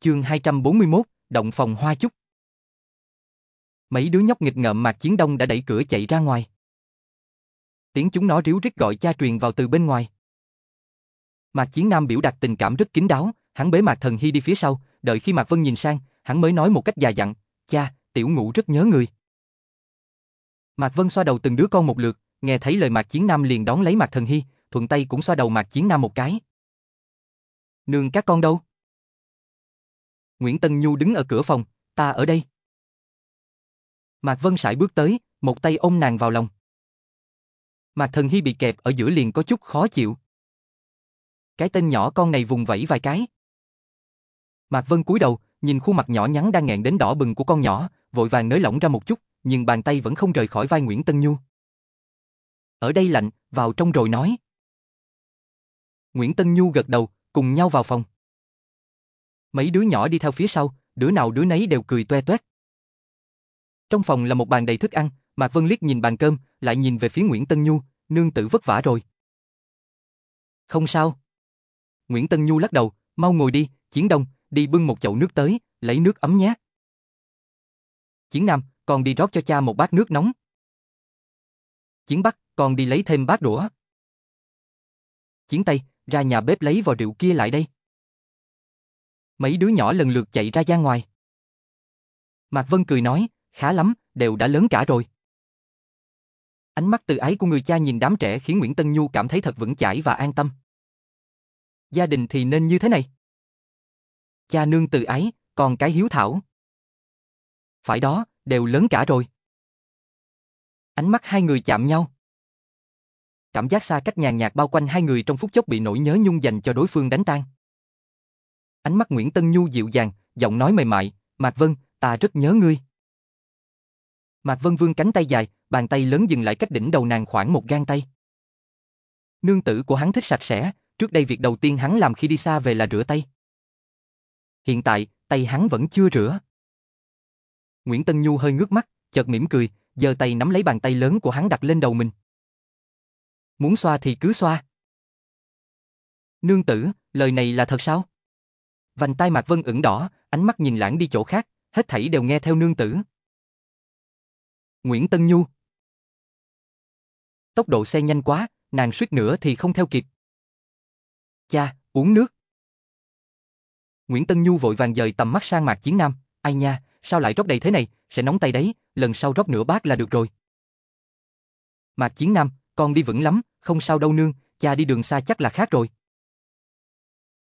Chương 241, Động phòng hoa chúc. Mấy đứa nhóc nghịch ngợm Mạc Chiến Đông đã đẩy cửa chạy ra ngoài. Tiếng chúng nó ríu rít gọi cha truyền vào từ bên ngoài. Mạc Chiến Nam biểu đạt tình cảm rất kín đáo, hắn bế Mạc Thần Hy đi phía sau, đợi khi Mạc Vân nhìn sang, hắn mới nói một cách già dặn, cha, tiểu ngũ rất nhớ người. Mạc Vân xoa đầu từng đứa con một lượt, nghe thấy lời Mạc Chiến Nam liền đón lấy Mạc Thần Hy, thuận tay cũng xoa đầu Mạc Chiến Nam một cái. Nương các con đâu? Nguyễn Tân Nhu đứng ở cửa phòng, ta ở đây. Mạc Vân sải bước tới, một tay ôm nàng vào lòng. Mạc Thần Hy bị kẹp ở giữa liền có chút khó chịu. Cái tên nhỏ con này vùng vẫy vài cái. Mạc Vân cúi đầu, nhìn khuôn mặt nhỏ nhắn đang nghẹn đến đỏ bừng của con nhỏ, vội vàng nới lỏng ra một chút, nhưng bàn tay vẫn không rời khỏi vai Nguyễn Tân Nhu. Ở đây lạnh, vào trong rồi nói. Nguyễn Tân Nhu gật đầu, cùng nhau vào phòng. Mấy đứa nhỏ đi theo phía sau, đứa nào đứa nấy đều cười toe toét. Trong phòng là một bàn đầy thức ăn, Mạc Vân liếc nhìn bàn cơm, lại nhìn về phía Nguyễn Tân Nhu, nương tử vất vả rồi. Không sao. Nguyễn Tân Nhu lắc đầu, mau ngồi đi, Chiến Đông, đi bưng một chậu nước tới, lấy nước ấm nhé. Chiến Nam, con đi rót cho cha một bát nước nóng. Chiến Bắc, con đi lấy thêm bát đũa. Chiến Tây, ra nhà bếp lấy vò rượu kia lại đây. Mấy đứa nhỏ lần lượt chạy ra gian ngoài. Mạc Vân cười nói, khá lắm, đều đã lớn cả rồi. Ánh mắt từ ái của người cha nhìn đám trẻ khiến Nguyễn Tân Nhu cảm thấy thật vững chãi và an tâm. Gia đình thì nên như thế này. Cha nương từ ái, còn cái hiếu thảo. Phải đó, đều lớn cả rồi. Ánh mắt hai người chạm nhau. Cảm giác xa cách nhàn nhạt bao quanh hai người trong phút chốc bị nỗi nhớ nhung dành cho đối phương đánh tan. Ánh mắt Nguyễn Tân Nhu dịu dàng, giọng nói mềm mại, Mạc Vân, ta rất nhớ ngươi. Mạc Vân vương cánh tay dài, bàn tay lớn dừng lại cách đỉnh đầu nàng khoảng một gang tay. Nương tử của hắn thích sạch sẽ, trước đây việc đầu tiên hắn làm khi đi xa về là rửa tay. Hiện tại, tay hắn vẫn chưa rửa. Nguyễn Tân Nhu hơi ngước mắt, chợt mỉm cười, giơ tay nắm lấy bàn tay lớn của hắn đặt lên đầu mình. Muốn xoa thì cứ xoa. Nương tử, lời này là thật sao? Vành tai Mạc Vân ửng đỏ, ánh mắt nhìn lãng đi chỗ khác, hết thảy đều nghe theo nương tử. Nguyễn Tân Nhu Tốc độ xe nhanh quá, nàng suýt nữa thì không theo kịp. Cha, uống nước. Nguyễn Tân Nhu vội vàng dời tầm mắt sang Mạc Chiến Nam, ai nha, sao lại rót đầy thế này, sẽ nóng tay đấy, lần sau rót nửa bát là được rồi. Mạc Chiến Nam, con đi vững lắm, không sao đâu nương, cha đi đường xa chắc là khác rồi.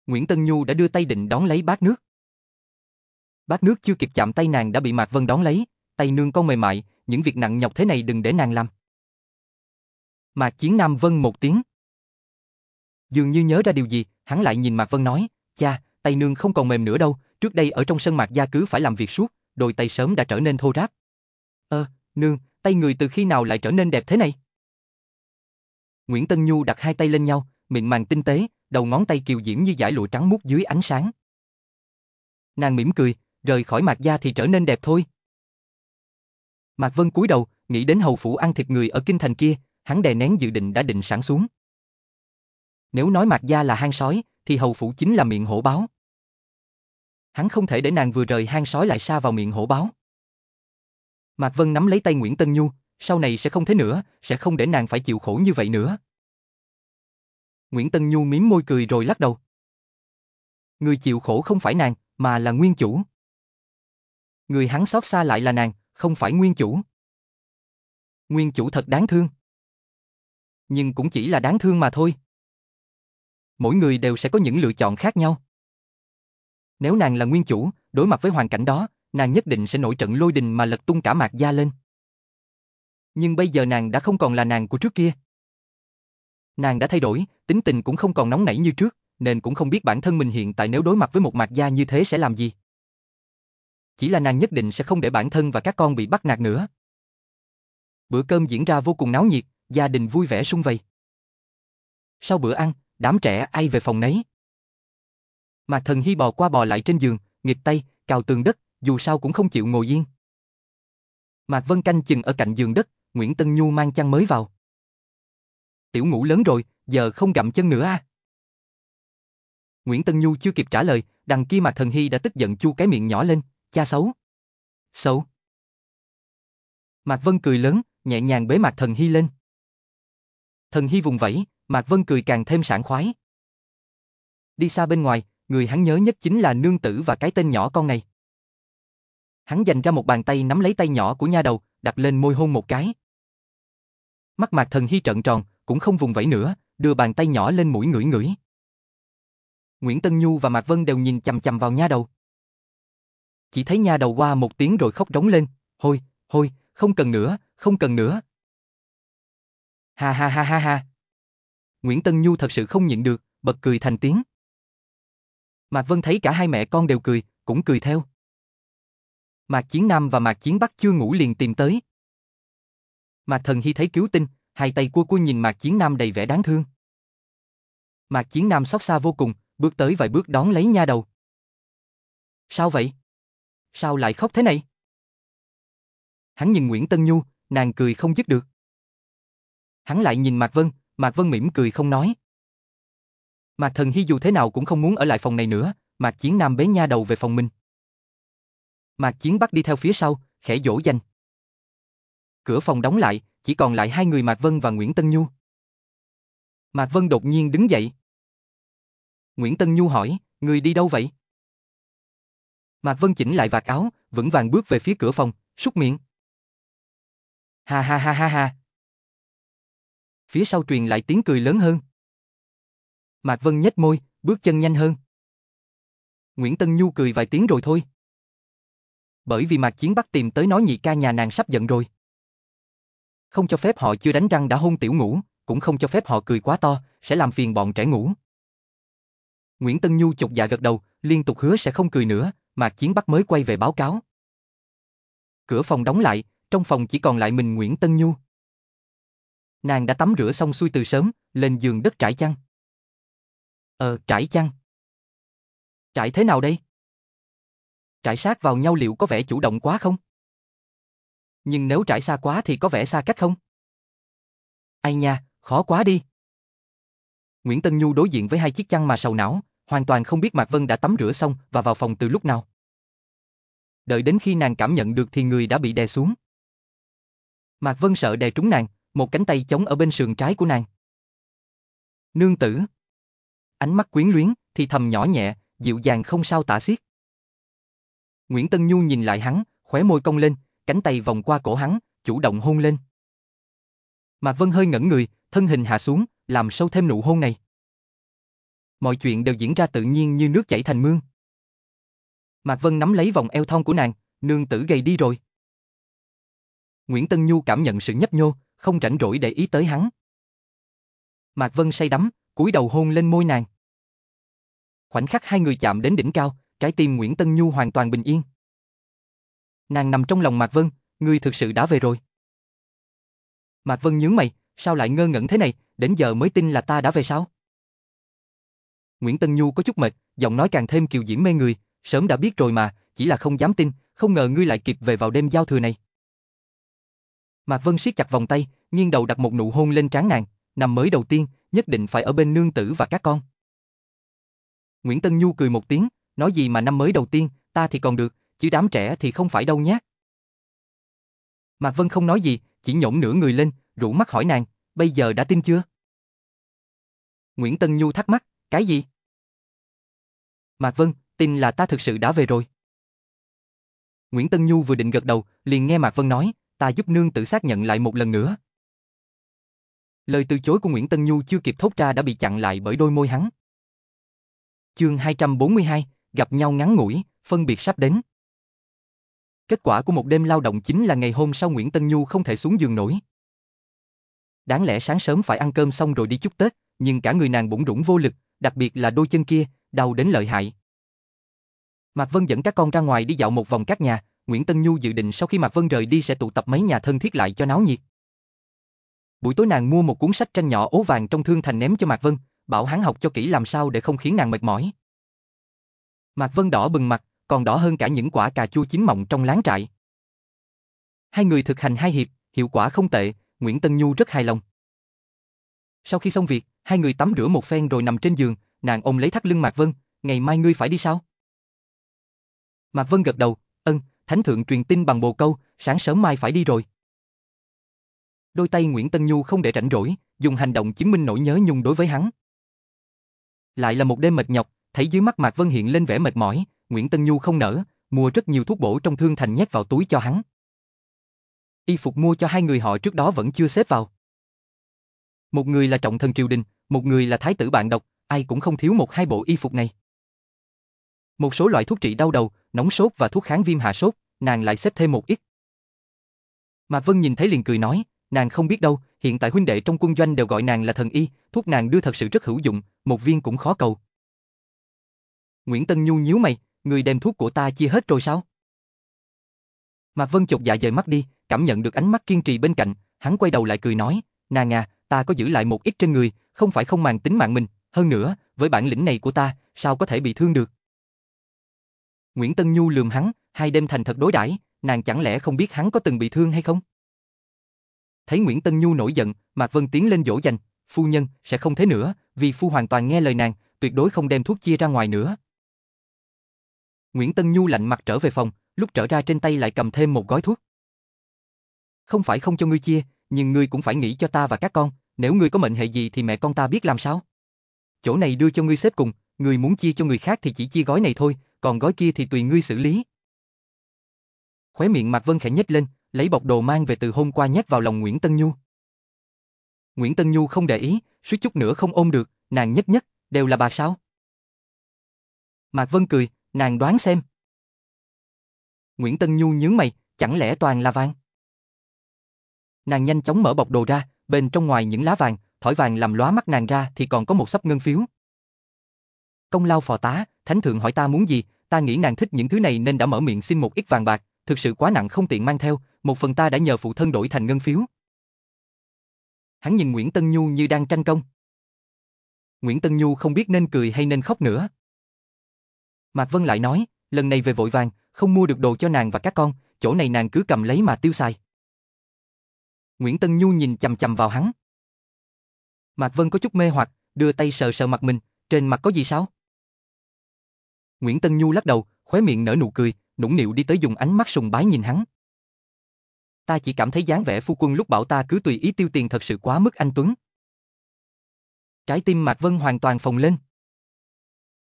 Nguyễn Tân Nhu đã đưa tay định đón lấy bát nước. Bát nước chưa kịp chạm tay nàng đã bị Mạc Vân đón lấy, tay nương con mềm mại, những việc nặng nhọc thế này đừng để nàng làm. Mạc Chiến Nam vân một tiếng. Dường như nhớ ra điều gì, hắn lại nhìn Mạc Vân nói, cha, tay nương không còn mềm nữa đâu, trước đây ở trong sân Mạc gia cứ phải làm việc suốt, đôi tay sớm đã trở nên thô ráp. Ơ, nương, tay người từ khi nào lại trở nên đẹp thế này? Nguyễn Tân Nhu đặt hai tay lên nhau, mịn màng tinh tế, đầu ngón tay kiều diễm như dải lụa trắng mút dưới ánh sáng. Nàng mỉm cười, rời khỏi Mạc gia thì trở nên đẹp thôi. Mạc Vân cúi đầu, nghĩ đến hầu phủ ăn thịt người ở kinh thành kia, hắn đè nén dự định đã định sẵn xuống. Nếu nói Mạc gia là hang sói, thì hầu phủ chính là miệng hổ báo. Hắn không thể để nàng vừa rời hang sói lại xa vào miệng hổ báo. Mạc Vân nắm lấy tay Nguyễn Tân Nhu, sau này sẽ không thế nữa, sẽ không để nàng phải chịu khổ như vậy nữa. Nguyễn Tân Nhu mím môi cười rồi lắc đầu. Người chịu khổ không phải nàng, mà là nguyên chủ. Người hắn xót xa lại là nàng, không phải nguyên chủ. Nguyên chủ thật đáng thương. Nhưng cũng chỉ là đáng thương mà thôi. Mỗi người đều sẽ có những lựa chọn khác nhau. Nếu nàng là nguyên chủ, đối mặt với hoàn cảnh đó, nàng nhất định sẽ nổi trận lôi đình mà lật tung cả mạc gia lên. Nhưng bây giờ nàng đã không còn là nàng của trước kia. Nàng đã thay đổi, tính tình cũng không còn nóng nảy như trước, nên cũng không biết bản thân mình hiện tại nếu đối mặt với một mạc gia như thế sẽ làm gì. Chỉ là nàng nhất định sẽ không để bản thân và các con bị bắt nạt nữa. Bữa cơm diễn ra vô cùng náo nhiệt, gia đình vui vẻ sung vầy. Sau bữa ăn, đám trẻ ai về phòng nấy. Mạc Thần Hy bò qua bò lại trên giường, nghịch tay, cào tường đất, dù sao cũng không chịu ngồi yên. Mạc Vân canh chừng ở cạnh giường đất, Nguyễn Tân Nhu mang chăn mới vào. Tiểu ngủ lớn rồi, giờ không gặm chân nữa à? Nguyễn Tân Nhu chưa kịp trả lời, đằng kia Mạc Thần Hy đã tức giận chu cái miệng nhỏ lên, cha xấu. Xấu. Mạc Vân cười lớn, nhẹ nhàng bế Mạc Thần Hy lên. Thần Hy vùng vẫy, Mạc Vân cười càng thêm sảng khoái. Đi xa bên ngoài, người hắn nhớ nhất chính là nương tử và cái tên nhỏ con này. Hắn dành ra một bàn tay nắm lấy tay nhỏ của nha đầu, đặt lên môi hôn một cái. Mắt Mạc Thần Hy trợn tròn, cũng không vùng vẫy nữa, đưa bàn tay nhỏ lên mũi ngửi ngửi. Nguyễn Tân Nhu và Mạc Vân đều nhìn chằm chằm vào nha đầu. Chỉ thấy nha đầu qua một tiếng rồi khóc rống lên, hôi, hôi, không cần nữa, không cần nữa. Ha ha ha ha ha. Nguyễn Tân Nhu thật sự không nhịn được, bật cười thành tiếng. Mạc Vân thấy cả hai mẹ con đều cười, cũng cười theo. Mạc Chiến Nam và Mạc Chiến Bắc chưa ngủ liền tìm tới. Mạc Thần Hy thấy cứu tinh, hai tay cua cua nhìn Mạc Chiến Nam đầy vẻ đáng thương. Mạc Chiến Nam xót xa vô cùng, bước tới vài bước đón lấy nha đầu. Sao vậy? Sao lại khóc thế này? Hắn nhìn Nguyễn Tân Nhu, nàng cười không dứt được. Hắn lại nhìn Mạc Vân, Mạc Vân mỉm cười không nói. Mạc Thần Hy dù thế nào cũng không muốn ở lại phòng này nữa, Mạc Chiến Nam bế nha đầu về phòng mình. Mạc Chiến Bắc đi theo phía sau, khẽ dỗ dành. Cửa phòng đóng lại, chỉ còn lại hai người Mạc Vân và Nguyễn Tân Nhu. Mạc Vân đột nhiên đứng dậy. Nguyễn Tân Nhu hỏi, người đi đâu vậy? Mạc Vân chỉnh lại vạt áo, vững vàng bước về phía cửa phòng, súc miệng. Ha ha ha ha ha. Phía sau truyền lại tiếng cười lớn hơn. Mạc Vân nhếch môi, bước chân nhanh hơn. Nguyễn Tân Nhu cười vài tiếng rồi thôi. Bởi vì Mạc Chiến Bắc tìm tới nói nhị ca nhà nàng sắp giận rồi. Không cho phép họ chưa đánh răng đã hôn tiểu ngủ, cũng không cho phép họ cười quá to, sẽ làm phiền bọn trẻ ngủ. Nguyễn Tân Nhu chột dạ gật đầu, liên tục hứa sẽ không cười nữa, Mạc Chiến Bắc mới quay về báo cáo. Cửa phòng đóng lại, trong phòng chỉ còn lại mình Nguyễn Tân Nhu. Nàng đã tắm rửa xong xuôi từ sớm, lên giường đất trải chăn. Ờ, trải chăn. Trải thế nào đây? Trải sát vào nhau liệu có vẻ chủ động quá không? Nhưng nếu trải xa quá thì có vẻ xa cách không? Ai nha, khó quá đi. Nguyễn Tân Nhu đối diện với hai chiếc chăn mà sầu não, hoàn toàn không biết Mạc Vân đã tắm rửa xong và vào phòng từ lúc nào. Đợi đến khi nàng cảm nhận được thì người đã bị đè xuống. Mạc Vân sợ đè trúng nàng, một cánh tay chống ở bên sườn trái của nàng. Nương tử. Ánh mắt quyến luyến, thì thầm nhỏ nhẹ, dịu dàng không sao tả xiết. Nguyễn Tân Nhu nhìn lại hắn, khóe môi cong lên, cánh tay vòng qua cổ hắn, chủ động hôn lên. Mạc Vân hơi ngẩn người, thân hình hạ xuống, làm sâu thêm nụ hôn này. Mọi chuyện đều diễn ra tự nhiên như nước chảy thành mương. Mạc Vân nắm lấy vòng eo thon của nàng, nương tử gầy đi rồi. Nguyễn Tân Nhu cảm nhận sự nhấp nhô, không rảnh rỗi để ý tới hắn. Mạc Vân say đắm, cúi đầu hôn lên môi nàng. Khoảnh khắc hai người chạm đến đỉnh cao, trái tim Nguyễn Tân Nhu hoàn toàn bình yên. Nàng nằm trong lòng Mạc Vân, ngươi thực sự đã về rồi. Mạc Vân nhướng mày, sao lại ngơ ngẩn thế này, đến giờ mới tin là ta đã về sao? Nguyễn Tân Nhu có chút mệt, giọng nói càng thêm kiều diễm mê người, sớm đã biết rồi mà, chỉ là không dám tin, không ngờ ngươi lại kịp về vào đêm giao thừa này. Mạc Vân siết chặt vòng tay, nghiêng đầu đặt một nụ hôn lên trán nàng, năm mới đầu tiên, nhất định phải ở bên nương tử và các con. Nguyễn Tân Nhu cười một tiếng, nói gì mà năm mới đầu tiên, ta thì còn được, chứ đám trẻ thì không phải đâu nhé. Mạc Vân không nói gì, chỉ nhổn nửa người lên, rủ mắt hỏi nàng, bây giờ đã tin chưa? Nguyễn Tân Nhu thắc mắc, cái gì? Mạc Vân, tin là ta thực sự đã về rồi. Nguyễn Tân Nhu vừa định gật đầu, liền nghe Mạc Vân nói, ta giúp nương tự xác nhận lại một lần nữa. Lời từ chối của Nguyễn Tân Nhu chưa kịp thốt ra đã bị chặn lại bởi đôi môi hắn. Chương 242, gặp nhau ngắn ngủi, phân biệt sắp đến. Kết quả của một đêm lao động chính là ngày hôm sau Nguyễn Tân Nhu không thể xuống giường nổi. Đáng lẽ sáng sớm phải ăn cơm xong rồi đi chúc Tết, nhưng cả người nàng bụng rủng vô lực, đặc biệt là đôi chân kia, đau đến lợi hại. Mạc Vân dẫn các con ra ngoài đi dạo một vòng các nhà, Nguyễn Tân Nhu dự định sau khi Mạc Vân rời đi sẽ tụ tập mấy nhà thân thiết lại cho náo nhiệt. Buổi tối nàng mua một cuốn sách tranh nhỏ ố vàng trong thương thành ném cho Mạc Vân, bảo hắn học cho kỹ làm sao để không khiến nàng mệt mỏi. Mạc Vân đỏ bừng mặt, còn đỏ hơn cả những quả cà chua chín mọng trong láng trại. Hai người thực hành hai hiệp, hiệu quả không tệ, Nguyễn Tân Nhu rất hài lòng. Sau khi xong việc, hai người tắm rửa một phen rồi nằm trên giường, nàng ôm lấy thắt lưng Mạc Vân, ngày mai ngươi phải đi sao? Mạc Vân gật đầu, ân, thánh thượng truyền tin bằng bồ câu, sáng sớm mai phải đi rồi. Đôi tay Nguyễn Tân Nhu không để rảnh rỗi, dùng hành động chứng minh nỗi nhớ nhung đối với hắn. Lại là một đêm mệt nhọc, thấy dưới mắt Mạc Vân hiện lên vẻ mệt mỏi, Nguyễn Tân Nhu không nỡ, mua rất nhiều thuốc bổ trong thương thành nhét vào túi cho hắn. Y phục mua cho hai người họ trước đó vẫn chưa xếp vào. Một người là trọng thần triều đình, một người là thái tử bạn độc, ai cũng không thiếu một hai bộ y phục này. Một số loại thuốc trị đau đầu, nóng sốt và thuốc kháng viêm hạ sốt, nàng lại xếp thêm một ít. Mạc Vân nhìn thấy liền cười nói, nàng không biết đâu, hiện tại huynh đệ trong quân doanh đều gọi nàng là thần y, thuốc nàng đưa thật sự rất hữu dụng, một viên cũng khó cầu. Nguyễn Tân Nhu nhíu mày, người đem thuốc của ta chia hết rồi sao? Mạc Vân chột dạ dời mắt đi, cảm nhận được ánh mắt kiên trì bên cạnh, hắn quay đầu lại cười nói, nàng à, ta có giữ lại một ít trên người, không phải không màng tính mạng mình, hơn nữa, với bản lĩnh này của ta, sao có thể bị thương được? Nguyễn Tân Nhu lườm hắn, hai đêm thành thật đối đãi, nàng chẳng lẽ không biết hắn có từng bị thương hay không? Thấy Nguyễn Tân Nhu nổi giận, Mạc Vân tiến lên dỗ dành, phu nhân, sẽ không thế nữa, vì phu hoàn toàn nghe lời nàng, tuyệt đối không đem thuốc chia ra ngoài nữa. Nguyễn Tân Nhu lạnh mặt trở về phòng, lúc trở ra trên tay lại cầm thêm một gói thuốc. Không phải không cho ngươi chia, nhưng ngươi cũng phải nghĩ cho ta và các con, nếu ngươi có mệnh hệ gì thì mẹ con ta biết làm sao. Chỗ này đưa cho ngươi xếp cùng, ngươi muốn chia cho người khác thì chỉ chia gói này thôi, còn gói kia thì tùy ngươi xử lý. Khóe miệng Mạc Vân khẽ nhếch lên, lấy bọc đồ mang về từ hôm qua nhét vào lòng Nguyễn Tân Nhu. Nguyễn Tân Nhu không để ý, suýt chút nữa không ôm được, nàng nhất nhất, đều là bạc sao? Mạc Vân cười, nàng đoán xem. Nguyễn Tân Nhu nhướng mày, chẳng lẽ toàn là vàng? Nàng nhanh chóng mở bọc đồ ra, bên trong ngoài những lá vàng, thỏi vàng làm lóa mắt nàng ra thì còn có một sấp ngân phiếu. Công lao phò tá, thánh thượng hỏi ta muốn gì, ta nghĩ nàng thích những thứ này nên đã mở miệng xin một ít vàng bạc, thực sự quá nặng không tiện mang theo, một phần ta đã nhờ phụ thân đổi thành ngân phiếu. Hắn nhìn Nguyễn Tân Nhu như đang tranh công. Nguyễn Tân Nhu không biết nên cười hay nên khóc nữa. Mạc Vân lại nói, lần này về vội vàng, không mua được đồ cho nàng và các con, chỗ này nàng cứ cầm lấy mà tiêu xài. Nguyễn Tân Nhu nhìn chầm chầm vào hắn. Mạc Vân có chút mê hoặc, đưa tay sờ sờ mặt mình, trên mặt có gì sao? Nguyễn Tân Nhu lắc đầu, khóe miệng nở nụ cười, nũng nịu đi tới dùng ánh mắt sùng bái nhìn hắn. Ta chỉ cảm thấy dáng vẻ phu quân lúc bảo ta cứ tùy ý tiêu tiền thật sự quá mức anh Tuấn. Trái tim Mạc Vân hoàn toàn phồng lên.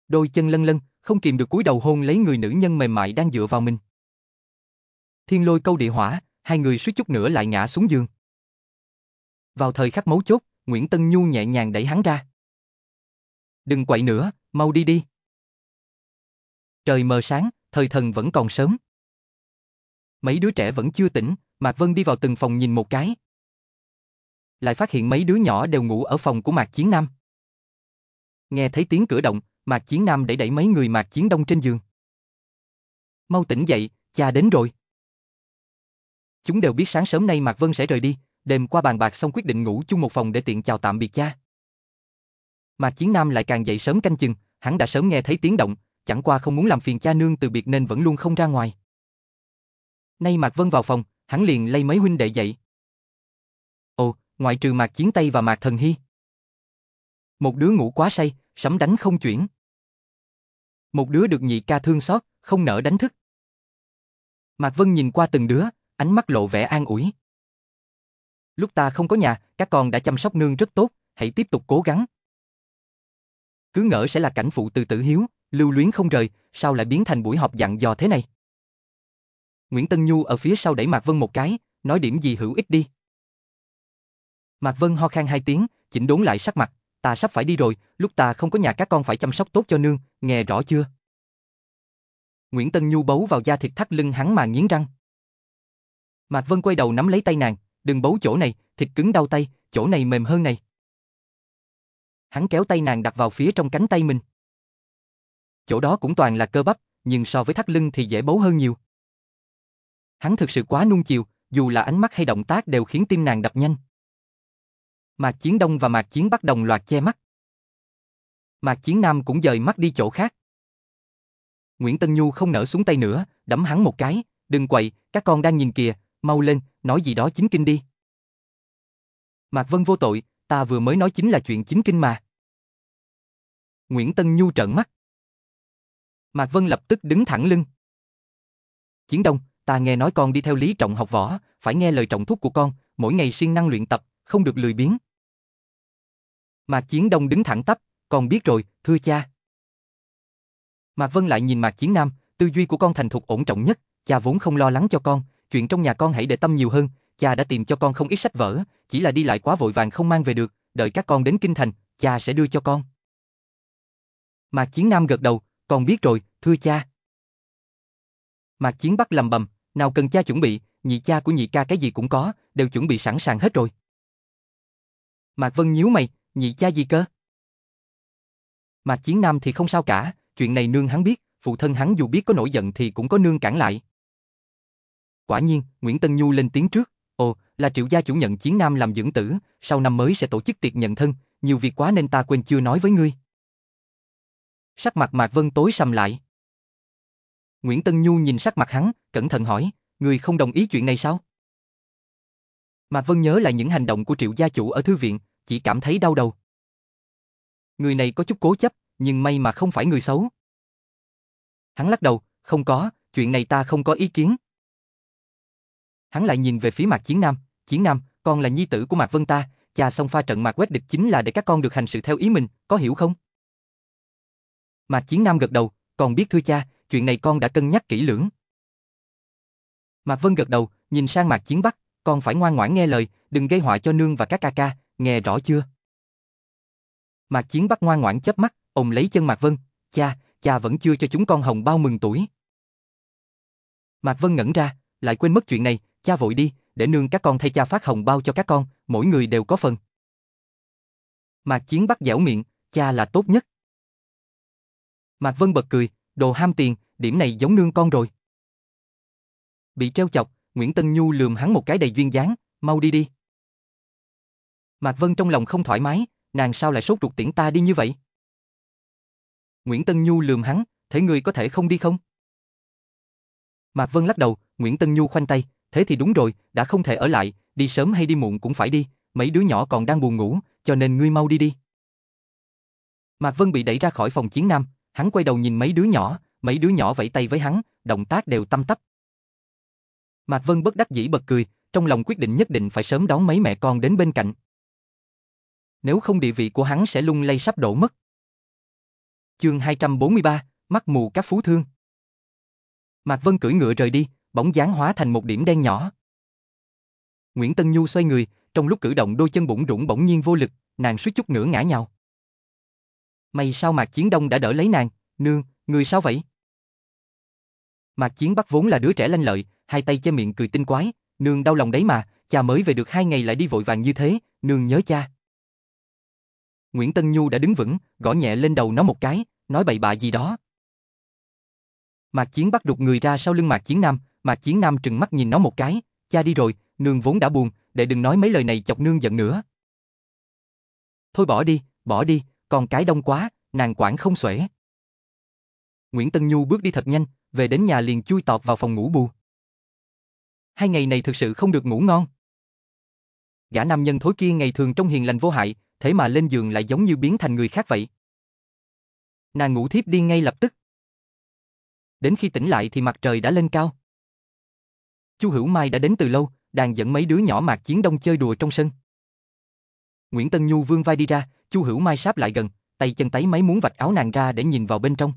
Đôi chân lân lân, không kìm được cúi đầu hôn lấy người nữ nhân mềm mại đang dựa vào mình. Thiên lôi câu địa hỏa, hai người suýt chút nữa lại ngã xuống giường. Vào thời khắc mấu chốt, Nguyễn Tân Nhu nhẹ nhàng đẩy hắn ra. Đừng quậy nữa, mau đi đi. Trời mờ sáng, thời thần vẫn còn sớm. Mấy đứa trẻ vẫn chưa tỉnh, Mạc Vân đi vào từng phòng nhìn một cái. Lại phát hiện mấy đứa nhỏ đều ngủ ở phòng của Mạc Chiến Nam. Nghe thấy tiếng cửa động, Mạc Chiến Nam đẩy đẩy mấy người Mạc Chiến Đông trên giường. Mau tỉnh dậy, cha đến rồi. Chúng đều biết sáng sớm nay Mạc Vân sẽ rời đi, đêm qua bàn bạc xong quyết định ngủ chung một phòng để tiện chào tạm biệt cha. Mạc Chiến Nam lại càng dậy sớm canh chừng, hắn đã sớm nghe thấy tiếng động, chẳng qua không muốn làm phiền cha nương từ biệt nên vẫn luôn không ra ngoài. Nay Mạc Vân vào phòng, hắn liền lay mấy huynh đệ dậy. Ồ, ngoại trừ Mạc Chiến Tây và Mạc Thần Hy. Một đứa ngủ quá say, sấm đánh không chuyển. Một đứa được nhị ca thương xót, không nỡ đánh thức. Mạc Vân nhìn qua từng đứa, ánh mắt lộ vẻ an ủi. Lúc ta không có nhà, các con đã chăm sóc nương rất tốt, hãy tiếp tục cố gắng. Cứ ngỡ sẽ là cảnh phụ từ tử hiếu, lưu luyến không rời, sao lại biến thành buổi họp dặn dò thế này? Nguyễn Tân Nhu ở phía sau đẩy Mạc Vân một cái, nói điểm gì hữu ích đi. Mạc Vân ho khan hai tiếng, chỉnh đốn lại sắc mặt, ta sắp phải đi rồi, lúc ta không có nhà các con phải chăm sóc tốt cho nương, nghe rõ chưa? Nguyễn Tân Nhu bấu vào da thịt thắt lưng hắn mà nghiến răng. Mạc Vân quay đầu nắm lấy tay nàng, đừng bấu chỗ này, thịt cứng đau tay, chỗ này mềm hơn này. Hắn kéo tay nàng đặt vào phía trong cánh tay mình. Chỗ đó cũng toàn là cơ bắp, nhưng so với thắt lưng thì dễ bấu hơn nhiều. Hắn thực sự quá nung chiều, dù là ánh mắt hay động tác đều khiến tim nàng đập nhanh. Mạc Chiến Đông và Mạc Chiến Bắc đồng loạt che mắt. Mạc Chiến Nam cũng dời mắt đi chỗ khác. Nguyễn Tân Nhu không nở xuống tay nữa, đấm hắn một cái, đừng quậy, các con đang nhìn kìa, mau lên, nói gì đó chính kinh đi. Mạc Vân vô tội, ta vừa mới nói chính là chuyện chính kinh mà. Nguyễn Tân Nhu trợn mắt. Mạc Vân lập tức đứng thẳng lưng. Chiến Đông, ta nghe nói con đi theo Lý Trọng học võ, phải nghe lời trọng thúc của con, mỗi ngày siêng năng luyện tập, không được lười biếng. Mạc Chiến Đông đứng thẳng tắp, con biết rồi, thưa cha. Mạc Vân lại nhìn Mạc Chiến Nam, tư duy của con thành thục ổn trọng nhất, cha vốn không lo lắng cho con, chuyện trong nhà con hãy để tâm nhiều hơn, cha đã tìm cho con không ít sách vở, chỉ là đi lại quá vội vàng không mang về được, đợi các con đến kinh thành, cha sẽ đưa cho con. Mạc Chiến Nam gật đầu, con biết rồi, thưa cha. Mạc Chiến Bắc lầm bầm, nào cần cha chuẩn bị, nhị cha của nhị ca cái gì cũng có, đều chuẩn bị sẵn sàng hết rồi. Mạc Vân nhíu mày, nhị cha gì cơ? Mạc Chiến Nam thì không sao cả, chuyện này nương hắn biết, phụ thân hắn dù biết có nổi giận thì cũng có nương cản lại. Quả nhiên, Nguyễn Tân Nhu lên tiếng trước, ồ, là triệu gia chủ nhận Chiến Nam làm dưỡng tử, sau năm mới sẽ tổ chức tiệc nhận thân, nhiều việc quá nên ta quên chưa nói với ngươi. Sắc mặt Mạc Vân tối sầm lại. Nguyễn Tân Nhu nhìn sắc mặt hắn, cẩn thận hỏi, người không đồng ý chuyện này sao? Mạc Vân nhớ lại những hành động của triệu gia chủ ở thư viện, chỉ cảm thấy đau đầu. Người này có chút cố chấp, nhưng may mà không phải người xấu. Hắn lắc đầu, không có, chuyện này ta không có ý kiến. Hắn lại nhìn về phía Mạc Chiến Nam, Chiến Nam, con là nhi tử của Mạc Vân ta, cha xong pha trận Mạc quét địch chính là để các con được hành sự theo ý mình, có hiểu không? Mạc Chiến Nam gật đầu, con biết thưa cha, chuyện này con đã cân nhắc kỹ lưỡng. Mạc Vân gật đầu, nhìn sang Mạc Chiến Bắc, con phải ngoan ngoãn nghe lời, đừng gây họa cho nương và các ca ca, nghe rõ chưa? Mạc Chiến Bắc ngoan ngoãn chớp mắt, ông lấy chân Mạc Vân, cha, cha vẫn chưa cho chúng con hồng bao mừng tuổi. Mạc Vân ngẩn ra, lại quên mất chuyện này, cha vội đi, để nương các con thay cha phát hồng bao cho các con, mỗi người đều có phần. Mạc Chiến Bắc dẻo miệng, cha là tốt nhất. Mạc Vân bật cười, đồ ham tiền, điểm này giống nương con rồi. Bị treo chọc, Nguyễn Tân Nhu lườm hắn một cái đầy duyên dáng, mau đi đi. Mạc Vân trong lòng không thoải mái, nàng sao lại sốt ruột tiễn ta đi như vậy? Nguyễn Tân Nhu lườm hắn, thế người có thể không đi không? Mạc Vân lắc đầu, Nguyễn Tân Nhu khoanh tay, thế thì đúng rồi, đã không thể ở lại, đi sớm hay đi muộn cũng phải đi, mấy đứa nhỏ còn đang buồn ngủ, cho nên ngươi mau đi đi. Mạc Vân bị đẩy ra khỏi phòng chiến nam, hắn quay đầu nhìn mấy đứa nhỏ, mấy đứa nhỏ vẫy tay với hắn, động tác đều tâm tấp. Mạc Vân bất đắc dĩ bật cười, trong lòng quyết định nhất định phải sớm đón mấy mẹ con đến bên cạnh. Nếu không địa vị của hắn sẽ lung lay sắp đổ mất. Chương 243, mắt mù các phú thương. Mạc Vân cưỡi ngựa rời đi, bóng dáng hóa thành một điểm đen nhỏ. Nguyễn Tân Nhu xoay người, trong lúc cử động đôi chân bụng rủng bỗng nhiên vô lực, nàng suýt chút nữa ngã nhào. May sao Mạc Chiến Đông đã đỡ lấy nàng, nương, người sao vậy? Mạc Chiến Bắc vốn là đứa trẻ lanh lợi, hai tay che miệng cười tinh quái, nương đau lòng đấy mà, cha mới về được hai ngày lại đi vội vàng như thế, nương nhớ cha. Nguyễn Tân Nhu đã đứng vững, gõ nhẹ lên đầu nó một cái, nói bậy bạ gì đó. Mạc Chiến bắt đục người ra sau lưng Mạc Chiến Nam, Mạc Chiến Nam trừng mắt nhìn nó một cái, cha đi rồi, nương vốn đã buồn, để đừng nói mấy lời này chọc nương giận nữa. Thôi bỏ đi, bỏ đi, con cái đông quá, nàng quản không xuể. Nguyễn Tân Nhu bước đi thật nhanh, về đến nhà liền chui tọt vào phòng ngủ bù. Hai ngày này thực sự không được ngủ ngon. Gã nam nhân thối kia ngày thường trong hiền lành vô hại, thế mà lên giường lại giống như biến thành người khác vậy. Nàng ngủ thiếp đi ngay lập tức. Đến khi tỉnh lại thì mặt trời đã lên cao. Chu Hữu Mai đã đến từ lâu, đang dẫn mấy đứa nhỏ mạc chiến đông chơi đùa trong sân. Nguyễn Tân Nhu vương vai đi ra, Chu Hữu Mai sáp lại gần, tay chân tấy máy muốn vạch áo nàng ra để nhìn vào bên trong.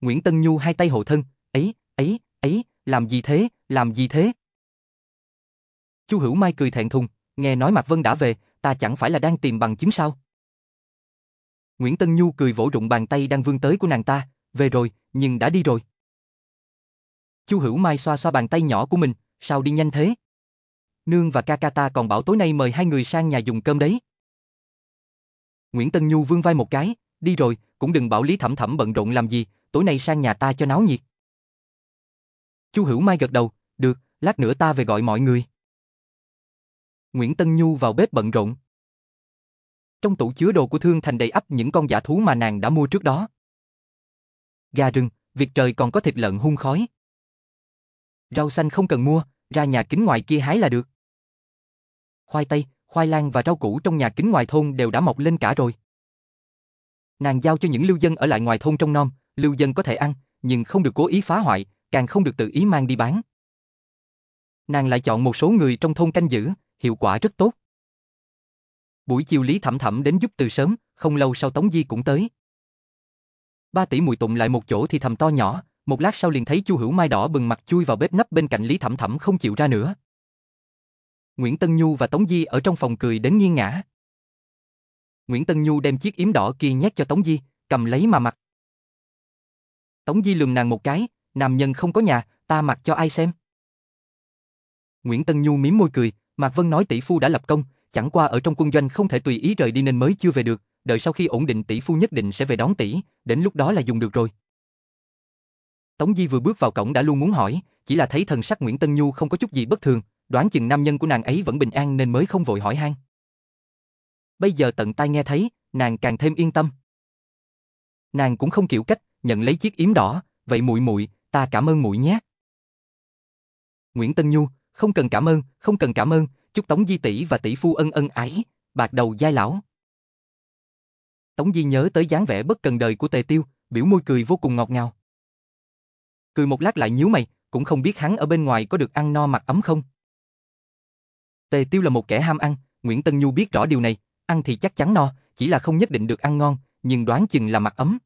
Nguyễn Tân Nhu hai tay hộ thân, ấy, ấy, ấy, làm gì thế, làm gì thế? Chu Hữu Mai cười thẹn thùng, nghe nói Mạc Vân đã về, ta chẳng phải là đang tìm bằng chứng sao? Nguyễn Tân Nhu cười vỗ rụng bàn tay đang vươn tới của nàng ta, về rồi, nhưng đã đi rồi. Chu Hữu Mai xoa xoa bàn tay nhỏ của mình, sao đi nhanh thế? Nương và ca ca ta còn bảo tối nay mời hai người sang nhà dùng cơm đấy. Nguyễn Tân Nhu vươn vai một cái, đi rồi, cũng đừng bảo Lý Thẩm Thẩm bận rộn làm gì, tối nay sang nhà ta cho náo nhiệt. Chu Hữu Mai gật đầu, được, lát nữa ta về gọi mọi người. Nguyễn Tân Nhu vào bếp bận rộn. Trong tủ chứa đồ của Thương Thành đầy ắp những con giả thú mà nàng đã mua trước đó. Gà rừng, việc trời còn có thịt lợn hun khói. Rau xanh không cần mua, ra nhà kính ngoài kia hái là được. Khoai tây, khoai lang và rau củ trong nhà kính ngoài thôn đều đã mọc lên cả rồi. Nàng giao cho những lưu dân ở lại ngoài thôn trong non, lưu dân có thể ăn, nhưng không được cố ý phá hoại, càng không được tự ý mang đi bán. Nàng lại chọn một số người trong thôn canh giữ, hiệu quả rất tốt. Buổi chiều Lý Thẩm Thẩm đến giúp từ sớm, không lâu sau Tống Di cũng tới. Ba tỷ mùi tụng lại một chỗ thì thầm to nhỏ, một lát sau liền thấy Chu Hữu Mai đỏ bừng mặt chui vào bếp nắp bên cạnh Lý Thẩm Thẩm không chịu ra nữa. Nguyễn Tân Nhu và Tống Di ở trong phòng cười đến nghiêng ngã. Nguyễn Tân Nhu đem chiếc yếm đỏ kia nhét cho Tống Di, cầm lấy mà mặc. Tống Di lườm nàng một cái, nam nhân không có nhà, ta mặc cho ai xem. Nguyễn Tân Nhu mím môi cười, Mạc Vân nói tỷ phu đã lập công, chẳng qua ở trong quân doanh không thể tùy ý rời đi nên mới chưa về được, đợi sau khi ổn định tỷ phu nhất định sẽ về đón tỷ, đến lúc đó là dùng được rồi. Tống Di vừa bước vào cổng đã luôn muốn hỏi, chỉ là thấy thần sắc Nguyễn Tân Nhu không có chút gì bất thường, đoán chừng nam nhân của nàng ấy vẫn bình an nên mới không vội hỏi han. Bây giờ tận tai nghe thấy, nàng càng thêm yên tâm. Nàng cũng không kiểu cách, nhận lấy chiếc yếm đỏ, vậy muội muội, ta cảm ơn muội nhé. Nguyễn Tân Nhu, không cần cảm ơn, không cần cảm ơn, chúc Tống Di tỷ và tỷ phu ân ân ái, bạc đầu giai lão. Tống Di nhớ tới dáng vẻ bất cần đời của Tề Tiêu, biểu môi cười vô cùng ngọt ngào. Cười một lát lại nhíu mày, cũng không biết hắn ở bên ngoài có được ăn no mặc ấm không. Tề Tiêu là một kẻ ham ăn, Nguyễn Tân Nhu biết rõ điều này, ăn thì chắc chắn no, chỉ là không nhất định được ăn ngon, nhưng đoán chừng là mặc ấm.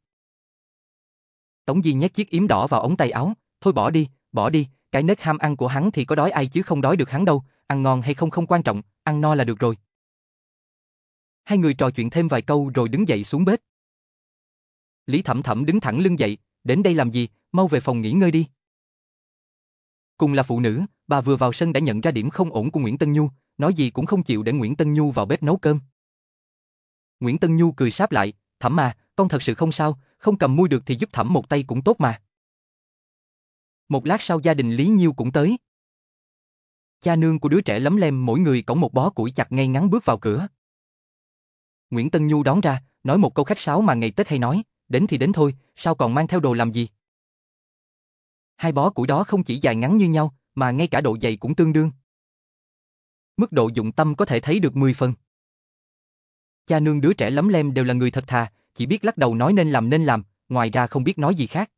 Tống Di nhét chiếc yếm đỏ vào ống tay áo, thôi bỏ đi, bỏ đi, cái nết ham ăn của hắn thì có đói ai chứ không đói được hắn đâu, ăn ngon hay không không quan trọng, ăn no là được rồi. Hai người trò chuyện thêm vài câu rồi đứng dậy xuống bếp. Lý Thẩm Thẩm đứng thẳng lưng dậy, đến đây làm gì, mau về phòng nghỉ ngơi đi. Cùng là phụ nữ, bà vừa vào sân đã nhận ra điểm không ổn của Nguyễn Tân Nhu, nói gì cũng không chịu để Nguyễn Tân Nhu vào bếp nấu cơm. Nguyễn Tân Nhu cười sáp lại, Thẩm mà, con thật sự không sao, không cầm mui được thì giúp Thẩm một tay cũng tốt mà. Một lát sau gia đình Lý Nhiêu cũng tới. Cha nương của đứa trẻ lấm lem mỗi người cõng một bó củi chặt ngay ngắn bước vào cửa. Nguyễn Tân Nhu đón ra, nói một câu khách sáo mà ngày Tết hay nói, đến thì đến thôi, sao còn mang theo đồ làm gì? Hai bó củi đó không chỉ dài ngắn như nhau, mà ngay cả độ dày cũng tương đương. Mức độ dụng tâm có thể thấy được 10 phần. Cha nương đứa trẻ lấm lem đều là người thật thà, chỉ biết lắc đầu nói nên làm nên làm, ngoài ra không biết nói gì khác.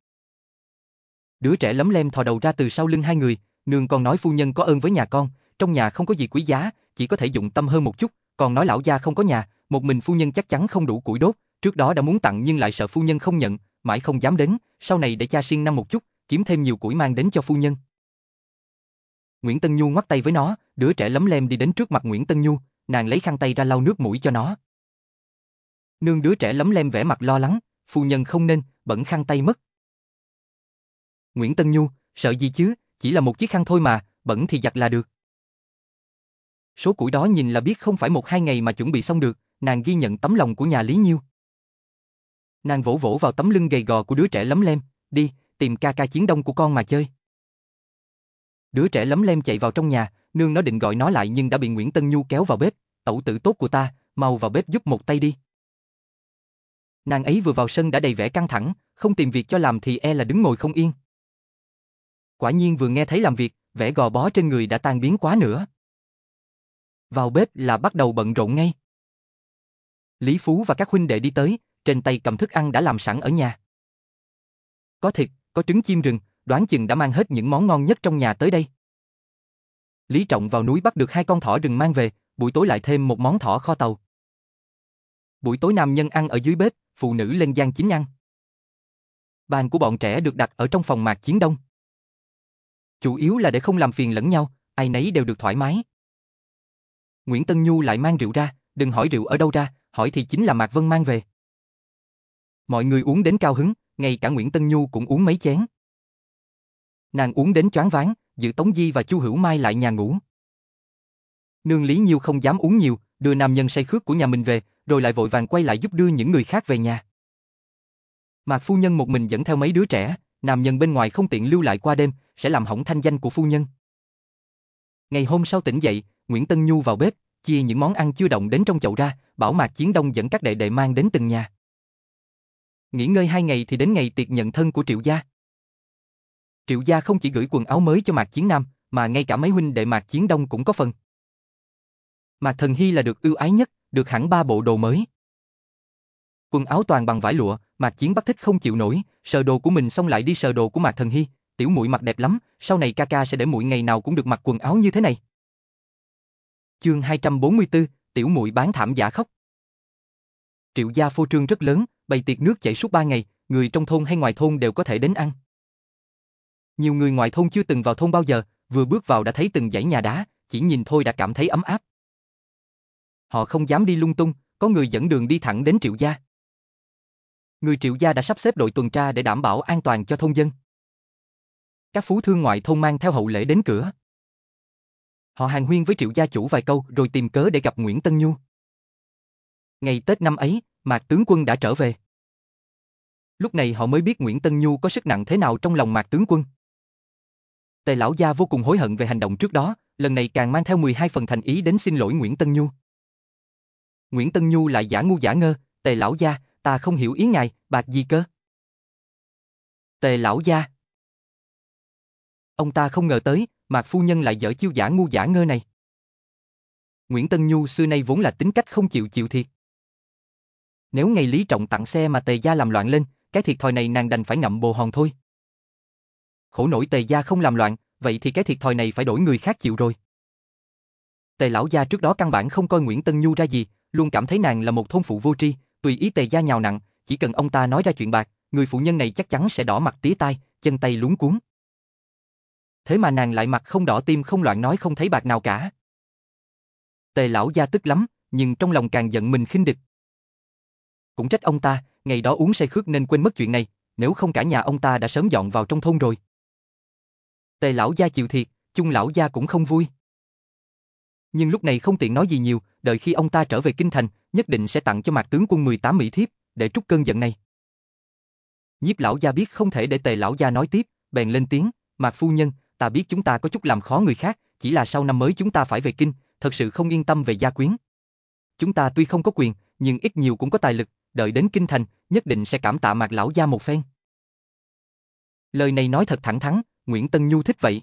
Đứa trẻ lấm lem thò đầu ra từ sau lưng hai người, nương còn nói phu nhân có ơn với nhà con, trong nhà không có gì quý giá, chỉ có thể dụng tâm hơn một chút, còn nói lão gia không có nhà, một mình phu nhân chắc chắn không đủ củi đốt, trước đó đã muốn tặng nhưng lại sợ phu nhân không nhận, mãi không dám đến, sau này để cha siêng năm một chút, kiếm thêm nhiều củi mang đến cho phu nhân. Nguyễn Tân Nhu ngoắt tay với nó, đứa trẻ lấm lem đi đến trước mặt Nguyễn Tân Nhu, nàng lấy khăn tay ra lau nước mũi cho nó. Nương đứa trẻ lấm lem vẻ mặt lo lắng, phu nhân không nên, bẩn khăn tay mất. Nguyễn Tân Nhu, sợ gì chứ, chỉ là một chiếc khăn thôi mà, bẩn thì giặt là được. Số củi đó nhìn là biết không phải một hai ngày mà chuẩn bị xong được, nàng ghi nhận tấm lòng của nhà Lý Nhiêu. Nàng vỗ vỗ vào tấm lưng gầy gò của đứa trẻ lấm lem, đi, tìm ca ca chiến đông của con mà chơi. Đứa trẻ lấm lem chạy vào trong nhà, nương nó định gọi nó lại nhưng đã bị Nguyễn Tân Nhu kéo vào bếp, tẩu tử tốt của ta, mau vào bếp giúp một tay đi. Nàng ấy vừa vào sân đã đầy vẻ căng thẳng, không tìm việc cho làm thì e là đứng ngồi không yên. Quả nhiên vừa nghe thấy làm việc, vẻ gò bó trên người đã tan biến quá nữa. Vào bếp là bắt đầu bận rộn ngay. Lý Phú và các huynh đệ đi tới, trên tay cầm thức ăn đã làm sẵn ở nhà. Có thịt, có trứng chim rừng, đoán chừng đã mang hết những món ngon nhất trong nhà tới đây. Lý Trọng vào núi bắt được hai con thỏ rừng mang về, buổi tối lại thêm một món thỏ kho tàu. Buổi tối nam nhân ăn ở dưới bếp, phụ nữ lên gian chính ăn. Bàn của bọn trẻ được đặt ở trong phòng mạc chiến đông. Chủ yếu là để không làm phiền lẫn nhau, ai nấy đều được thoải mái. Nguyễn Tân Nhu lại mang rượu ra, đừng hỏi rượu ở đâu ra, hỏi thì chính là Mạc Vân mang về. Mọi người uống đến cao hứng, ngay cả Nguyễn Tân Nhu cũng uống mấy chén. Nàng uống đến choáng váng, giữ Tống Di và Chu Hữu Mai lại nhà ngủ. Nương Lý Nhiêu không dám uống nhiều, đưa nam nhân say khước của nhà mình về, rồi lại vội vàng quay lại giúp đưa những người khác về nhà. Mạc phu nhân một mình dẫn theo mấy đứa trẻ, nam nhân bên ngoài không tiện lưu lại qua đêm, sẽ làm hỏng thanh danh của phu nhân. Ngày hôm sau tỉnh dậy, Nguyễn Tân Nhu vào bếp, chia những món ăn chưa động đến trong chậu ra, bảo Mạc Chiến Đông dẫn các đệ đệ mang đến từng nhà. Nghỉ ngơi hai ngày thì đến ngày tiệc nhận thân của Triệu Gia. Triệu Gia không chỉ gửi quần áo mới cho Mạc Chiến Nam, mà ngay cả mấy huynh đệ Mạc Chiến Đông cũng có phần. Mạc Thần Hy là được ưu ái nhất, được hẳn ba bộ đồ mới. Quần áo toàn bằng vải lụa, Mạc Chiến bắt thích không chịu nổi, sờ đồ của mình xong lại đi sờ đồ của Mạc Thần Hy, tiểu muội mặc đẹp lắm, sau này ca ca sẽ để muội ngày nào cũng được mặc quần áo như thế này. Chương 244, tiểu muội bán thảm giả khóc. Triệu gia phô trương rất lớn, bày tiệc nước chảy suốt ba ngày, người trong thôn hay ngoài thôn đều có thể đến ăn. Nhiều người ngoài thôn chưa từng vào thôn bao giờ, vừa bước vào đã thấy từng dãy nhà đá, chỉ nhìn thôi đã cảm thấy ấm áp. Họ không dám đi lung tung, có người dẫn đường đi thẳng đến Triệu gia. Người Triệu gia đã sắp xếp đội tuần tra để đảm bảo an toàn cho thôn dân. Các phú thương ngoại thôn mang theo hậu lễ đến cửa. Họ hàng huyên với Triệu gia chủ vài câu rồi tìm cớ để gặp Nguyễn Tân Nhu. Ngày Tết năm ấy, Mạc tướng quân đã trở về. Lúc này họ mới biết Nguyễn Tân Nhu có sức nặng thế nào trong lòng Mạc tướng quân. Tề lão gia vô cùng hối hận về hành động trước đó, lần này càng mang theo 12 phần thành ý đến xin lỗi Nguyễn Tân Nhu. Nguyễn Tân Nhu lại giả ngu giả ngơ, Tề lão gia, ta không hiểu ý ngài, bạc gì cơ? Tề lão gia. Ông ta không ngờ tới, Mạc phu nhân lại dở chiêu giả ngu giả ngơ này. Nguyễn Tân Nhu xưa nay vốn là tính cách không chịu chịu thiệt. Nếu ngày Lý Trọng tặng xe mà Tề gia làm loạn lên, cái thiệt thòi này nàng đành phải ngậm bồ hòn thôi. Khổ nổi Tề gia không làm loạn, vậy thì cái thiệt thòi này phải đổi người khác chịu rồi. Tề lão gia trước đó căn bản không coi Nguyễn Tân Nhu ra gì, luôn cảm thấy nàng là một thôn phụ vô tri, tùy ý Tề gia nhào nặng, chỉ cần ông ta nói ra chuyện bạc, người phụ nhân này chắc chắn sẽ đỏ mặt tía tai, chân tay luống cuốn. Thế mà nàng lại mặt không đỏ tim không loạn nói không thấy bạc nào cả. Tề lão gia tức lắm, nhưng trong lòng càng giận mình khinh địch. Cũng trách ông ta, ngày đó uống say khước nên quên mất chuyện này, nếu không cả nhà ông ta đã sớm dọn vào trong thôn rồi. Tề lão gia chịu thiệt, chung lão gia cũng không vui. Nhưng lúc này không tiện nói gì nhiều, đợi khi ông ta trở về kinh thành, nhất định sẽ tặng cho mạc tướng quân 18 mỹ thiếp, để trút cơn giận này. Nhiếp lão gia biết không thể để tề lão gia nói tiếp, bèn lên tiếng, mạc phu nhân, ta biết chúng ta có chút làm khó người khác, chỉ là sau năm mới chúng ta phải về kinh, thật sự không yên tâm về gia quyến. Chúng ta tuy không có quyền, nhưng ít nhiều cũng có tài lực, đợi đến kinh thành, nhất định sẽ cảm tạ mạc lão gia một phen. Lời này nói thật thẳng thắn, Nguyễn Tân Nhu thích vậy.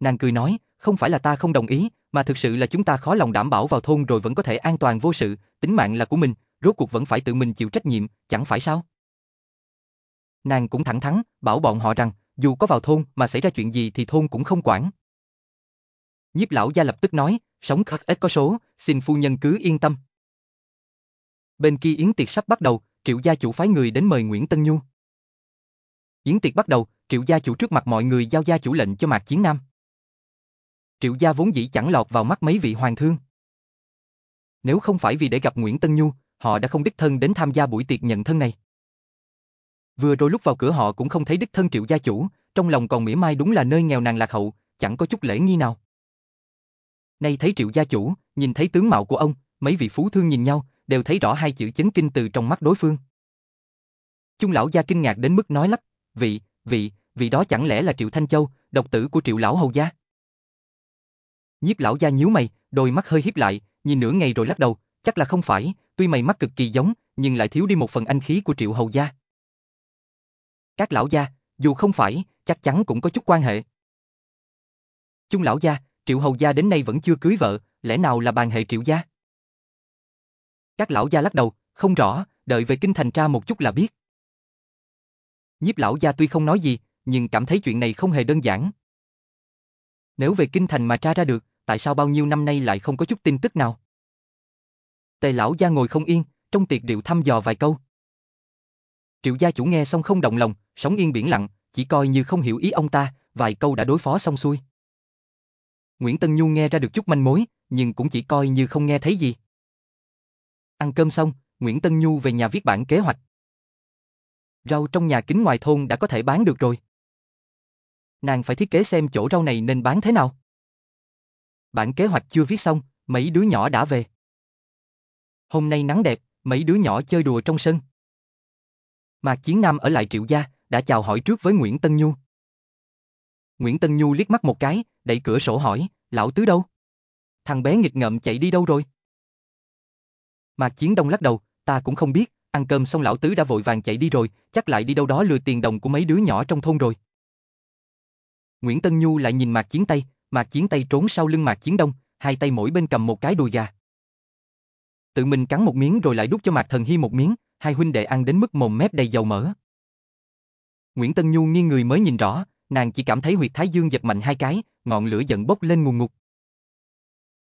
Nàng cười nói, không phải là ta không đồng ý, mà thực sự là chúng ta khó lòng đảm bảo vào thôn rồi vẫn có thể an toàn vô sự, tính mạng là của mình, rốt cuộc vẫn phải tự mình chịu trách nhiệm, chẳng phải sao? Nàng cũng thẳng thắn, bảo bọn họ rằng, dù có vào thôn mà xảy ra chuyện gì thì thôn cũng không quản. Nhiếp lão gia lập tức nói, sống khắc ít có số, xin phu nhân cứ yên tâm. Bên kia yến tiệc sắp bắt đầu, triệu gia chủ phái người đến mời Nguyễn Tân Nhu. Yến tiệc bắt đầu, triệu gia chủ trước mặt mọi người giao gia chủ lệnh cho Mạc Chiến Nam. Triệu gia vốn dĩ chẳng lọt vào mắt mấy vị hoàng thương. Nếu không phải vì để gặp Nguyễn Tân Nhu, họ đã không đích thân đến tham gia buổi tiệc nhận thân này. Vừa rồi lúc vào cửa họ cũng không thấy đích thân triệu gia chủ, trong lòng còn mỉa mai đúng là nơi nghèo nàn lạc hậu, chẳng có chút lễ nghi nào. Nay thấy triệu gia chủ, nhìn thấy tướng mạo của ông, mấy vị phú thương nhìn nhau, đều thấy rõ hai chữ chấn kinh từ trong mắt đối phương. Chung lão gia kinh ngạc đến mức nói lắp, vị, vị, vị đó chẳng lẽ là Triệu Thanh Châu, độc tử của Triệu lão hầu gia? Nhiếp lão gia nhíu mày, đôi mắt hơi híp lại, nhìn nửa ngày rồi lắc đầu, chắc là không phải, tuy mày mắt cực kỳ giống, nhưng lại thiếu đi một phần anh khí của Triệu hầu gia. Các lão gia, dù không phải, chắc chắn cũng có chút quan hệ. Chung lão gia, Triệu hầu gia đến nay vẫn chưa cưới vợ, lẽ nào là bàn hệ Triệu gia? Các lão gia lắc đầu, không rõ, đợi về kinh thành tra một chút là biết. Nhiếp lão gia tuy không nói gì, nhưng cảm thấy chuyện này không hề đơn giản. Nếu về kinh thành mà tra ra được, tại sao bao nhiêu năm nay lại không có chút tin tức nào? Tề lão gia ngồi không yên, trong tiệc rượu thăm dò vài câu. Triệu gia chủ nghe xong không động lòng, sống yên biển lặng, chỉ coi như không hiểu ý ông ta, vài câu đã đối phó xong xuôi. Nguyễn Tân Nhu nghe ra được chút manh mối, nhưng cũng chỉ coi như không nghe thấy gì. Ăn cơm xong, Nguyễn Tân Nhu về nhà viết bản kế hoạch. Rau trong nhà kính ngoài thôn đã có thể bán được rồi. Nàng phải thiết kế xem chỗ rau này nên bán thế nào. Bản kế hoạch chưa viết xong, mấy đứa nhỏ đã về. Hôm nay nắng đẹp, mấy đứa nhỏ chơi đùa trong sân. Mạc Chiến Nam ở lại Triệu Gia, đã chào hỏi trước với Nguyễn Tân Nhu. Nguyễn Tân Nhu liếc mắt một cái, đẩy cửa sổ hỏi, lão tứ đâu? Thằng bé nghịch ngợm chạy đi đâu rồi? Mạc Chiến Đông lắc đầu, ta cũng không biết, ăn cơm xong lão tứ đã vội vàng chạy đi rồi, chắc lại đi đâu đó lừa tiền đồng của mấy đứa nhỏ trong thôn rồi. Nguyễn Tân Nhu lại nhìn Mạc Chiến Tây, Mạc Chiến Tây trốn sau lưng Mạc Chiến Đông, hai tay mỗi bên cầm một cái đùi gà. Tự mình cắn một miếng rồi lại đút cho Mạc Thần Hy một miếng, hai huynh đệ ăn đến mức mồm mép đầy dầu mỡ. Nguyễn Tân Nhu nghiêng người mới nhìn rõ, nàng chỉ cảm thấy huyệt thái dương giật mạnh hai cái, ngọn lửa giận bốc lên ngùn ngụt.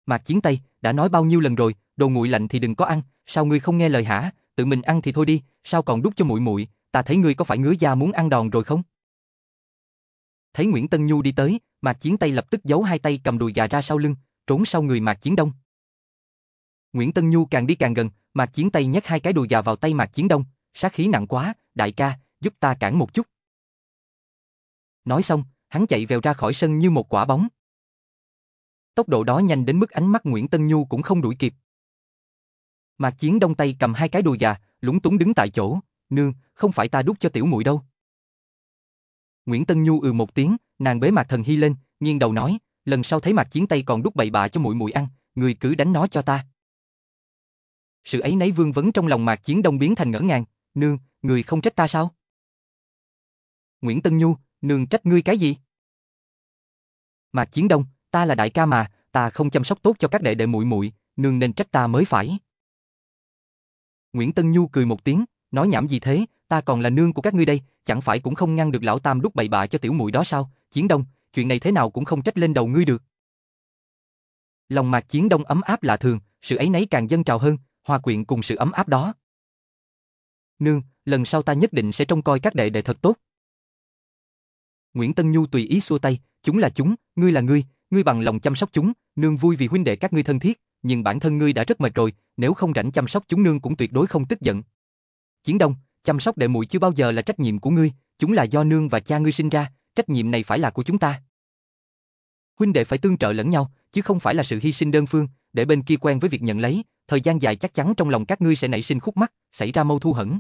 Mạc Chiến Tây, đã nói bao nhiêu lần rồi, đồ nguội lạnh thì đừng có ăn, sao ngươi không nghe lời hả? Tự mình ăn thì thôi đi, sao còn đút cho muội muội? Ta thấy ngươi có phải ngứa da muốn ăn đòn rồi không? Thấy Nguyễn Tân Nhu đi tới, Mạc Chiến Tây lập tức giấu hai tay cầm đùi gà ra sau lưng, trốn sau người Mạc Chiến Đông. Nguyễn Tân Nhu càng đi càng gần, Mạc Chiến Tây nhét hai cái đùi gà vào tay Mạc Chiến Đông, sát khí nặng quá, đại ca, giúp ta cản một chút. Nói xong, hắn chạy vèo ra khỏi sân như một quả bóng. Tốc độ đó nhanh đến mức ánh mắt Nguyễn Tân Nhu cũng không đuổi kịp. Mạc Chiến Đông tay cầm hai cái đùi gà, lúng túng đứng tại chỗ, nương, không phải ta đút cho tiểu muội đâu. Nguyễn Tân Nhu ừ một tiếng, nàng bế Mạc Thần Hy lên, nghiêng đầu nói, lần sau thấy Mạc Chiến Tây còn đút bậy bạ cho muội muội ăn, người cứ đánh nó cho ta. Sự ấy nấy vương vấn trong lòng Mạc Chiến Đông biến thành ngỡ ngàng, nương, người không trách ta sao? Nguyễn Tân Nhu, nương trách ngươi cái gì? Mạc Chiến Đông, ta là đại ca mà, ta không chăm sóc tốt cho các đệ đệ muội muội, nương nên trách ta mới phải. Nguyễn Tân Nhu cười một tiếng, nói nhảm gì thế, ta còn là nương của các ngươi đây, chẳng phải cũng không ngăn được lão tam đút bậy bạ cho tiểu muội đó sao? Chiến Đông, chuyện này thế nào cũng không trách lên đầu ngươi được. Lòng Mạc Chiến Đông ấm áp lạ thường, sự ấy nấy càng dâng trào hơn, hòa quyện cùng sự ấm áp đó. Nương, lần sau ta nhất định sẽ trông coi các đệ đệ thật tốt. Nguyễn Tân Nhu tùy ý xua tay, chúng là chúng, ngươi là ngươi, ngươi bằng lòng chăm sóc chúng, nương vui vì huynh đệ các ngươi thân thiết, nhưng bản thân ngươi đã rất mệt rồi, nếu không rảnh chăm sóc chúng nương cũng tuyệt đối không tức giận. Chiến Đông, chăm sóc đệ muội chưa bao giờ là trách nhiệm của ngươi, chúng là do nương và cha ngươi sinh ra, trách nhiệm này phải là của chúng ta. Huynh đệ phải tương trợ lẫn nhau, chứ không phải là sự hy sinh đơn phương, để bên kia quen với việc nhận lấy, thời gian dài chắc chắn trong lòng các ngươi sẽ nảy sinh khúc mắc, xảy ra mâu thu hẫn.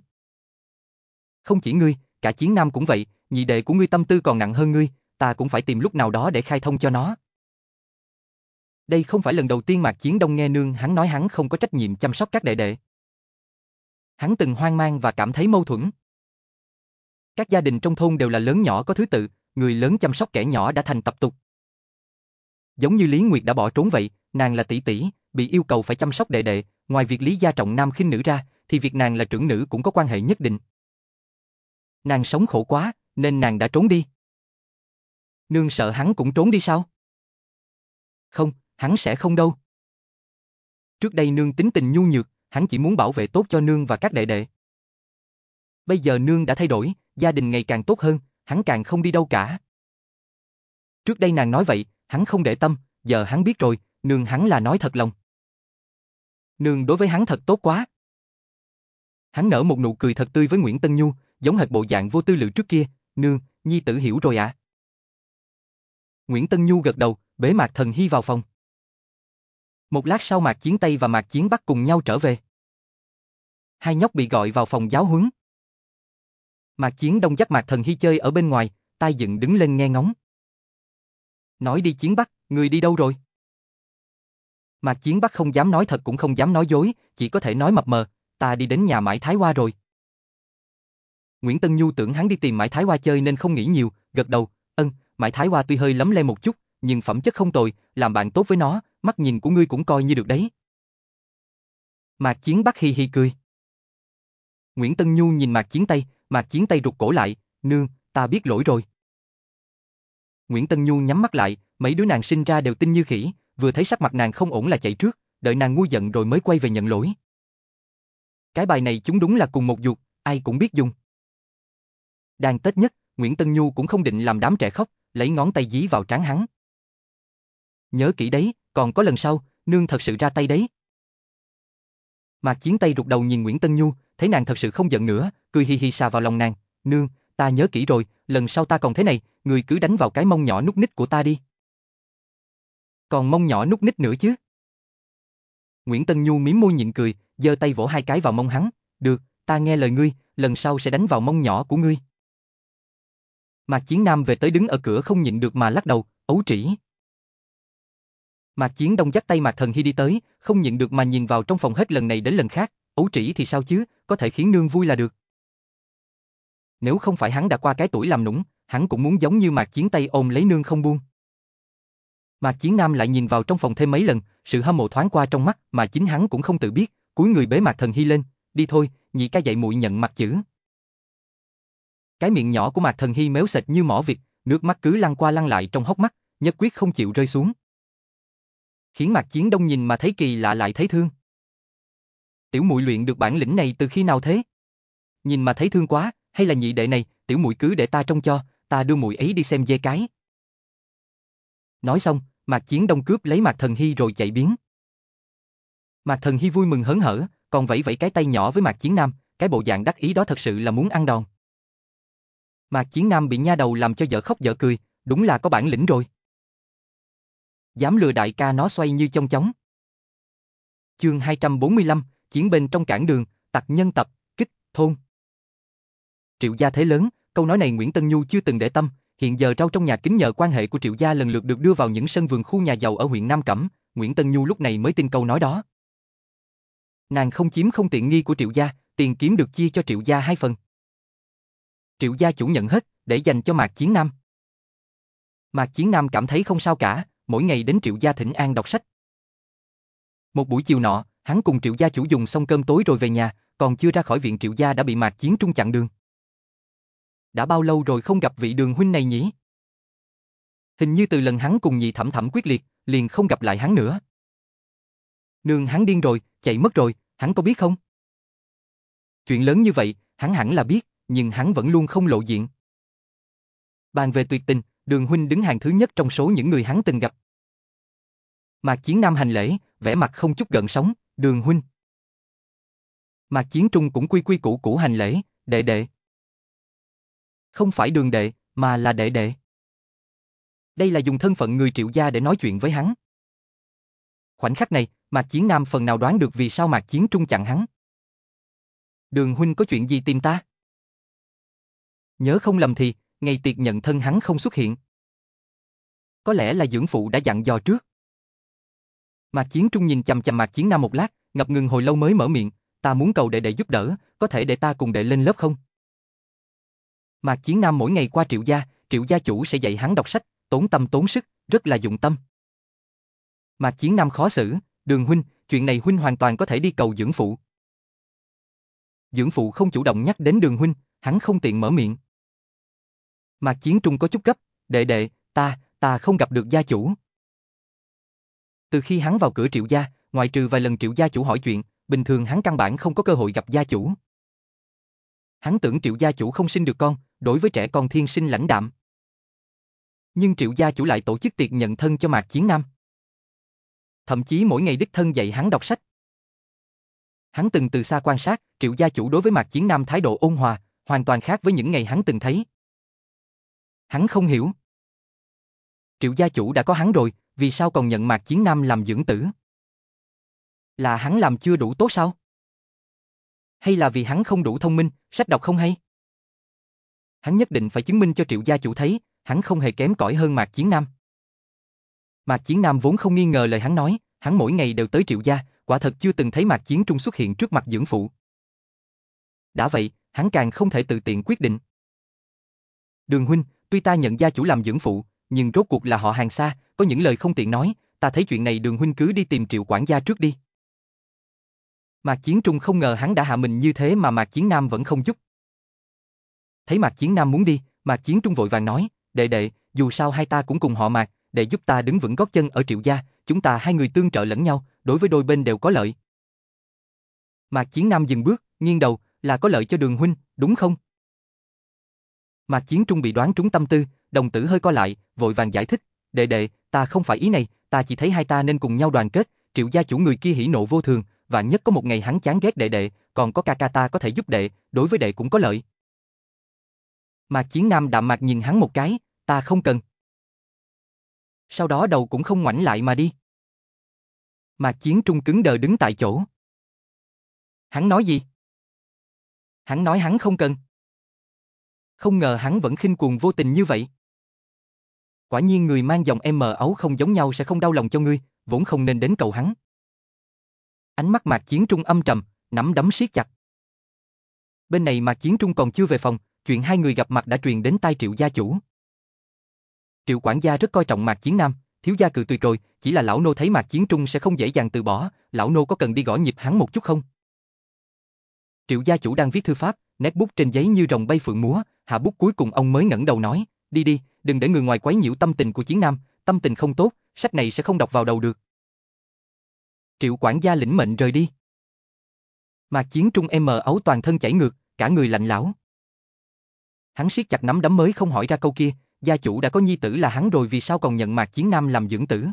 Không chỉ ngươi, cả chiến nam cũng vậy, nhị đệ của ngươi tâm tư còn nặng hơn ngươi, ta cũng phải tìm lúc nào đó để khai thông cho nó. Đây không phải lần đầu tiên Mạc Chiến Đông nghe nương hắn nói hắn không có trách nhiệm chăm sóc các đệ đệ. Hắn từng hoang mang và cảm thấy mâu thuẫn. Các gia đình trong thôn đều là lớn nhỏ có thứ tự, người lớn chăm sóc kẻ nhỏ đã thành tập tục. Giống như Lý Nguyệt đã bỏ trốn vậy, nàng là tỷ tỷ, bị yêu cầu phải chăm sóc đệ đệ, ngoài việc Lý gia trọng nam khinh nữ ra, thì việc nàng là trưởng nữ cũng có quan hệ nhất định. Nàng sống khổ quá, nên nàng đã trốn đi. Nương sợ hắn cũng trốn đi sao? Không, hắn sẽ không đâu. Trước đây nương tính tình nhu nhược, hắn chỉ muốn bảo vệ tốt cho nương và các đệ đệ. Bây giờ nương đã thay đổi, gia đình ngày càng tốt hơn, hắn càng không đi đâu cả. Trước đây nàng nói vậy, hắn không để tâm, giờ hắn biết rồi, nương hắn là nói thật lòng. Nương đối với hắn thật tốt quá. Hắn nở một nụ cười thật tươi với Nguyễn Tân Nhu, giống hệt bộ dạng vô tư lự trước kia, nương, nhi tử hiểu rồi ạ. À? Nguyễn Tân Nhu gật đầu, bế Mạc Thần Hy vào phòng. Một lát sau Mạc Chiến Tây và Mạc Chiến Bắc cùng nhau trở về. Hai nhóc bị gọi vào phòng giáo huấn. Mạc Chiến Đông dắt Mạc Thần Hy chơi ở bên ngoài, tai dựng đứng lên nghe ngóng. Nói đi Chiến Bắc, người đi đâu rồi? Mạc Chiến Bắc không dám nói thật cũng không dám nói dối, chỉ có thể nói mập mờ, ta đi đến nhà Mãi Thái Hoa rồi. Nguyễn Tân Nhu tưởng hắn đi tìm Mãi Thái Hoa chơi nên không nghĩ nhiều, gật đầu, ân, Mãi Thái Hoa tuy hơi lấm le một chút, nhưng phẩm chất không tồi, làm bạn tốt với nó, mắt nhìn của ngươi cũng coi như được đấy. Mạc Chiến Bắc hi hi cười. Nguyễn Tân Nhu nhìn Mạc Chiến Tây, Mạc Chiến Tây rụt cổ lại, nương, ta biết lỗi rồi. Nguyễn Tân Nhu nhắm mắt lại, mấy đứa nàng sinh ra đều tinh như khỉ, vừa thấy sắc mặt nàng không ổn là chạy trước, đợi nàng ngu giận rồi mới quay về nhận lỗi. Cái bài này chúng đúng là cùng một dục, ai cũng biết dùng. Đang Tết nhất, Nguyễn Tân Nhu cũng không định làm đám trẻ khóc, lấy ngón tay dí vào trán hắn. Nhớ kỹ đấy, còn có lần sau, nương thật sự ra tay đấy. Mạc Chiến tay rụt đầu nhìn Nguyễn Tân Nhu, thấy nàng thật sự không giận nữa, cười hi hi xà vào lòng nàng. Nương, ta nhớ kỹ rồi, lần sau ta còn thế này, người cứ đánh vào cái mông nhỏ nút nít của ta đi. Còn mông nhỏ nút nít nữa chứ? Nguyễn Tân Nhu mím môi nhịn cười, giơ tay vỗ hai cái vào mông hắn. Được, ta nghe lời ngươi, lần sau sẽ đánh vào mông nhỏ của ngươi. Mạc Chiến Nam về tới đứng ở cửa không nhịn được mà lắc đầu, ấu trĩ. Mạc Chiến Đông dắt tay Mạc Thần Hy đi tới, không nhịn được mà nhìn vào trong phòng hết lần này đến lần khác, ấu trĩ thì sao chứ, có thể khiến nương vui là được. Nếu không phải hắn đã qua cái tuổi làm nũng, hắn cũng muốn giống như Mạc Chiến Tây ôm lấy nương không buông. Mạc Chiến Nam lại nhìn vào trong phòng thêm mấy lần, sự hâm mộ thoáng qua trong mắt mà chính hắn cũng không tự biết, cúi người bế Mạc Thần Hy lên, đi thôi, nhị ca dạy muội nhận mặt chữ. Cái miệng nhỏ của Mạc Thần Hy méo sệt như mỏ vịt, nước mắt cứ lăn qua lăn lại trong hốc mắt, nhất quyết không chịu rơi xuống. Khiến Mạc Chiến Đông nhìn mà thấy kỳ lạ lại thấy thương. Tiểu muội luyện được bản lĩnh này từ khi nào thế? Nhìn mà thấy thương quá, hay là nhị đệ này, tiểu muội cứ để ta trông cho, ta đưa muội ấy đi xem dê cái. Nói xong, Mạc Chiến Đông cướp lấy Mạc Thần Hy rồi chạy biến. Mạc Thần Hy vui mừng hớn hở, còn vẫy vẫy cái tay nhỏ với Mạc Chiến Nam, cái bộ dạng đắc ý đó thật sự là muốn ăn đòn. Mạc Chiến Nam bị nha đầu làm cho dở khóc dở cười, đúng là có bản lĩnh rồi. Dám lừa đại ca nó xoay như trong chóng. Chương 245, chiến bên trong cảng đường, tặc nhân tập, kích, thôn. Triệu gia thế lớn, câu nói này Nguyễn Tân Nhu chưa từng để tâm, hiện giờ rau trong nhà kính nhờ quan hệ của Triệu gia lần lượt được đưa vào những sân vườn khu nhà giàu ở huyện Nam Cẩm, Nguyễn Tân Nhu lúc này mới tin câu nói đó. Nàng không chiếm không tiện nghi của Triệu gia, tiền kiếm được chia cho Triệu gia hai phần. Triệu gia chủ nhận hết, để dành cho Mạc Chiến Nam. Mạc Chiến Nam cảm thấy không sao cả, mỗi ngày đến Triệu gia thịnh an đọc sách. Một buổi chiều nọ, hắn cùng Triệu gia chủ dùng xong cơm tối rồi về nhà, còn chưa ra khỏi viện Triệu gia đã bị Mạc Chiến Trung chặn đường. Đã bao lâu rồi không gặp vị đường huynh này nhỉ? Hình như từ lần hắn cùng nhị thẩm thẩm quyết liệt, liền không gặp lại hắn nữa. Nương hắn điên rồi, chạy mất rồi, hắn có biết không? Chuyện lớn như vậy, hắn hẳn là biết, nhưng hắn vẫn luôn không lộ diện. Bàn về tuyệt tình, đường huynh đứng hàng thứ nhất trong số những người hắn từng gặp. Mạc Chiến Nam hành lễ, vẻ mặt không chút gợn sóng, đường huynh. Mạc Chiến Trung cũng quy quy củ củ hành lễ, đệ đệ. Không phải đường đệ, mà là đệ đệ. Đây là dùng thân phận người triệu gia để nói chuyện với hắn. Khoảnh khắc này, Mạc Chiến Nam phần nào đoán được vì sao Mạc Chiến Trung chặn hắn. Đường huynh có chuyện gì tìm ta? Nhớ không lầm thì, ngày tiệc nhận thân hắn không xuất hiện. Có lẽ là dưỡng phụ đã dặn dò trước. Mạc Chiến Trung nhìn chằm chằm Mạc Chiến Nam một lát, ngập ngừng hồi lâu mới mở miệng, ta muốn cầu đệ đệ giúp đỡ, có thể để ta cùng đệ lên lớp không? Mạc Chiến Nam mỗi ngày qua triệu gia, triệu gia chủ sẽ dạy hắn đọc sách, tốn tâm tốn sức, rất là dụng tâm. Mạc Chiến Nam khó xử, đường huynh, chuyện này huynh hoàn toàn có thể đi cầu dưỡng phụ. Dưỡng phụ không chủ động nhắc đến đường huynh, hắn không tiện mở miệng. Mạc Chiến Trung có chút gấp, đệ đệ, ta, ta không gặp được gia chủ. Từ khi hắn vào cửa triệu gia, ngoại trừ vài lần triệu gia chủ hỏi chuyện, bình thường hắn căn bản không có cơ hội gặp gia chủ. Hắn tưởng triệu gia chủ không sinh được con, đối với trẻ con thiên sinh lãnh đạm. Nhưng triệu gia chủ lại tổ chức tiệc nhận thân cho Mạc Chiến Nam. Thậm chí mỗi ngày đích thân dạy hắn đọc sách. Hắn từng từ xa quan sát, triệu gia chủ đối với Mạc Chiến Nam thái độ ôn hòa, hoàn toàn khác với những ngày hắn từng thấy. Hắn không hiểu. Triệu gia chủ đã có hắn rồi, vì sao còn nhận Mạc Chiến Nam làm dưỡng tử? Là hắn làm chưa đủ tốt sao? Hay là vì hắn không đủ thông minh, sách đọc không hay? Hắn nhất định phải chứng minh cho triệu gia chủ thấy, hắn không hề kém cỏi hơn Mạc Chiến Nam. Mạc Chiến Nam vốn không nghi ngờ lời hắn nói, hắn mỗi ngày đều tới triệu gia, quả thật chưa từng thấy Mạc Chiến Trung xuất hiện trước mặt dưỡng phụ. Đã vậy, hắn càng không thể tự tiện quyết định. Đường huynh, tuy ta nhận gia chủ làm dưỡng phụ, nhưng rốt cuộc là họ hàng xa, có những lời không tiện nói, ta thấy chuyện này đường huynh cứ đi tìm triệu quản gia trước đi. Mạc Chiến Trung không ngờ hắn đã hạ mình như thế mà Mạc Chiến Nam vẫn không giúp. Thấy Mạc Chiến Nam muốn đi, Mạc Chiến Trung vội vàng nói, đệ đệ, dù sao hai ta cũng cùng họ Mạc, để giúp ta đứng vững gót chân ở triệu gia, chúng ta hai người tương trợ lẫn nhau, đối với đôi bên đều có lợi. Mạc Chiến Nam dừng bước, nghiêng đầu, là có lợi cho đường huynh, đúng không? Mạc Chiến Trung bị đoán trúng tâm tư, đồng tử hơi co lại, vội vàng giải thích, đệ đệ, ta không phải ý này, ta chỉ thấy hai ta nên cùng nhau đoàn kết, triệu gia chủ người kia hỉ nộ vô thường, và nhất có một ngày hắn chán ghét đệ đệ, còn có ca ca ta có thể giúp đệ, đối với đệ cũng có lợi. Mạc Chiến Nam đạm mạc nhìn hắn một cái, ta không cần. Sau đó đầu cũng không ngoảnh lại mà đi. Mạc Chiến Trung cứng đờ đứng tại chỗ. Hắn nói gì? Hắn nói hắn không cần. Không ngờ hắn vẫn khinh cuồng vô tình như vậy. Quả nhiên người mang dòng M ấu không giống nhau sẽ không đau lòng cho ngươi, vốn không nên đến cầu hắn. Ánh mắt Mạc Chiến Trung âm trầm, nắm đấm siết chặt. Bên này Mạc Chiến Trung còn chưa về phòng, chuyện hai người gặp mặt đã truyền đến tai Triệu gia chủ. Triệu quản gia rất coi trọng Mạc Chiến Nam, thiếu gia cự tuyệt rồi, chỉ là lão nô thấy Mạc Chiến Trung sẽ không dễ dàng từ bỏ, lão nô có cần đi gõ nhịp hắn một chút không? Triệu gia chủ đang viết thư pháp, nét bút trên giấy như rồng bay phượng múa, hạ bút cuối cùng ông mới ngẩng đầu nói, đi đi, đừng để người ngoài quấy nhiễu tâm tình của Chiến Nam, tâm tình không tốt, sách này sẽ không đọc vào đầu được. Triệu quản gia lĩnh mệnh rời đi. mà Chiến Trung em mờ ấu toàn thân chảy ngược, cả người lạnh lão. Hắn siết chặt nắm đấm mới không hỏi ra câu kia, gia chủ đã có nhi tử là hắn rồi vì sao còn nhận Mạc Chiến Nam làm dưỡng tử.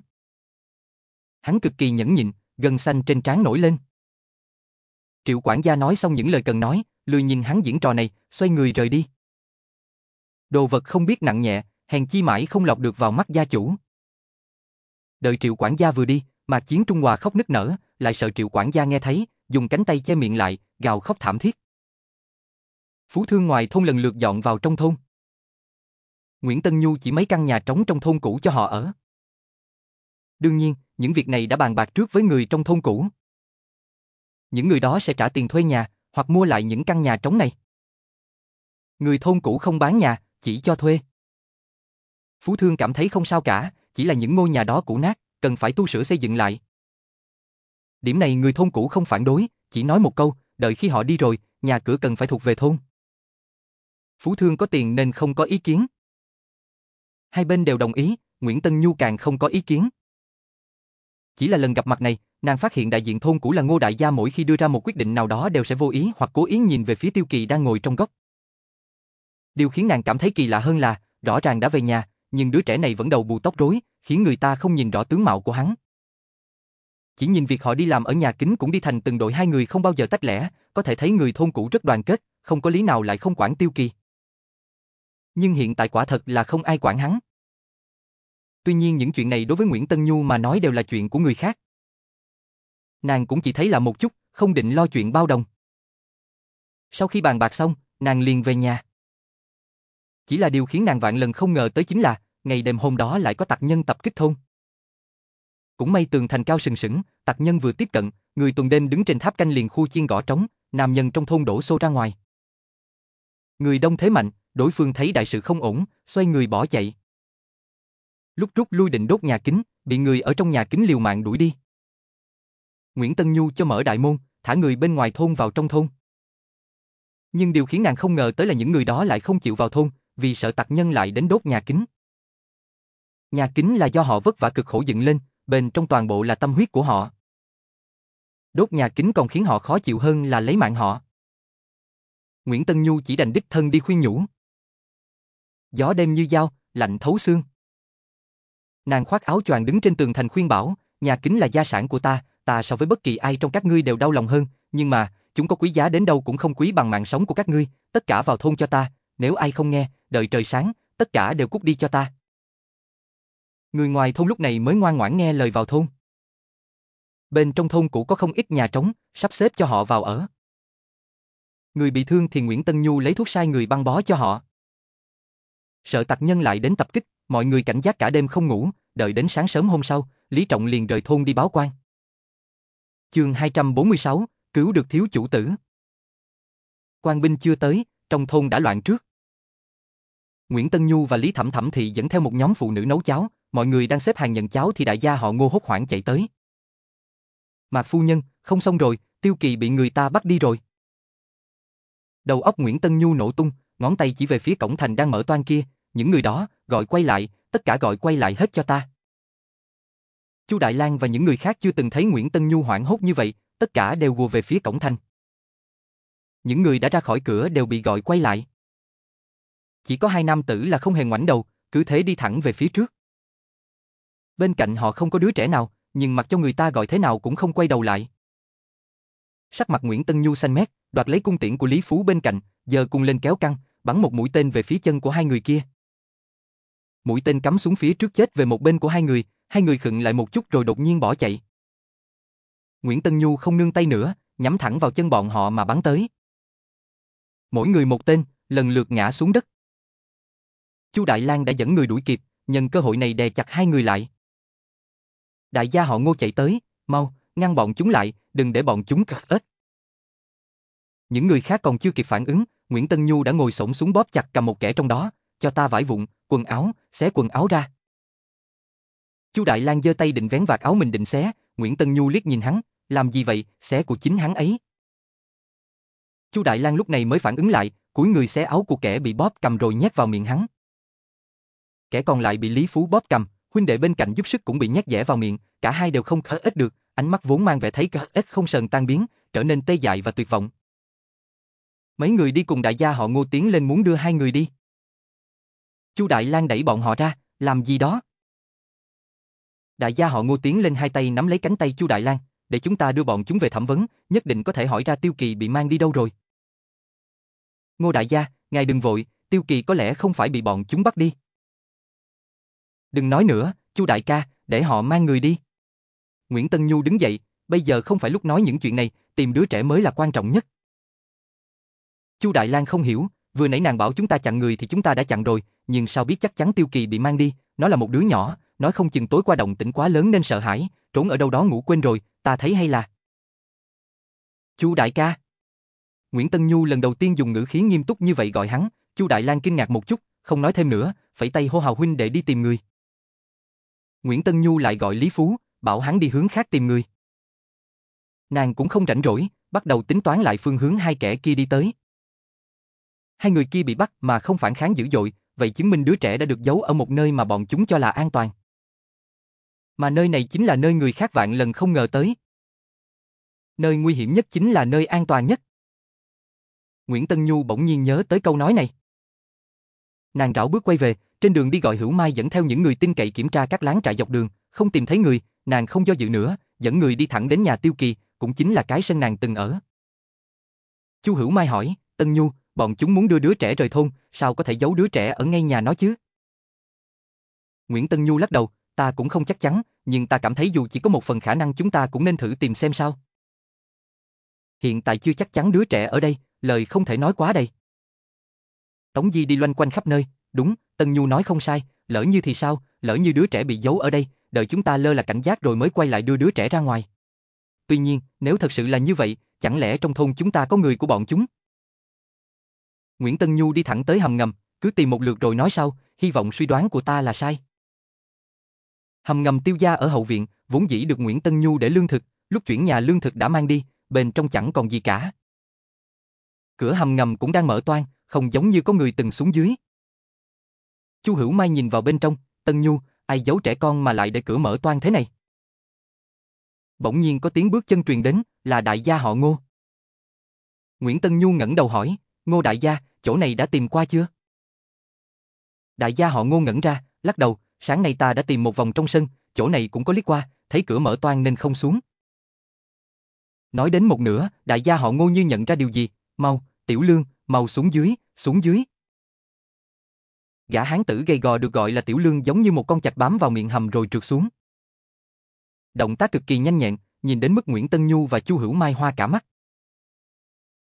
Hắn cực kỳ nhẫn nhịn, gần xanh trên trán nổi lên. Triệu quản gia nói xong những lời cần nói, lười nhìn hắn diễn trò này, xoay người rời đi. Đồ vật không biết nặng nhẹ, hèn chi mãi không lọc được vào mắt gia chủ. Đợi triệu quản gia vừa đi, mà chiến Trung Hòa khóc nức nở, lại sợ triệu quản gia nghe thấy, dùng cánh tay che miệng lại, gào khóc thảm thiết. Phú thương ngoài thôn lần lượt dọn vào trong thôn. Nguyễn Tân Nhu chỉ mấy căn nhà trống trong thôn cũ cho họ ở. Đương nhiên, những việc này đã bàn bạc trước với người trong thôn cũ. Những người đó sẽ trả tiền thuê nhà, hoặc mua lại những căn nhà trống này. Người thôn cũ không bán nhà, chỉ cho thuê. Phú Thương cảm thấy không sao cả, chỉ là những ngôi nhà đó cũ nát, cần phải tu sửa xây dựng lại. Điểm này người thôn cũ không phản đối, chỉ nói một câu, đợi khi họ đi rồi, nhà cửa cần phải thuộc về thôn. Phú Thương có tiền nên không có ý kiến. Hai bên đều đồng ý, Nguyễn Tân Nhu càng không có ý kiến. Chỉ là lần gặp mặt này, nàng phát hiện đại diện thôn cũ là Ngô Đại Gia mỗi khi đưa ra một quyết định nào đó đều sẽ vô ý hoặc cố ý nhìn về phía Tiêu Kỳ đang ngồi trong góc. Điều khiến nàng cảm thấy kỳ lạ hơn là, rõ ràng đã về nhà, nhưng đứa trẻ này vẫn đầu bù tóc rối, khiến người ta không nhìn rõ tướng mạo của hắn. Chỉ nhìn việc họ đi làm ở nhà kính cũng đi thành từng đội hai người không bao giờ tách lẻ, có thể thấy người thôn cũ rất đoàn kết, không có lý nào lại không quản Tiêu Kỳ. Nhưng hiện tại quả thật là không ai quản hắn. Tuy nhiên những chuyện này đối với Nguyễn Tân Nhu mà nói đều là chuyện của người khác. Nàng cũng chỉ thấy là một chút, không định lo chuyện bao đồng. Sau khi bàn bạc xong, nàng liền về nhà. Chỉ là điều khiến nàng vạn lần không ngờ tới chính là, ngày đêm hôm đó lại có tặc nhân tập kích thôn. Cũng may tường thành cao sừng sững, tặc nhân vừa tiếp cận, người tuần đêm đứng trên tháp canh liền khu chiên gõ trống, nam nhân trong thôn đổ xô ra ngoài. Người đông thế mạnh, đối phương thấy đại sự không ổn, xoay người bỏ chạy. Lúc rút lui định đốt nhà kính, bị người ở trong nhà kính liều mạng đuổi đi. Nguyễn Tân Nhu cho mở đại môn, thả người bên ngoài thôn vào trong thôn. Nhưng điều khiến nàng không ngờ tới là những người đó lại không chịu vào thôn, vì sợ tặc nhân lại đến đốt nhà kính. Nhà kính là do họ vất vả cực khổ dựng lên, bên trong toàn bộ là tâm huyết của họ. Đốt nhà kính còn khiến họ khó chịu hơn là lấy mạng họ. Nguyễn Tân Nhu chỉ đành đích thân đi khuyên nhủ. Gió đêm như dao, lạnh thấu xương. Nàng khoác áo choàng đứng trên tường thành khuyên bảo, nhà kính là gia sản của ta, ta so với bất kỳ ai trong các ngươi đều đau lòng hơn, nhưng mà, chúng có quý giá đến đâu cũng không quý bằng mạng sống của các ngươi, tất cả vào thôn cho ta, nếu ai không nghe, đợi trời sáng, tất cả đều cút đi cho ta. Người ngoài thôn lúc này mới ngoan ngoãn nghe lời vào thôn. Bên trong thôn cũ có không ít nhà trống, sắp xếp cho họ vào ở. Người bị thương thì Nguyễn Tân Nhu lấy thuốc sai người băng bó cho họ. Sợ tặc nhân lại đến tập kích, mọi người cảnh giác cả đêm không ngủ, đợi đến sáng sớm hôm sau, Lý Trọng liền rời thôn đi báo quan. Chương 246, cứu được thiếu chủ tử. Quan binh chưa tới, trong thôn đã loạn trước. Nguyễn Tân Nhu và Lý Thẩm Thẩm Thị dẫn theo một nhóm phụ nữ nấu cháo, mọi người đang xếp hàng nhận cháo thì đại gia họ Ngô hốt hoảng chạy tới. Mạc phu nhân, không xong rồi, Tiêu Kỳ bị người ta bắt đi rồi. Đầu óc Nguyễn Tân Nhu nổ tung, ngón tay chỉ về phía cổng thành đang mở toan kia, những người đó, gọi quay lại, tất cả gọi quay lại hết cho ta. Chu Đại Lang và những người khác chưa từng thấy Nguyễn Tân Nhu hoảng hốt như vậy, tất cả đều gùa về phía cổng thành. Những người đã ra khỏi cửa đều bị gọi quay lại. Chỉ có hai nam tử là không hề ngoảnh đầu, cứ thế đi thẳng về phía trước. Bên cạnh họ không có đứa trẻ nào, nhưng mặc cho người ta gọi thế nào cũng không quay đầu lại. Sắc mặt Nguyễn Tân Nhu xanh mét, đoạt lấy cung tiễn của Lý Phú bên cạnh, giờ cùng lên kéo căng, bắn một mũi tên về phía chân của hai người kia. Mũi tên cắm xuống phía trước chết về một bên của hai người, hai người khựng lại một chút rồi đột nhiên bỏ chạy. Nguyễn Tân Nhu không nương tay nữa, nhắm thẳng vào chân bọn họ mà bắn tới. Mỗi người một tên, lần lượt ngã xuống đất. Chu Đại Lang đã dẫn người đuổi kịp, nhân cơ hội này đè chặt hai người lại. Đại gia họ Ngô chạy tới, mau, ngăn bọn chúng lại, đừng để bọn chúng cật ếch. Những người khác còn chưa kịp phản ứng, Nguyễn Tân Nhu đã ngồi xổm xuống bóp chặt cầm một kẻ trong đó, cho ta vải vụn, quần áo, xé quần áo ra. Chu Đại Lang giơ tay định vén vạt áo mình định xé, Nguyễn Tân Nhu liếc nhìn hắn, làm gì vậy, xé của chính hắn ấy. Chu Đại Lang lúc này mới phản ứng lại, cúi người xé áo của kẻ bị bóp cầm rồi nhét vào miệng hắn. Kẻ còn lại bị Lý Phú bóp cầm, huynh đệ bên cạnh giúp sức cũng bị nhét dẻ vào miệng, cả hai đều không khở ếch được, ánh mắt vốn mang vẻ thấy cả ếch không sờn tan biến, trở nên tê dại và tuyệt vọng. Mấy người đi cùng đại gia họ Ngô tiến lên muốn đưa hai người đi. Chu Đại Lang đẩy bọn họ ra, làm gì đó? Đại gia họ Ngô tiến lên hai tay nắm lấy cánh tay Chu Đại Lang, để chúng ta đưa bọn chúng về thẩm vấn, nhất định có thể hỏi ra Tiêu Kỳ bị mang đi đâu rồi. Ngô đại gia, ngài đừng vội, Tiêu Kỳ có lẽ không phải bị bọn chúng bắt đi. Đừng nói nữa, Chu đại ca, để họ mang người đi. Nguyễn Tân Nhu đứng dậy, bây giờ không phải lúc nói những chuyện này, tìm đứa trẻ mới là quan trọng nhất. Chu Đại Lang không hiểu, vừa nãy nàng bảo chúng ta chặn người thì chúng ta đã chặn rồi, nhưng sao biết chắc chắn Tiêu Kỳ bị mang đi, nó là một đứa nhỏ, nói không chừng tối qua động tĩnh quá lớn nên sợ hãi, trốn ở đâu đó ngủ quên rồi, ta thấy hay là. Chu đại ca. Nguyễn Tân Nhu lần đầu tiên dùng ngữ khí nghiêm túc như vậy gọi hắn, Chu Đại Lang kinh ngạc một chút, không nói thêm nữa, phẩy tay hô hào huynh để đi tìm người. Nguyễn Tân Nhu lại gọi Lý Phú, bảo hắn đi hướng khác tìm người. Nàng cũng không rảnh rỗi, bắt đầu tính toán lại phương hướng hai kẻ kia đi tới. Hai người kia bị bắt mà không phản kháng dữ dội, vậy chứng minh đứa trẻ đã được giấu ở một nơi mà bọn chúng cho là an toàn. Mà nơi này chính là nơi người khác vạn lần không ngờ tới. Nơi nguy hiểm nhất chính là nơi an toàn nhất. Nguyễn Tân Nhu bỗng nhiên nhớ tới câu nói này. Nàng rảo bước quay về, trên đường đi gọi Hữu Mai dẫn theo những người tin cậy kiểm tra các láng trại dọc đường, không tìm thấy người, nàng không do dự nữa, dẫn người đi thẳng đến nhà Tiêu Kỳ, cũng chính là cái sân nàng từng ở. Chu Hữu Mai hỏi, Tân Nhu, bọn chúng muốn đưa đứa trẻ rời thôn, sao có thể giấu đứa trẻ ở ngay nhà nó chứ? Nguyễn Tân Nhu lắc đầu, ta cũng không chắc chắn, nhưng ta cảm thấy dù chỉ có một phần khả năng chúng ta cũng nên thử tìm xem sao. Hiện tại chưa chắc chắn đứa trẻ ở đây, lời không thể nói quá đây. Tống Di đi loanh quanh khắp nơi, đúng, Tân Nhu nói không sai, lỡ như thì sao, lỡ như đứa trẻ bị giấu ở đây, đợi chúng ta lơ là cảnh giác rồi mới quay lại đưa đứa trẻ ra ngoài. Tuy nhiên, nếu thật sự là như vậy, chẳng lẽ trong thôn chúng ta có người của bọn chúng? Nguyễn Tân Nhu đi thẳng tới hầm ngầm, cứ tìm một lượt rồi nói sau, hy vọng suy đoán của ta là sai. Hầm ngầm tiêu gia ở hậu viện, vốn dĩ được Nguyễn Tân Nhu để lương thực, lúc chuyển nhà lương thực đã mang đi, bên trong chẳng còn gì cả. Cửa hầm ngầm cũng đang mở toan, không giống như có người từng xuống dưới. Chu Hữu Mai nhìn vào bên trong, Tân Nhu, ai giấu trẻ con mà lại để cửa mở toan thế này? Bỗng nhiên có tiếng bước chân truyền đến, là đại gia họ Ngô. Nguyễn Tân Nhu ngẩng đầu hỏi, Ngô đại gia, chỗ này đã tìm qua chưa? Đại gia họ Ngô ngẩn ra, lắc đầu, sáng nay ta đã tìm một vòng trong sân, chỗ này cũng có liếc qua, thấy cửa mở toan nên không xuống. Nói đến một nửa, đại gia họ Ngô như nhận ra điều gì, mau, tiểu lương, mau xuống dưới, xuống dưới. Gã hán tử gầy gò được gọi là tiểu lương giống như một con chạch bám vào miệng hầm rồi trượt xuống. Động tác cực kỳ nhanh nhẹn, nhìn đến mức Nguyễn Tân Nhu và Chu Hữu Mai hoa cả mắt.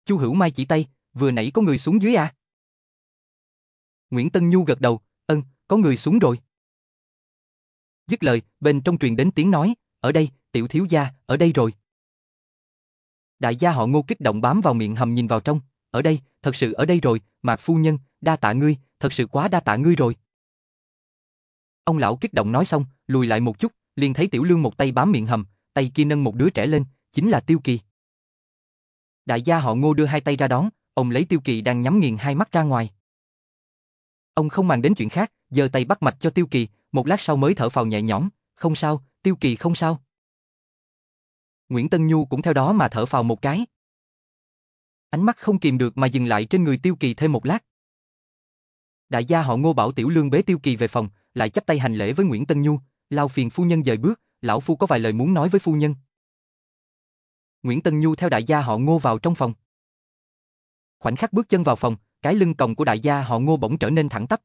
Chu Hữu Mai chỉ tay, vừa nãy có người xuống dưới à? Nguyễn Tân Nhu gật đầu, ân, có người xuống rồi. Dứt lời, bên trong truyền đến tiếng nói, ở đây, tiểu thiếu gia, ở đây rồi. Đại gia họ ngô kích động bám vào miệng hầm nhìn vào trong, ở đây, thật sự ở đây rồi, mạc phu nhân, đa tạ ngươi, thật sự quá đa tạ ngươi rồi. Ông lão kích động nói xong, lùi lại một chút, liền thấy tiểu lương một tay bám miệng hầm, tay kia nâng một đứa trẻ lên, chính là tiêu kỳ. Đại gia họ ngô đưa hai tay ra đón, ông lấy tiêu kỳ đang nhắm nghiền hai mắt ra ngoài. Ông không màng đến chuyện khác, giơ tay bắt mạch cho tiêu kỳ, một lát sau mới thở phào nhẹ nhõm, không sao, tiêu kỳ không sao. Nguyễn Tân Nhu cũng theo đó mà thở phào một cái. Ánh mắt không kìm được mà dừng lại trên người tiêu kỳ thêm một lát. Đại gia họ ngô bảo tiểu lương bế tiêu kỳ về phòng, lại chắp tay hành lễ với Nguyễn Tân Nhu, lao phiền phu nhân dời bước, lão phu có vài lời muốn nói với phu nhân. Nguyễn Tân Nhu theo đại gia họ ngô vào trong phòng. Khoảnh khắc bước chân vào phòng, cái lưng còng của đại gia họ ngô bỗng trở nên thẳng tắp.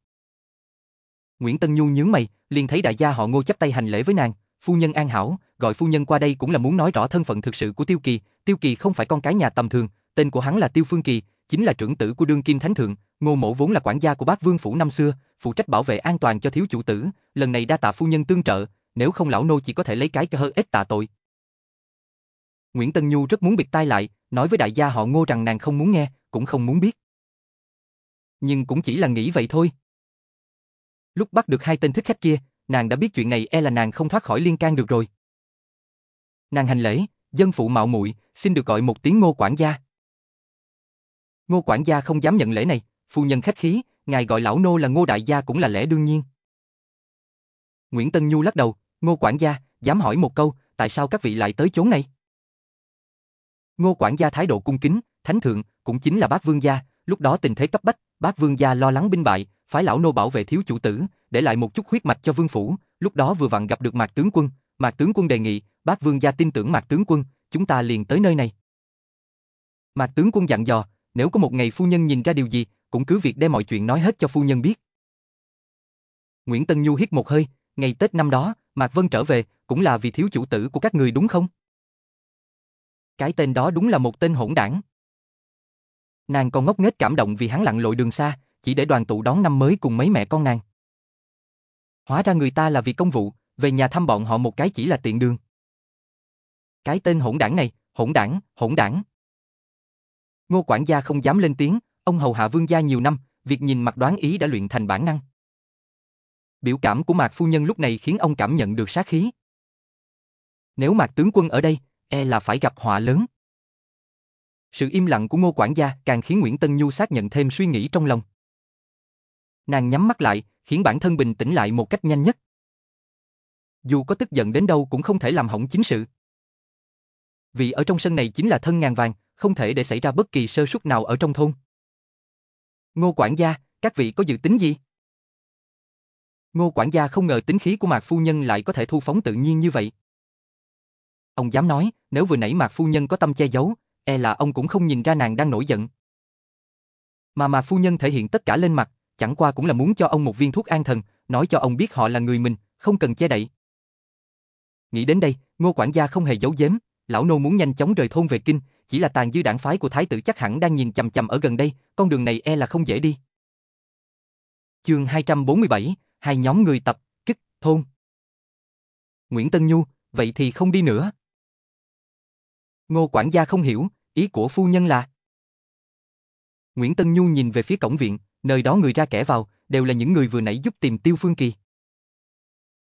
Nguyễn Tân Nhu nhướng mày, liền thấy đại gia họ ngô chắp tay hành lễ với nàng, phu nhân an hảo, gọi phu nhân qua đây cũng là muốn nói rõ thân phận thực sự của Tiêu Kỳ, Tiêu Kỳ không phải con cái nhà tầm thường, tên của hắn là Tiêu Phương Kỳ, chính là trưởng tử của đương kim thánh thượng, Ngô Mộ vốn là quản gia của bác vương phủ năm xưa, phụ trách bảo vệ an toàn cho thiếu chủ tử, lần này đa tạ phu nhân tương trợ, nếu không lão nô chỉ có thể lấy cái cơ hơi ít tạ tội. Nguyễn Tân Nhu rất muốn bịt tai lại, nói với đại gia họ Ngô rằng nàng không muốn nghe, cũng không muốn biết. Nhưng cũng chỉ là nghĩ vậy thôi. Lúc bắt được hai tên thích khách kia, nàng đã biết chuyện này e là nàng không thoát khỏi liên can được rồi. Nàng hành lễ, dân phụ mạo muội, xin được gọi một tiếng Ngô quản gia. Ngô quản gia không dám nhận lễ này, phu nhân khách khí, ngài gọi lão nô là Ngô đại gia cũng là lẽ đương nhiên. Nguyễn Tân Nhu lắc đầu, Ngô quản gia, dám hỏi một câu, tại sao các vị lại tới chốn này? Ngô quản gia thái độ cung kính, thánh thượng, cũng chính là bác vương gia, lúc đó tình thế cấp bách, bác vương gia lo lắng binh bại, phái lão nô bảo vệ thiếu chủ tử, để lại một chút huyết mạch cho vương phủ, lúc đó vừa vặn gặp được Mạc tướng quân, Mạc tướng quân đề nghị, bác vương gia tin tưởng Mạc tướng quân, chúng ta liền tới nơi này. Mạc tướng quân dặn dò, nếu có một ngày phu nhân nhìn ra điều gì, cũng cứ việc đem mọi chuyện nói hết cho phu nhân biết. Nguyễn Tân Nhu hít một hơi, ngày Tết năm đó, Mạc Vân trở về, cũng là vì thiếu chủ tử của các người đúng không? Cái tên đó đúng là một tên hỗn đảng. Nàng còn ngốc nghếch cảm động vì hắn lặn lội đường xa, chỉ để đoàn tụ đón năm mới cùng mấy mẹ con nàng. Hóa ra người ta là vì công vụ, về nhà thăm bọn họ một cái chỉ là tiện đường. Cái tên hỗn đảng này, hỗn đảng, hỗn đảng. Ngô quản gia không dám lên tiếng, ông hầu hạ vương gia nhiều năm, việc nhìn mặt đoán ý đã luyện thành bản năng. Biểu cảm của Mạc phu nhân lúc này khiến ông cảm nhận được sát khí. Nếu Mạc tướng quân ở đây, e là phải gặp họa lớn. Sự im lặng của Ngô quản gia càng khiến Nguyễn Tân Nhu xác nhận thêm suy nghĩ trong lòng. Nàng nhắm mắt lại, khiến bản thân bình tĩnh lại một cách nhanh nhất. Dù có tức giận đến đâu cũng không thể làm hỏng chính sự. Vì ở trong sân này chính là thân ngàn vàng, không thể để xảy ra bất kỳ sơ suất nào ở trong thôn. Ngô quản gia, các vị có dự tính gì? Ngô quản gia không ngờ tính khí của Mạc Phu Nhân lại có thể thu phóng tự nhiên như vậy. Ông dám nói, nếu vừa nãy Mạc Phu Nhân có tâm che giấu, e là ông cũng không nhìn ra nàng đang nổi giận. Mà Mạc Phu Nhân thể hiện tất cả lên mặt, chẳng qua cũng là muốn cho ông một viên thuốc an thần, nói cho ông biết họ là người mình, không cần che đậy. Nghĩ đến đây, Ngô quản gia không hề giấu giếm, lão nô muốn nhanh chóng rời thôn về kinh, chỉ là tàn dư đảng phái của thái tử chắc hẳn đang nhìn chằm chằm ở gần đây, con đường này e là không dễ đi. Chương 247, hai nhóm người tập, kích, thôn. Nguyễn Tân Nhu, vậy thì không đi nữa. Ngô quản gia không hiểu, ý của phu nhân là Nguyễn Tân Nhu nhìn về phía cổng viện, nơi đó người ra kẻ vào, đều là những người vừa nãy giúp tìm Tiêu Phương Kỳ.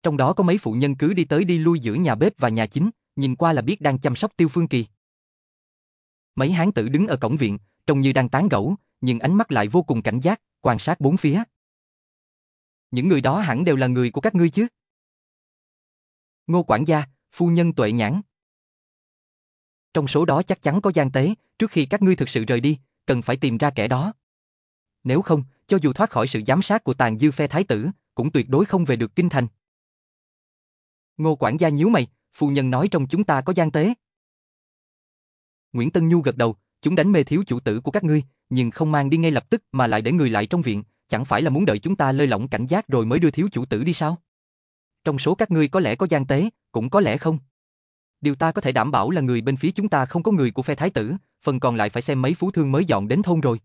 Trong đó có mấy phụ nhân cứ đi tới đi lui giữa nhà bếp và nhà chính, nhìn qua là biết đang chăm sóc Tiêu Phương Kỳ. Mấy hán tử đứng ở cổng viện, trông như đang tán gẫu, nhưng ánh mắt lại vô cùng cảnh giác, quan sát bốn phía. Những người đó hẳn đều là người của các ngươi chứ? Ngô quản gia, phu nhân tuệ nhãn. Trong số đó chắc chắn có gian tế, trước khi các ngươi thực sự rời đi, cần phải tìm ra kẻ đó. Nếu không, cho dù thoát khỏi sự giám sát của tàn dư phe thái tử, cũng tuyệt đối không về được kinh thành. Ngô quản gia nhíu mày, phu nhân nói trong chúng ta có gian tế. Nguyễn Tân Nhu gật đầu, chúng đánh mê thiếu chủ tử của các ngươi, nhưng không mang đi ngay lập tức mà lại để người lại trong viện, chẳng phải là muốn đợi chúng ta lơi lỏng cảnh giác rồi mới đưa thiếu chủ tử đi sao? Trong số các ngươi có lẽ có gian tế, cũng có lẽ không. Điều ta có thể đảm bảo là người bên phía chúng ta không có người của phe thái tử, phần còn lại phải xem mấy phú thương mới dọn đến thôn rồi.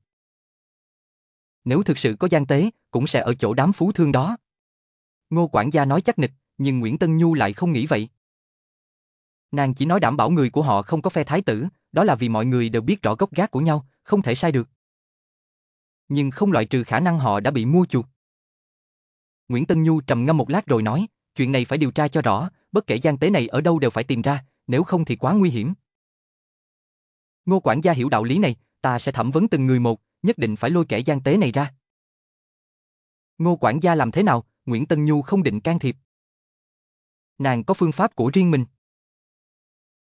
Nếu thực sự có gian tế, cũng sẽ ở chỗ đám phú thương đó. Ngô quản gia nói chắc nịch, nhưng Nguyễn Tân Nhu lại không nghĩ vậy. Nàng chỉ nói đảm bảo người của họ không có phe thái tử, đó là vì mọi người đều biết rõ gốc gác của nhau, không thể sai được. Nhưng không loại trừ khả năng họ đã bị mua chuộc. Nguyễn Tân Nhu trầm ngâm một lát rồi nói, chuyện này phải điều tra cho rõ, bất kể gian tế này ở đâu đều phải tìm ra, nếu không thì quá nguy hiểm. Ngô quản gia hiểu đạo lý này, ta sẽ thẩm vấn từng người một, nhất định phải lôi kẻ gian tế này ra. Ngô quản gia làm thế nào, Nguyễn Tân Nhu không định can thiệp. Nàng có phương pháp của riêng mình.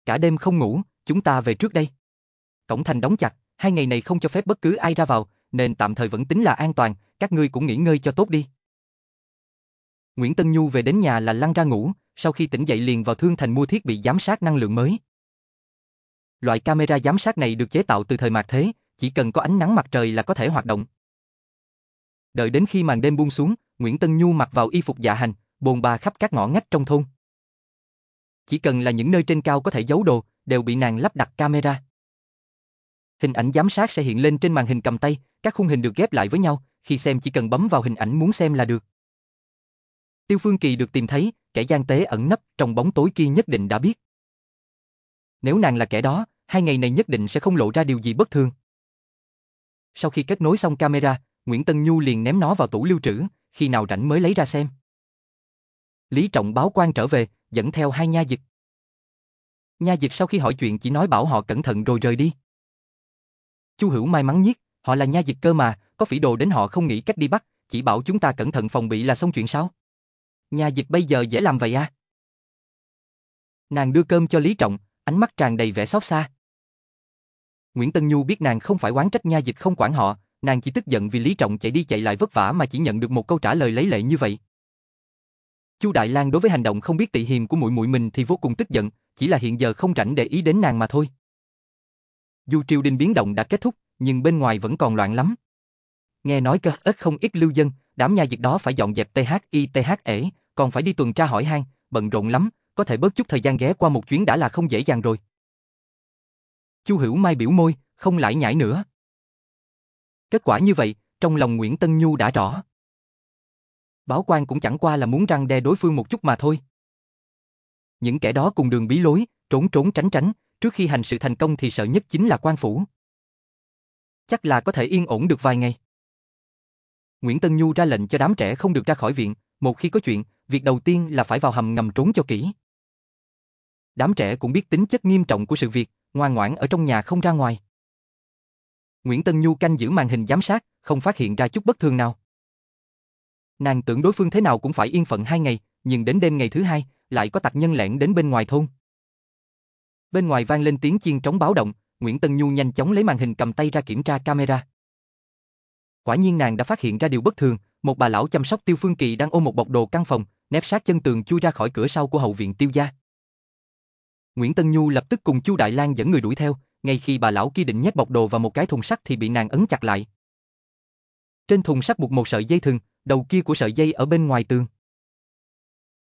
Cả đêm không ngủ, chúng ta về trước đây. Cổng thành đóng chặt, hai ngày này không cho phép bất cứ ai ra vào, nên tạm thời vẫn tính là an toàn, các ngươi cũng nghỉ ngơi cho tốt đi. Nguyễn Tân Nhu về đến nhà là lăn ra ngủ, sau khi tỉnh dậy liền vào thương thành mua thiết bị giám sát năng lượng mới. Loại camera giám sát này được chế tạo từ thời mạt thế, chỉ cần có ánh nắng mặt trời là có thể hoạt động. Đợi đến khi màn đêm buông xuống, Nguyễn Tân Nhu mặc vào y phục dạ hành, bồn bà khắp các ngõ ngách trong thôn. Chỉ cần là những nơi trên cao có thể giấu đồ, đều bị nàng lắp đặt camera. Hình ảnh giám sát sẽ hiện lên trên màn hình cầm tay, các khung hình được ghép lại với nhau, khi xem chỉ cần bấm vào hình ảnh muốn xem là được. Tiêu Phương Kỳ được tìm thấy, kẻ gian tế ẩn nấp trong bóng tối kia nhất định đã biết. Nếu nàng là kẻ đó, hai ngày này nhất định sẽ không lộ ra điều gì bất thường. Sau khi kết nối xong camera, Nguyễn Tân Nhu liền ném nó vào tủ lưu trữ, khi nào rảnh mới lấy ra xem. Lý Trọng báo quan trở về, dẫn theo hai nha dịch. Nha dịch sau khi hỏi chuyện chỉ nói bảo họ cẩn thận rồi rời đi. Chu Hữu may mắn nhất, họ là nha dịch cơ mà, có phỉ đồ đến họ không nghĩ cách đi bắt, chỉ bảo chúng ta cẩn thận phòng bị là xong chuyện sao? Nha dịch bây giờ dễ làm vậy à? Nàng đưa cơm cho Lý Trọng, ánh mắt tràn đầy vẻ xót xa. Nguyễn Tân Nhu biết nàng không phải oán trách nha dịch không quản họ, nàng chỉ tức giận vì Lý Trọng chạy đi chạy lại vất vả mà chỉ nhận được một câu trả lời lấy lệ như vậy. Chu Đại Lang đối với hành động không biết tị hiềm của muội muội mình thì vô cùng tức giận, chỉ là hiện giờ không rảnh để ý đến nàng mà thôi. Dù triều đình biến động đã kết thúc, nhưng bên ngoài vẫn còn loạn lắm. Nghe nói cơ ít không ít lưu dân, đám nha dịch đó phải dọn dẹp THITHE, ể, còn phải đi tuần tra hỏi han, bận rộn lắm, có thể bớt chút thời gian ghé qua một chuyến đã là không dễ dàng rồi. Chu Hữu Mai biểu môi, không lại nhảy nữa. Kết quả như vậy, trong lòng Nguyễn Tân Nhu đã rõ. Báo quan cũng chẳng qua là muốn răng đe đối phương một chút mà thôi. Những kẻ đó cùng đường bí lối, trốn trốn tránh tránh, trước khi hành sự thành công thì sợ nhất chính là quan phủ. Chắc là có thể yên ổn được vài ngày. Nguyễn Tân Nhu ra lệnh cho đám trẻ không được ra khỏi viện, một khi có chuyện, việc đầu tiên là phải vào hầm ngầm trốn cho kỹ. Đám trẻ cũng biết tính chất nghiêm trọng của sự việc, ngoan ngoãn ở trong nhà không ra ngoài. Nguyễn Tân Nhu canh giữ màn hình giám sát, không phát hiện ra chút bất thường nào. Nàng tưởng đối phương thế nào cũng phải yên phận hai ngày, nhưng đến đêm ngày thứ hai, lại có tặc nhân lẻn đến bên ngoài thôn. Bên ngoài vang lên tiếng chiên trống báo động, Nguyễn Tân Nhu nhanh chóng lấy màn hình cầm tay ra kiểm tra camera. Quả nhiên nàng đã phát hiện ra điều bất thường, một bà lão chăm sóc Tiêu Phương Kỳ đang ôm một bọc đồ căn phòng, nép sát chân tường chui ra khỏi cửa sau của hậu viện Tiêu gia. Nguyễn Tân Nhu lập tức cùng Chu Đại Lang dẫn người đuổi theo, ngay khi bà lão kia định nhét bọc đồ vào một cái thùng sắt thì bị nàng ấn chặt lại. Trên thùng sắt buộc một sợi dây thừng, đầu kia của sợi dây ở bên ngoài tường.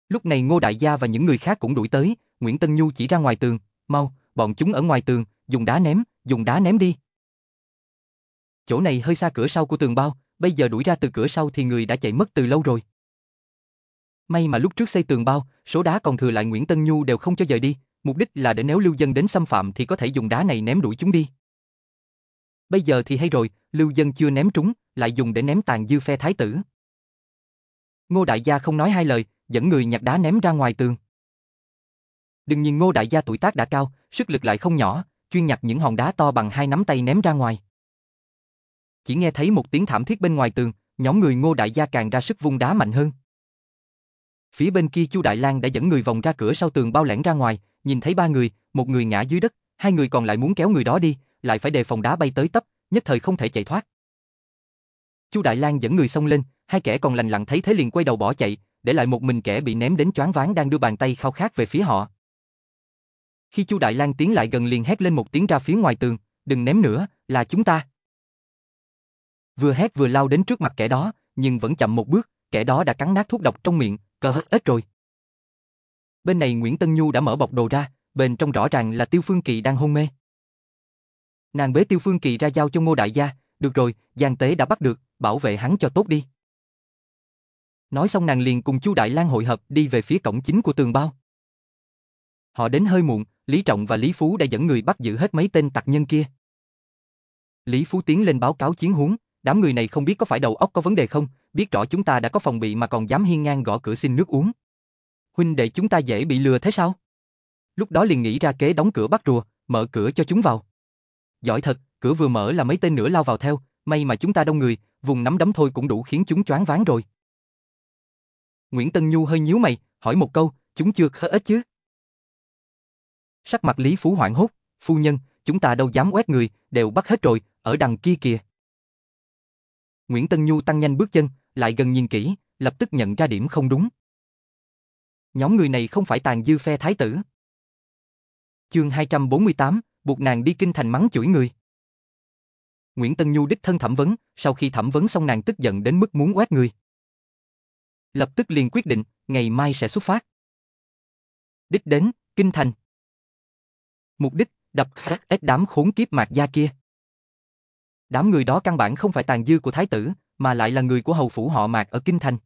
Lúc này Ngô Đại Gia và những người khác cũng đuổi tới, Nguyễn Tân Nhu chỉ ra ngoài tường, mau, bọn chúng ở ngoài tường, dùng đá ném, dùng đá ném đi. Chỗ này hơi xa cửa sau của tường bao, bây giờ đuổi ra từ cửa sau thì người đã chạy mất từ lâu rồi. May mà lúc trước xây tường bao, số đá còn thừa lại Nguyễn Tân Nhu đều không cho dời đi, mục đích là để nếu lưu dân đến xâm phạm thì có thể dùng đá này ném đuổi chúng đi. Bây giờ thì hay rồi, lưu dân chưa ném trúng, lại dùng để ném tàn dư phe thái tử. Ngô Đại Gia không nói hai lời, dẫn người nhặt đá ném ra ngoài tường. Đừng nhìn Ngô Đại Gia tuổi tác đã cao, sức lực lại không nhỏ, chuyên nhặt những hòn đá to bằng hai nắm tay ném ra ngoài. Chỉ nghe thấy một tiếng thảm thiết bên ngoài tường, nhóm người Ngô Đại Gia càng ra sức vung đá mạnh hơn. Phía bên kia Chu Đại Lang đã dẫn người vòng ra cửa sau tường bao lẻn ra ngoài, nhìn thấy ba người, một người ngã dưới đất, hai người còn lại muốn kéo người đó đi, lại phải đề phòng đá bay tới tấp, nhất thời không thể chạy thoát. Chu Đại Lang dẫn người xông lên, hai kẻ còn lành lặng thấy thế liền quay đầu bỏ chạy, để lại một mình kẻ bị ném đến choáng váng đang đưa bàn tay khao khát về phía họ. Khi Chu Đại Lang tiến lại gần liền hét lên một tiếng ra phía ngoài tường, đừng ném nữa, là chúng ta. Vừa hét vừa lao đến trước mặt kẻ đó, nhưng vẫn chậm một bước, kẻ đó đã cắn nát thuốc độc trong miệng, cờ hết ít rồi. Bên này Nguyễn Tân Nhu đã mở bọc đồ ra, bên trong rõ ràng là Tiêu Phương Kỳ đang hôn mê. Nàng bế Tiêu Phương Kỳ ra giao cho Ngô Đại Gia, được rồi, Giang Tế đã bắt được, bảo vệ hắn cho tốt đi. Nói xong nàng liền cùng Chu Đại Lang hội hợp đi về phía cổng chính của tường bao. Họ đến hơi muộn, Lý Trọng và Lý Phú đã dẫn người bắt giữ hết mấy tên tặc nhân kia. Lý Phú tiến lên báo cáo chiến huống, đám người này không biết có phải đầu óc có vấn đề không, biết rõ chúng ta đã có phòng bị mà còn dám hiên ngang gõ cửa xin nước uống. Huynh đệ chúng ta dễ bị lừa thế sao? Lúc đó liền nghĩ ra kế đóng cửa bắt rùa, mở cửa cho chúng vào. Giỏi thật, cửa vừa mở là mấy tên nữa lao vào theo, may mà chúng ta đông người, vùng nắm đấm thôi cũng đủ khiến chúng choáng váng rồi. Nguyễn Tân Nhu hơi nhíu mày, hỏi một câu, chúng chưa khớ ếch chứ? Sắc mặt Lý Phú hoảng hốt, phu nhân, chúng ta đâu dám quét người, đều bắt hết rồi, ở đằng kia kìa. Nguyễn Tân Nhu tăng nhanh bước chân, lại gần nhìn kỹ, lập tức nhận ra điểm không đúng. Nhóm người này không phải tàn dư phe thái tử. Chương 248, buộc nàng đi kinh thành mắng chửi người. Nguyễn Tân Nhu đích thân thẩm vấn, sau khi thẩm vấn xong nàng tức giận đến mức muốn quét người. Lập tức liền quyết định, ngày mai sẽ xuất phát. Đích đến, kinh thành. Mục đích, đập khắc ép đám khốn kiếp mạc gia kia. Đám người đó căn bản không phải tàn dư của thái tử, mà lại là người của hầu phủ họ mạc ở kinh thành.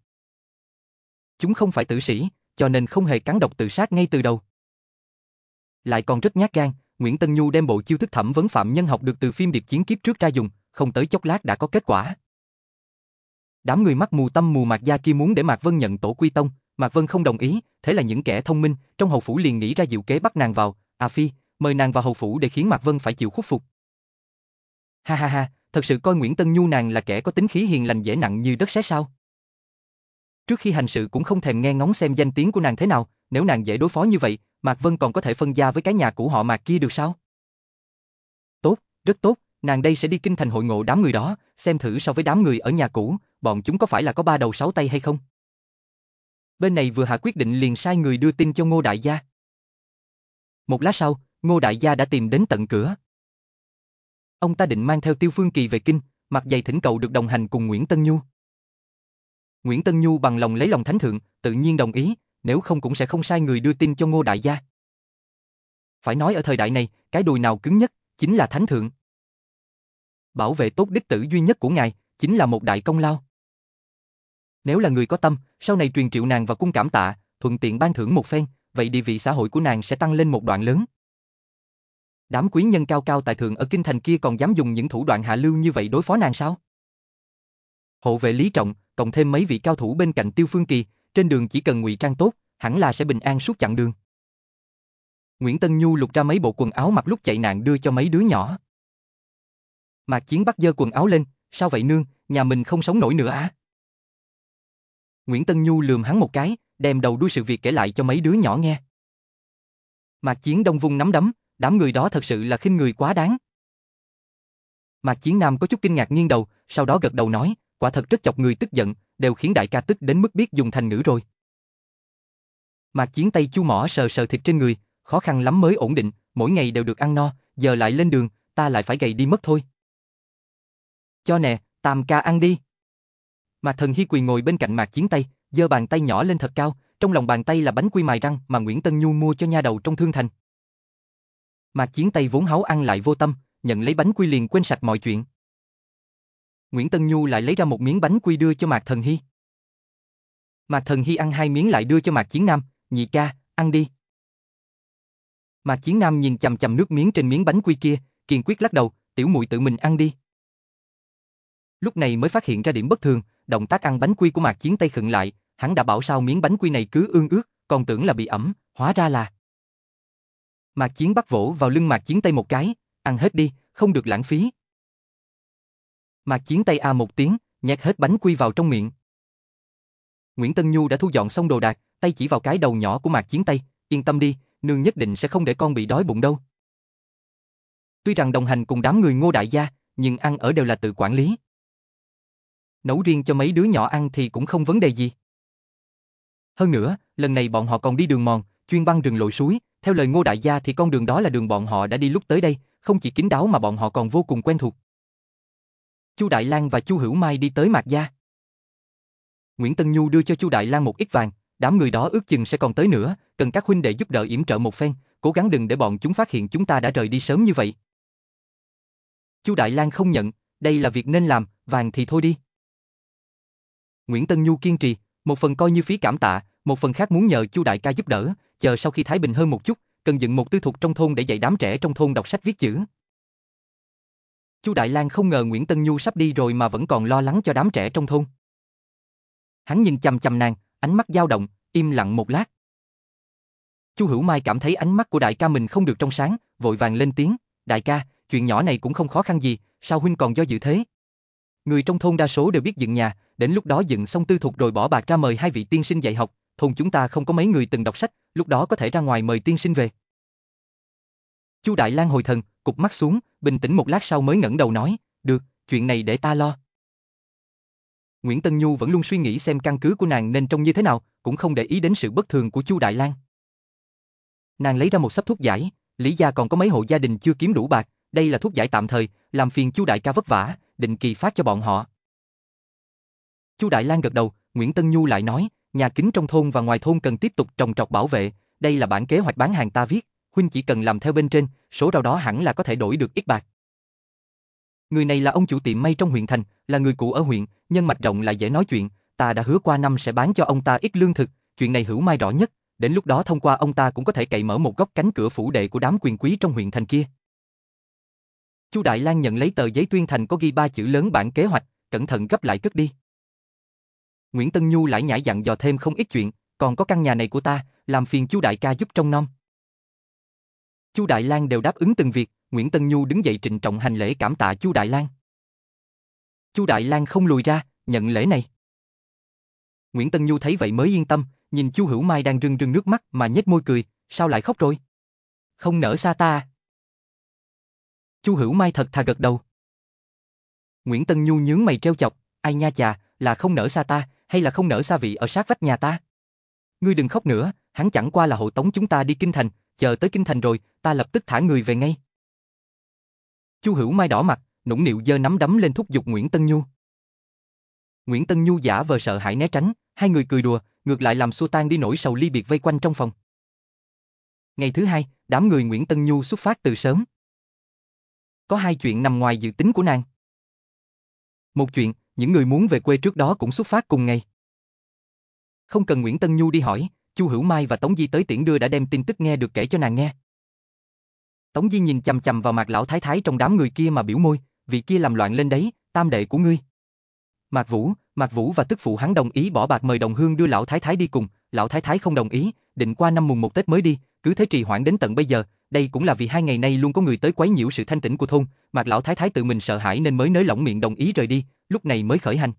Chúng không phải tử sĩ, cho nên không hề cắn độc tự sát ngay từ đầu. Lại còn rất nhát gan, Nguyễn Tân Nhu đem bộ chiêu thức thẩm vấn phạm nhân học được từ phim điệp chiến kiếp trước ra dùng, không tới chốc lát đã có kết quả. Đám người mắt mù tâm mù Mạc Gia kia muốn để Mạc Vân nhận tổ quy tông, Mạc Vân không đồng ý, thế là những kẻ thông minh trong hầu phủ liền nghĩ ra diệu kế bắt nàng vào, à phi, mời nàng vào hầu phủ để khiến Mạc Vân phải chịu khuất phục. Ha ha ha, thật sự coi Nguyễn Tân Nhu nàng là kẻ có tính khí hiền lành dễ nặng như đất sét sao? Trước khi hành sự cũng không thèm nghe ngóng xem danh tiếng của nàng thế nào, nếu nàng dễ đối phó như vậy, Mạc Vân còn có thể phân gia với cái nhà cũ họ Mạc kia được sao? Tốt, rất tốt, nàng đây sẽ đi kinh thành hội ngộ đám người đó, xem thử so với đám người ở nhà cũ, bọn chúng có phải là có ba đầu sáu tay hay không? Bên này vừa hạ quyết định liền sai người đưa tin cho Ngô Đại Gia. Một lát sau, Ngô Đại Gia đã tìm đến tận cửa. Ông ta định mang theo Tiêu Phương Kỳ về kinh, mặc dày thỉnh cầu được đồng hành cùng Nguyễn Tân Nhu. Nguyễn Tân Nhu bằng lòng lấy lòng thánh thượng, tự nhiên đồng ý, nếu không cũng sẽ không sai người đưa tin cho Ngô Đại Gia. Phải nói ở thời đại này, cái đùi nào cứng nhất, chính là thánh thượng. Bảo vệ tốt đích tử duy nhất của ngài, chính là một đại công lao. Nếu là người có tâm, sau này truyền triệu nàng và cung cảm tạ, thuận tiện ban thưởng một phen, vậy địa vị xã hội của nàng sẽ tăng lên một đoạn lớn. Đám quý nhân cao cao tại thượng ở kinh thành kia còn dám dùng những thủ đoạn hạ lưu như vậy đối phó nàng sao? Hộ vệ Lý Trọng, cộng thêm mấy vị cao thủ bên cạnh Tiêu Phương Kỳ, trên đường chỉ cần ngụy trang tốt, hẳn là sẽ bình an suốt chặng đường. Nguyễn Tân Nhu lục ra mấy bộ quần áo mặc lúc chạy nạn đưa cho mấy đứa nhỏ. Mạc Chiến bắt dơ quần áo lên, sao vậy nương, nhà mình không sống nổi nữa à? Nguyễn Tân Nhu lườm hắn một cái, đem đầu đuôi sự việc kể lại cho mấy đứa nhỏ nghe. Mạc Chiến đông vung nắm đấm, đám người đó thật sự là khinh người quá đáng. Mạc Chiến Nam có chút kinh ngạc nghiêng đầu, sau đó gật đầu nói, quả thật rất chọc người tức giận, đều khiến đại ca tức đến mức biết dùng thành ngữ rồi. Mạc Chiến tay chu mỏ sờ sờ thịt trên người, khó khăn lắm mới ổn định, mỗi ngày đều được ăn no, giờ lại lên đường, ta lại phải gầy đi mất thôi. Cho nè, tam ca ăn đi mà Thần Hy quỳ ngồi bên cạnh Mạc Chiến tay, giơ bàn tay nhỏ lên thật cao, trong lòng bàn tay là bánh quy mài răng mà Nguyễn Tân Nhu mua cho nha đầu trong thương thành. Mạc Chiến tay vốn háo ăn lại vô tâm, nhận lấy bánh quy liền quên sạch mọi chuyện. Nguyễn Tân Nhu lại lấy ra một miếng bánh quy đưa cho Mạc Thần Hy. Mạc Thần Hy ăn hai miếng lại đưa cho Mạc Chiến Nam, nhị ca, ăn đi. Mạc Chiến Nam nhìn chầm chầm nước miếng trên miếng bánh quy kia, kiên quyết lắc đầu, tiểu muội tự mình ăn đi. Lúc này mới phát hiện ra điểm bất thường, động tác ăn bánh quy của Mạc Chiến Tây khựng lại, hắn đã bảo sao miếng bánh quy này cứ ương ướt, còn tưởng là bị ẩm, hóa ra là. Mạc Chiến bắt vỗ vào lưng Mạc Chiến Tây một cái, ăn hết đi, không được lãng phí. Mạc Chiến Tây a một tiếng, nhét hết bánh quy vào trong miệng. Nguyễn Tân Nhu đã thu dọn xong đồ đạc, tay chỉ vào cái đầu nhỏ của Mạc Chiến Tây, yên tâm đi, nương nhất định sẽ không để con bị đói bụng đâu. Tuy rằng đồng hành cùng đám người ngô đại gia, nhưng ăn ở đều là tự quản lý. Nấu riêng cho mấy đứa nhỏ ăn thì cũng không vấn đề gì. Hơn nữa, lần này bọn họ còn đi đường mòn, chuyên băng rừng lội suối, theo lời ngô đại gia thì con đường đó là đường bọn họ đã đi lúc tới đây, không chỉ kín đáo mà bọn họ còn vô cùng quen thuộc. Chu Đại Lang và Chu Hữu Mai đi tới Mạc gia. Nguyễn Tân Nhu đưa cho Chu Đại Lang một ít vàng, đám người đó ước chừng sẽ còn tới nữa, cần các huynh đệ giúp đỡ yểm trợ một phen, cố gắng đừng để bọn chúng phát hiện chúng ta đã rời đi sớm như vậy. Chu Đại Lang không nhận, đây là việc nên làm, vàng thì thôi đi. Nguyễn Tân Nhu kiên trì, một phần coi như phí cảm tạ, một phần khác muốn nhờ Chu đại ca giúp đỡ, chờ sau khi Thái Bình hơn một chút, cần dựng một tư thục trong thôn để dạy đám trẻ trong thôn đọc sách viết chữ. Chu Đại Lang không ngờ Nguyễn Tân Nhu sắp đi rồi mà vẫn còn lo lắng cho đám trẻ trong thôn. Hắn nhìn chằm chằm nàng, ánh mắt dao động, im lặng một lát. Chu Hữu Mai cảm thấy ánh mắt của đại ca mình không được trong sáng, vội vàng lên tiếng, "Đại ca, chuyện nhỏ này cũng không khó khăn gì, sao huynh còn do dự thế?" Người trong thôn đa số đều biết dựng nhà, đến lúc đó dựng xong tư thục rồi bỏ bạc ra mời hai vị tiên sinh dạy học, thôn chúng ta không có mấy người từng đọc sách, lúc đó có thể ra ngoài mời tiên sinh về. Chu Đại Lang hồi thần, cụp mắt xuống, bình tĩnh một lát sau mới ngẩng đầu nói, được, chuyện này để ta lo. Nguyễn Tân Nhu vẫn luôn suy nghĩ xem căn cứ của nàng nên trông như thế nào, cũng không để ý đến sự bất thường của Chu Đại Lang. Nàng lấy ra một sấp thuốc giải, Lý gia còn có mấy hộ gia đình chưa kiếm đủ bạc, đây là thuốc giải tạm thời, làm phiền Chu đại ca vất vả, định kỳ phát cho bọn họ. Chu Đại Lang gật đầu, Nguyễn Tân Nhu lại nói, nhà kính trong thôn và ngoài thôn cần tiếp tục trồng trọt bảo vệ, đây là bản kế hoạch bán hàng ta viết, huynh chỉ cần làm theo bên trên, số rau đó hẳn là có thể đổi được ít bạc. Người này là ông chủ tiệm may trong huyện thành, là người cũ ở huyện, nhân mạch rộng lại dễ nói chuyện, ta đã hứa qua năm sẽ bán cho ông ta ít lương thực, chuyện này hữu mai rõ nhất, đến lúc đó thông qua ông ta cũng có thể cậy mở một góc cánh cửa phủ đệ của đám quyền quý trong huyện thành kia. Chu Đại Lang nhận lấy tờ giấy tuyên thành có ghi ba chữ lớn bản kế hoạch, cẩn thận gấp lại cất đi. Nguyễn Tân Nhu lại nhảy dặn dò thêm không ít chuyện, còn có căn nhà này của ta, làm phiền Chu đại ca giúp trông nom. Chu Đại Lang đều đáp ứng từng việc, Nguyễn Tân Nhu đứng dậy trịnh trọng hành lễ cảm tạ Chu Đại Lang. Chu Đại Lang không lùi ra, nhận lễ này. Nguyễn Tân Nhu thấy vậy mới yên tâm, nhìn Chu Hữu Mai đang rưng rưng nước mắt mà nhếch môi cười, sao lại khóc rồi? Không nỡ xa ta à? Chu Hữu Mai thật thà gật đầu. Nguyễn Tân Nhu nhướng mày treo chọc, ai nha chà, là không nỡ xa ta, hay là không nỡ xa vị ở sát vách nhà ta? Ngươi đừng khóc nữa, hắn chẳng qua là hộ tống chúng ta đi kinh thành, chờ tới kinh thành rồi, ta lập tức thả người về ngay. Chu Hữu Mai đỏ mặt, nũng nịu giơ nắm đấm lên thúc giục Nguyễn Tân Nhu. Nguyễn Tân Nhu giả vờ sợ hãi né tránh, hai người cười đùa, ngược lại làm xua tan đi nỗi sầu ly biệt vây quanh trong phòng. Ngày thứ hai, đám người Nguyễn Tân Nhu xuất phát từ sớm. Có hai chuyện nằm ngoài dự tính của nàng. Một chuyện, những người muốn về quê trước đó cũng xuất phát cùng ngày. Không cần Nguyễn Tân Nhu đi hỏi, Chu Hữu Mai và Tống Di tới tiễn đưa đã đem tin tức nghe được kể cho nàng nghe. Tống Di nhìn chằm chằm vào mặt lão thái thái trong đám người kia mà biểu môi, vị kia làm loạn lên đấy, tam đệ của ngươi. Mạc Vũ, Mạc Vũ và tức phụ hắn đồng ý bỏ bạc mời đồng hương đưa lão thái thái đi cùng, lão thái thái không đồng ý, định qua năm mùng một Tết mới đi, cứ thế trì hoãn đến tận bây giờ, đây cũng là vì hai ngày nay luôn có người tới quấy nhiễu sự thanh tĩnh của thôn, Mạc lão thái thái tự mình sợ hãi nên mới nới lỏng miệng đồng ý rời đi, lúc này mới khởi hành.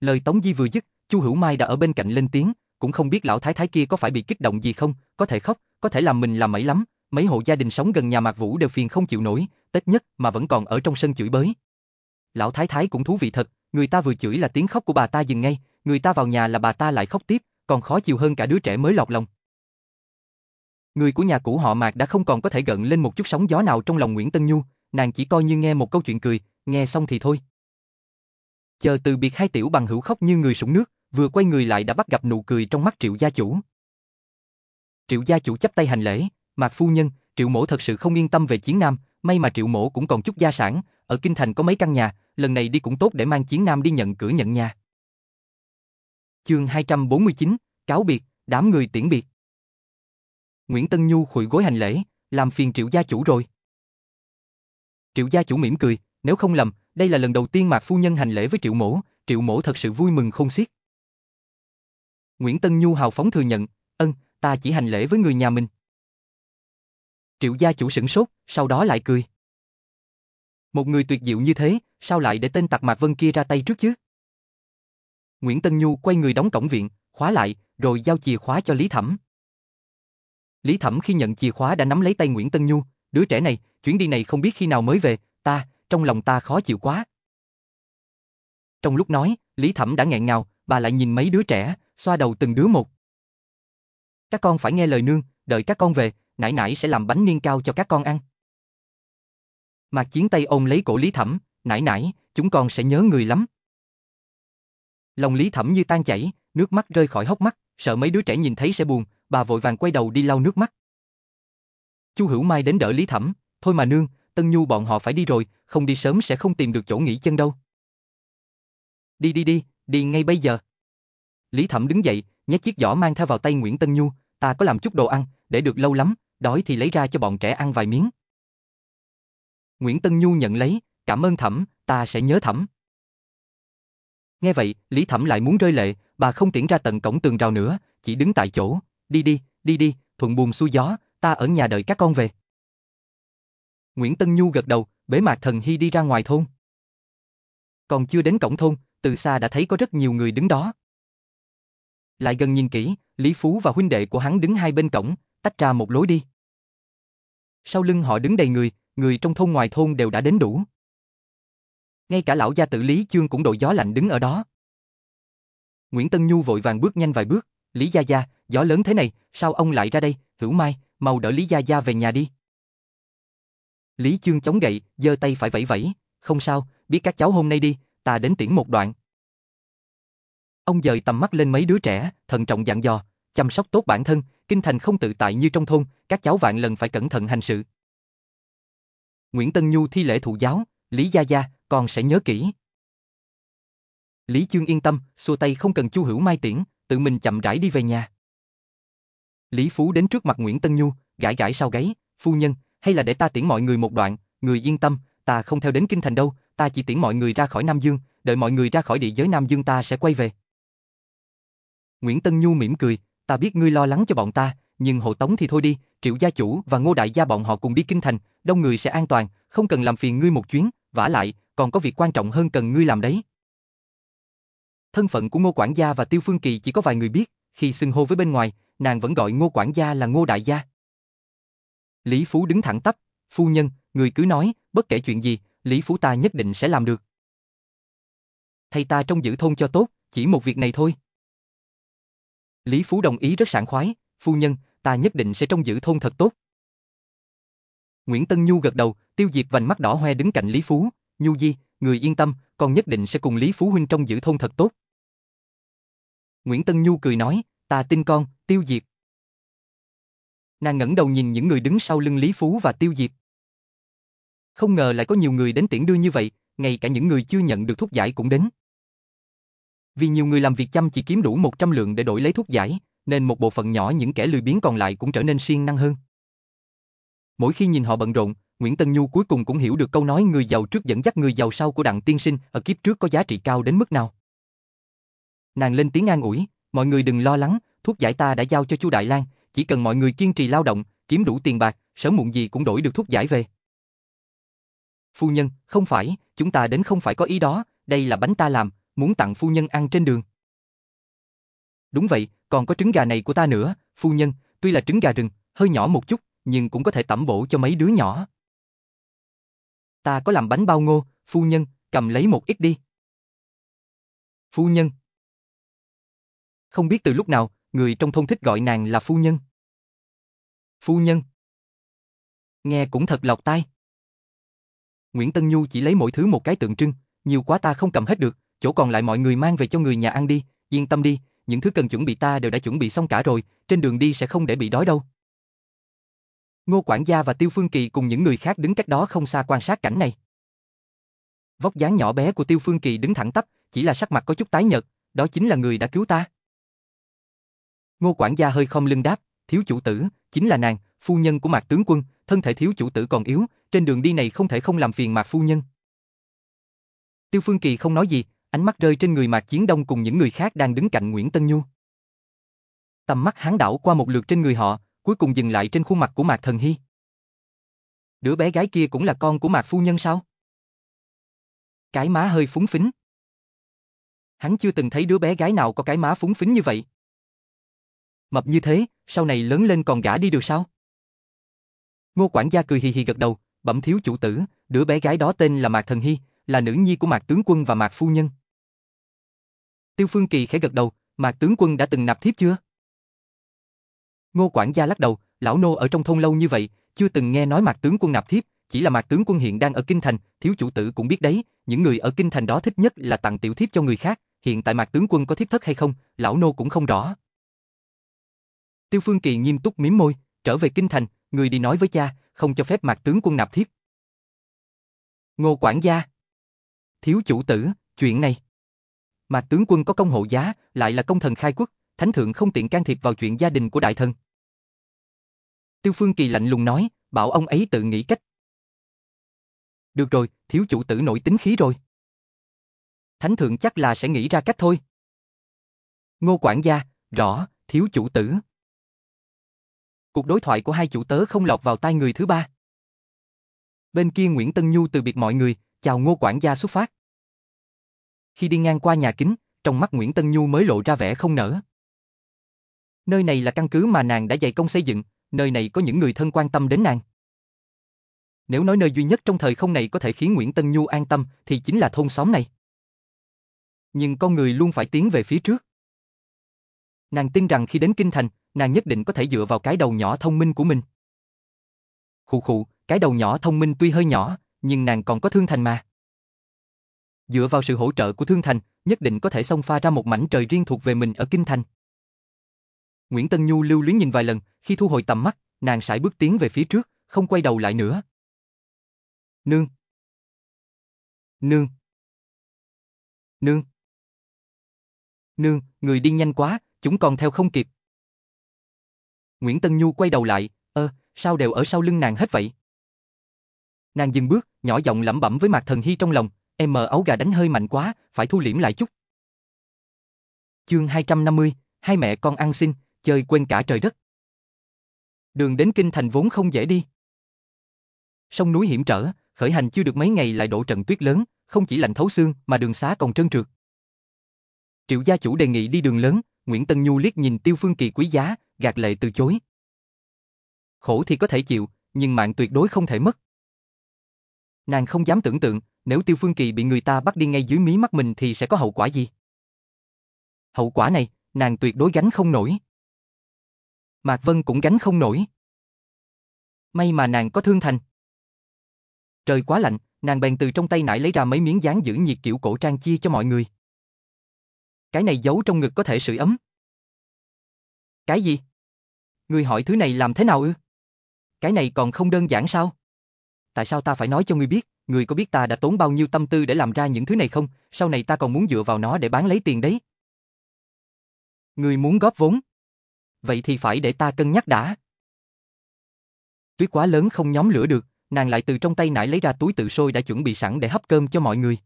Lời Tống Di vừa dứt, Chu Hữu Mai đã ở bên cạnh lên tiếng, cũng không biết lão thái thái kia có phải bị kích động gì không, có thể khóc, có thể làm mình làm mẩy lắm, mấy hộ gia đình sống gần nhà Mạc Vũ đều phiền không chịu nổi, Tết nhất mà vẫn còn ở trong sân chửi bới. Lão thái thái cũng thú vị thật, người ta vừa chửi là tiếng khóc của bà ta dừng ngay, người ta vào nhà là bà ta lại khóc tiếp, còn khó chịu hơn cả đứa trẻ mới lọt lòng. Người của nhà cũ họ Mạc đã không còn có thể gận lên một chút sóng gió nào trong lòng Nguyễn Tân Nhu, nàng chỉ coi như nghe một câu chuyện cười, nghe xong thì thôi. Chờ từ biệt hai tiểu bằng hữu khóc như người sũng nước, vừa quay người lại đã bắt gặp nụ cười trong mắt Triệu gia chủ. Triệu gia chủ chấp tay hành lễ, Mạc phu nhân, Triệu mổ thật sự không yên tâm về chiến nam, may mà Triệu mổ cũng còn chút gia sản, ở kinh thành có mấy căn nhà, lần này đi cũng tốt để mang chiến nam đi nhận cửa nhận nhà. Chương 249, cáo biệt, đám người tiễn biệt. Nguyễn Tân Nhu khuỵu gối hành lễ, làm phiền Triệu gia chủ rồi. Triệu gia chủ mỉm cười, nếu không lầm, đây là lần đầu tiên Mạc phu nhân hành lễ với Triệu mổ, Triệu mổ thật sự vui mừng không xiết. Nguyễn Tân Nhu hào phóng thừa nhận, ân, ta chỉ hành lễ với người nhà mình. Triệu gia chủ sửng sốt, sau đó lại cười. Một người tuyệt diệu như thế, sao lại để tên tặc Mạc Vân kia ra tay trước chứ? Nguyễn Tân Nhu quay người đóng cổng viện, khóa lại, rồi giao chìa khóa cho Lý Thẩm. Lý Thẩm khi nhận chìa khóa đã nắm lấy tay Nguyễn Tân Nhu, đứa trẻ này, chuyến đi này không biết khi nào mới về, ta, trong lòng ta khó chịu quá. Trong lúc nói, Lý Thẩm đã nghẹn ngào, bà lại nhìn mấy đứa trẻ, xoa đầu từng đứa một. Các con phải nghe lời nương, đợi các con về, nãy nãy sẽ làm bánh niên cao cho các con ăn. Mạc Chiến tay ôm lấy cổ Lý Thẩm, nãy nãy, chúng con sẽ nhớ người lắm. Lòng Lý Thẩm như tan chảy, nước mắt rơi khỏi hốc mắt, sợ mấy đứa trẻ nhìn thấy sẽ buồn, bà vội vàng quay đầu đi lau nước mắt. Chu Hữu Mai đến đỡ Lý Thẩm, thôi mà nương, Tân Nhu bọn họ phải đi rồi, không đi sớm sẽ không tìm được chỗ nghỉ chân đâu. Đi đi đi, đi ngay bây giờ. Lý Thẩm đứng dậy, nhét chiếc giỏ mang theo vào tay Nguyễn Tân Nhu, ta có làm chút đồ ăn, để được lâu lắm, đói thì lấy ra cho bọn trẻ ăn vài miếng. Nguyễn Tân Nhu nhận lấy, cảm ơn Thẩm, ta sẽ nhớ Thẩm. Nghe vậy, Lý Thẩm lại muốn rơi lệ, bà không tiễn ra tận cổng tường rào nữa, chỉ đứng tại chỗ, đi đi, đi đi, thuận buồm xuôi gió, ta ở nhà đợi các con về. Nguyễn Tân Nhu gật đầu, bế mạc thần hy đi ra ngoài thôn. Còn chưa đến cổng thôn, từ xa đã thấy có rất nhiều người đứng đó. Lại gần nhìn kỹ, Lý Phú và huynh đệ của hắn đứng hai bên cổng, tách ra một lối đi. Sau lưng họ đứng đầy người, người trong thôn ngoài thôn đều đã đến đủ. Ngay cả lão gia tử Lý Chương cũng đội gió lạnh đứng ở đó. Nguyễn Tân Nhu vội vàng bước nhanh vài bước, Lý Gia Gia, gió lớn thế này, sao ông lại ra đây, hữu mai, mau đỡ Lý Gia Gia về nhà đi. Lý Chương chống gậy, giơ tay phải vẫy vẫy, không sao, biết các cháu hôm nay đi, ta đến tiễn một đoạn. Ông dời tầm mắt lên mấy đứa trẻ, thận trọng dặn dò, chăm sóc tốt bản thân, kinh thành không tự tại như trong thôn, các cháu vạn lần phải cẩn thận hành sự. Nguyễn Tân Nhu thi lễ thụ giáo, Lý Gia Gia, con sẽ nhớ kỹ. Lý Chương yên tâm, xua tay không cần Chu Hữu Mai tiễn, tự mình chậm rãi đi về nhà. Lý Phú đến trước mặt Nguyễn Tân Nhu, gãi gãi sau gáy, phu nhân, hay là để ta tiễn mọi người một đoạn, người yên tâm, ta không theo đến kinh thành đâu, ta chỉ tiễn mọi người ra khỏi Nam Dương, đợi mọi người ra khỏi địa giới Nam Dương ta sẽ quay về. Nguyễn Tân Nhu mỉm cười, ta biết ngươi lo lắng cho bọn ta, nhưng hộ tống thì thôi đi, triệu gia chủ và ngô đại gia bọn họ cùng đi kinh thành, đông người sẽ an toàn, không cần làm phiền ngươi một chuyến, vả lại, còn có việc quan trọng hơn cần ngươi làm đấy. Thân phận của ngô quản gia và tiêu phương kỳ chỉ có vài người biết, khi xưng hô với bên ngoài, nàng vẫn gọi ngô quản gia là ngô đại gia. Lý Phú đứng thẳng tắp, phu nhân, người cứ nói, bất kể chuyện gì, Lý Phú ta nhất định sẽ làm được. Thầy ta trong giữ thôn cho tốt, chỉ một việc này thôi. Lý Phú đồng ý rất sảng khoái, phu nhân, ta nhất định sẽ trông giữ thôn thật tốt. Nguyễn Tân Nhu gật đầu, Tiêu Diệp vành mắt đỏ hoe đứng cạnh Lý Phú, Nhu Di, người yên tâm, con nhất định sẽ cùng Lý Phú huynh trông giữ thôn thật tốt. Nguyễn Tân Nhu cười nói, ta tin con, Tiêu Diệp. Nàng ngẩng đầu nhìn những người đứng sau lưng Lý Phú và Tiêu Diệp. Không ngờ lại có nhiều người đến tiễn đưa như vậy, ngay cả những người chưa nhận được thuốc giải cũng đến. Vì nhiều người làm việc chăm chỉ kiếm đủ 100 lượng để đổi lấy thuốc giải, nên một bộ phận nhỏ những kẻ lười biếng còn lại cũng trở nên siêng năng hơn. Mỗi khi nhìn họ bận rộn, Nguyễn Tân Nhu cuối cùng cũng hiểu được câu nói người giàu trước dẫn dắt người giàu sau của Đặng Tiên Sinh ở kiếp trước có giá trị cao đến mức nào. Nàng lên tiếng an ủi, mọi người đừng lo lắng, thuốc giải ta đã giao cho Chu Đại Lang, chỉ cần mọi người kiên trì lao động, kiếm đủ tiền bạc, sớm muộn gì cũng đổi được thuốc giải về. Phu nhân, không phải, chúng ta đến không phải có ý đó, đây là bánh ta làm, muốn tặng phu nhân ăn trên đường. Đúng vậy, còn có trứng gà này của ta nữa, phu nhân, tuy là trứng gà rừng, hơi nhỏ một chút, nhưng cũng có thể tẩm bổ cho mấy đứa nhỏ. Ta có làm bánh bao ngô, phu nhân, cầm lấy một ít đi. Phu nhân. Không biết từ lúc nào, người trong thôn thích gọi nàng là phu nhân. Phu nhân. Nghe cũng thật lọc tai. Nguyễn Tân Nhu chỉ lấy mỗi thứ một cái tượng trưng, nhiều quá ta không cầm hết được, chỗ còn lại mọi người mang về cho người nhà ăn đi, yên tâm đi, những thứ cần chuẩn bị ta đều đã chuẩn bị xong cả rồi, trên đường đi sẽ không để bị đói đâu. Ngô Quản gia và Tiêu Phương Kỳ cùng những người khác đứng cách đó không xa quan sát cảnh này. Vóc dáng nhỏ bé của Tiêu Phương Kỳ đứng thẳng tắp, chỉ là sắc mặt có chút tái nhợt, đó chính là người đã cứu ta. Ngô Quản gia hơi không lưng đáp, thiếu chủ tử, chính là nàng, phu nhân của Mạc tướng quân, thân thể thiếu chủ tử còn yếu, trên đường đi này không thể không làm phiền Mạc phu nhân. Tiêu Phương Kỳ không nói gì, ánh mắt rơi trên người Mạc Chiến Đông cùng những người khác đang đứng cạnh Nguyễn Tân Nhu. Tầm mắt hắn đảo qua một lượt trên người họ, cuối cùng dừng lại trên khuôn mặt của Mạc Thần Hy. Đứa bé gái kia cũng là con của Mạc phu nhân sao? Cái má hơi phúng phính. Hắn chưa từng thấy đứa bé gái nào có cái má phúng phính như vậy. Mập như thế, sau này lớn lên còn gả đi được sao? Ngô quản gia cười hì hì gật đầu, bẩm thiếu chủ tử, đứa bé gái đó tên là Mạc Thần Hy, là nữ nhi của Mạc tướng quân và Mạc phu nhân. Tiêu Phương Kỳ khẽ gật đầu, Mạc tướng quân đã từng nạp thiếp chưa? Ngô quản gia lắc đầu, lão nô ở trong thôn lâu như vậy, chưa từng nghe nói Mạc tướng quân nạp thiếp, chỉ là Mạc tướng quân hiện đang ở kinh thành, thiếu chủ tử cũng biết đấy, những người ở kinh thành đó thích nhất là tặng tiểu thiếp cho người khác, hiện tại Mạc tướng quân có thiếp thất hay không, lão nô cũng không rõ. Tiêu Phương Kỳ nghiêm túc mím môi, trở về kinh thành, người đi nói với cha, không cho phép mặt tướng quân nạp thiếp. Ngô quản gia. Thiếu chủ tử, chuyện này. Mạc tướng quân có công hộ giá, lại là công thần khai quốc, thánh thượng không tiện can thiệp vào chuyện gia đình của đại thần. Tiêu Phương Kỳ lạnh lùng nói, bảo ông ấy tự nghĩ cách. Được rồi, thiếu chủ tử nổi tính khí rồi. Thánh thượng chắc là sẽ nghĩ ra cách thôi. Ngô quản gia, rõ, thiếu chủ tử. Cuộc đối thoại của hai chủ tớ không lọt vào tai người thứ ba. Bên kia Nguyễn Tân Nhu từ biệt mọi người, chào Ngô quản gia xuất phát. Khi đi ngang qua nhà kính, trong mắt Nguyễn Tân Nhu mới lộ ra vẻ không nở. Nơi này là căn cứ mà nàng đã dày công xây dựng, nơi này có những người thân quan tâm đến nàng. Nếu nói nơi duy nhất trong thời không này có thể khiến Nguyễn Tân Nhu an tâm thì chính là thôn xóm này. Nhưng con người luôn phải tiến về phía trước. Nàng tin rằng khi đến Kinh Thành, nàng nhất định có thể dựa vào cái đầu nhỏ thông minh của mình. Khụ khụ, cái đầu nhỏ thông minh tuy hơi nhỏ, nhưng nàng còn có Thương Thành mà. Dựa vào sự hỗ trợ của Thương Thành, nhất định có thể xông pha ra một mảnh trời riêng thuộc về mình ở Kinh Thành. Nguyễn Tân Nhu lưu luyến nhìn vài lần, khi thu hồi tầm mắt, nàng sải bước tiến về phía trước, không quay đầu lại nữa. Nương. Nương. Nương. Nương, người đi nhanh quá, chúng còn theo không kịp. Nguyễn Tân Nhu quay đầu lại, ơ, sao đều ở sau lưng nàng hết vậy? Nàng dừng bước, nhỏ giọng lẩm bẩm với Mạc Thần Hy trong lòng, em mờ ấu gà đánh hơi mạnh quá, phải thu liễm lại chút. Chương 250, hai mẹ con ăn xin, chơi quên cả trời đất. Đường đến kinh thành vốn không dễ đi. Sông núi hiểm trở, khởi hành chưa được mấy ngày lại đổ trận tuyết lớn, không chỉ lạnh thấu xương mà đường xá còn trơn trượt. Triệu gia chủ đề nghị đi đường lớn, Nguyễn Tân Nhu liếc nhìn Tiêu Phương Kỳ quý giá, gạt lệ từ chối. Khổ thì có thể chịu, nhưng mạng tuyệt đối không thể mất. Nàng không dám tưởng tượng, nếu Tiêu Phương Kỳ bị người ta bắt đi ngay dưới mí mắt mình thì sẽ có hậu quả gì. Hậu quả này, nàng tuyệt đối gánh không nổi. Mạc Vân cũng gánh không nổi. May mà nàng có thương thành. Trời quá lạnh, nàng bèn từ trong tay nải lấy ra mấy miếng dán giữ nhiệt kiểu cổ trang chia cho mọi người. Cái này giấu trong ngực có thể sưởi ấm. Cái gì? Ngươi hỏi thứ này làm thế nào ư? Cái này còn không đơn giản sao? Tại sao ta phải nói cho ngươi biết, ngươi có biết ta đã tốn bao nhiêu tâm tư để làm ra những thứ này không? Sau này ta còn muốn dựa vào nó để bán lấy tiền đấy. Ngươi muốn góp vốn? Vậy thì phải để ta cân nhắc đã. Tuyết quá lớn không nhóm lửa được, nàng lại từ trong tay nải lấy ra túi tự sôi đã chuẩn bị sẵn để hấp cơm cho mọi người.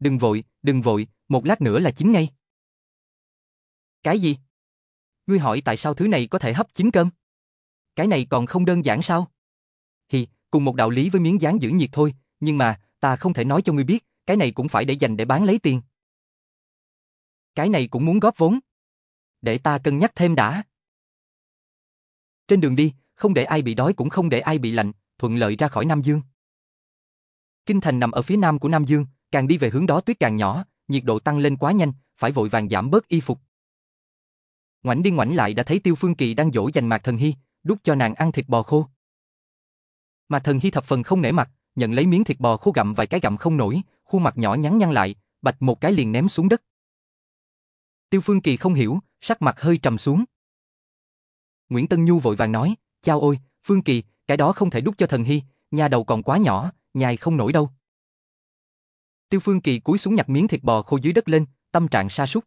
Đừng vội, đừng vội, một lát nữa là chín ngay. Cái gì? Ngươi hỏi tại sao thứ này có thể hấp chín cơm? Cái này còn không đơn giản sao? Hì, cùng một đạo lý với miếng dán giữ nhiệt thôi, nhưng mà, ta không thể nói cho ngươi biết, cái này cũng phải để dành để bán lấy tiền. Cái này cũng muốn góp vốn. Để ta cân nhắc thêm đã. Trên đường đi, không để ai bị đói cũng không để ai bị lạnh, thuận lợi ra khỏi Nam Dương. Kinh thành nằm ở phía nam của Nam Dương, càng đi về hướng đó tuyết càng nhỏ, nhiệt độ tăng lên quá nhanh, phải vội vàng giảm bớt y phục. Ngoảnh đi ngoảnh lại đã thấy Tiêu Phương Kỳ đang dỗ dành Mạc Thần Hy, đút cho nàng ăn thịt bò khô. Mạc Thần Hy thập phần không nể mặt, nhận lấy miếng thịt bò khô gặm vài cái gặm không nổi, khuôn mặt nhỏ nhắn nhăn lại, bạch một cái liền ném xuống đất. Tiêu Phương Kỳ không hiểu, sắc mặt hơi trầm xuống. Nguyễn Tân Nhu vội vàng nói, chao ôi, Phương Kỳ, cái đó không thể đút cho thần hy, nhà đầu còn quá nhỏ, nhai không nổi đâu. Tiêu Phương Kỳ cúi xuống nhặt miếng thịt bò khô dưới đất lên, tâm trạng sa sút.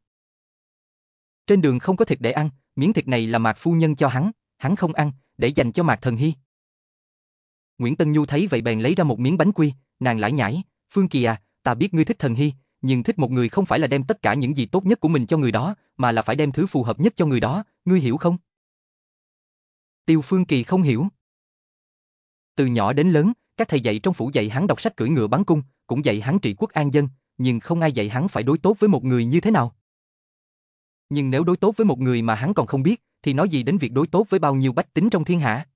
Trên đường không có thịt để ăn, miếng thịt này là Mạc phu nhân cho hắn, hắn không ăn, để dành cho Mạc Thần Hy. Nguyễn Tân Nhu thấy vậy bèn lấy ra một miếng bánh quy, nàng lải nhải, "Phương Kỳ à, ta biết ngươi thích Thần Hy, nhưng thích một người không phải là đem tất cả những gì tốt nhất của mình cho người đó, mà là phải đem thứ phù hợp nhất cho người đó, ngươi hiểu không?" Tiêu Phương Kỳ không hiểu. Từ nhỏ đến lớn, các thầy dạy trong phủ dạy hắn đọc sách cưỡi ngựa bắn cung, cũng dạy hắn trị quốc an dân, nhưng không ai dạy hắn phải đối tốt với một người như thế nào. Nhưng nếu đối tốt với một người mà hắn còn không biết, thì nói gì đến việc đối tốt với bao nhiêu bách tính trong thiên hạ.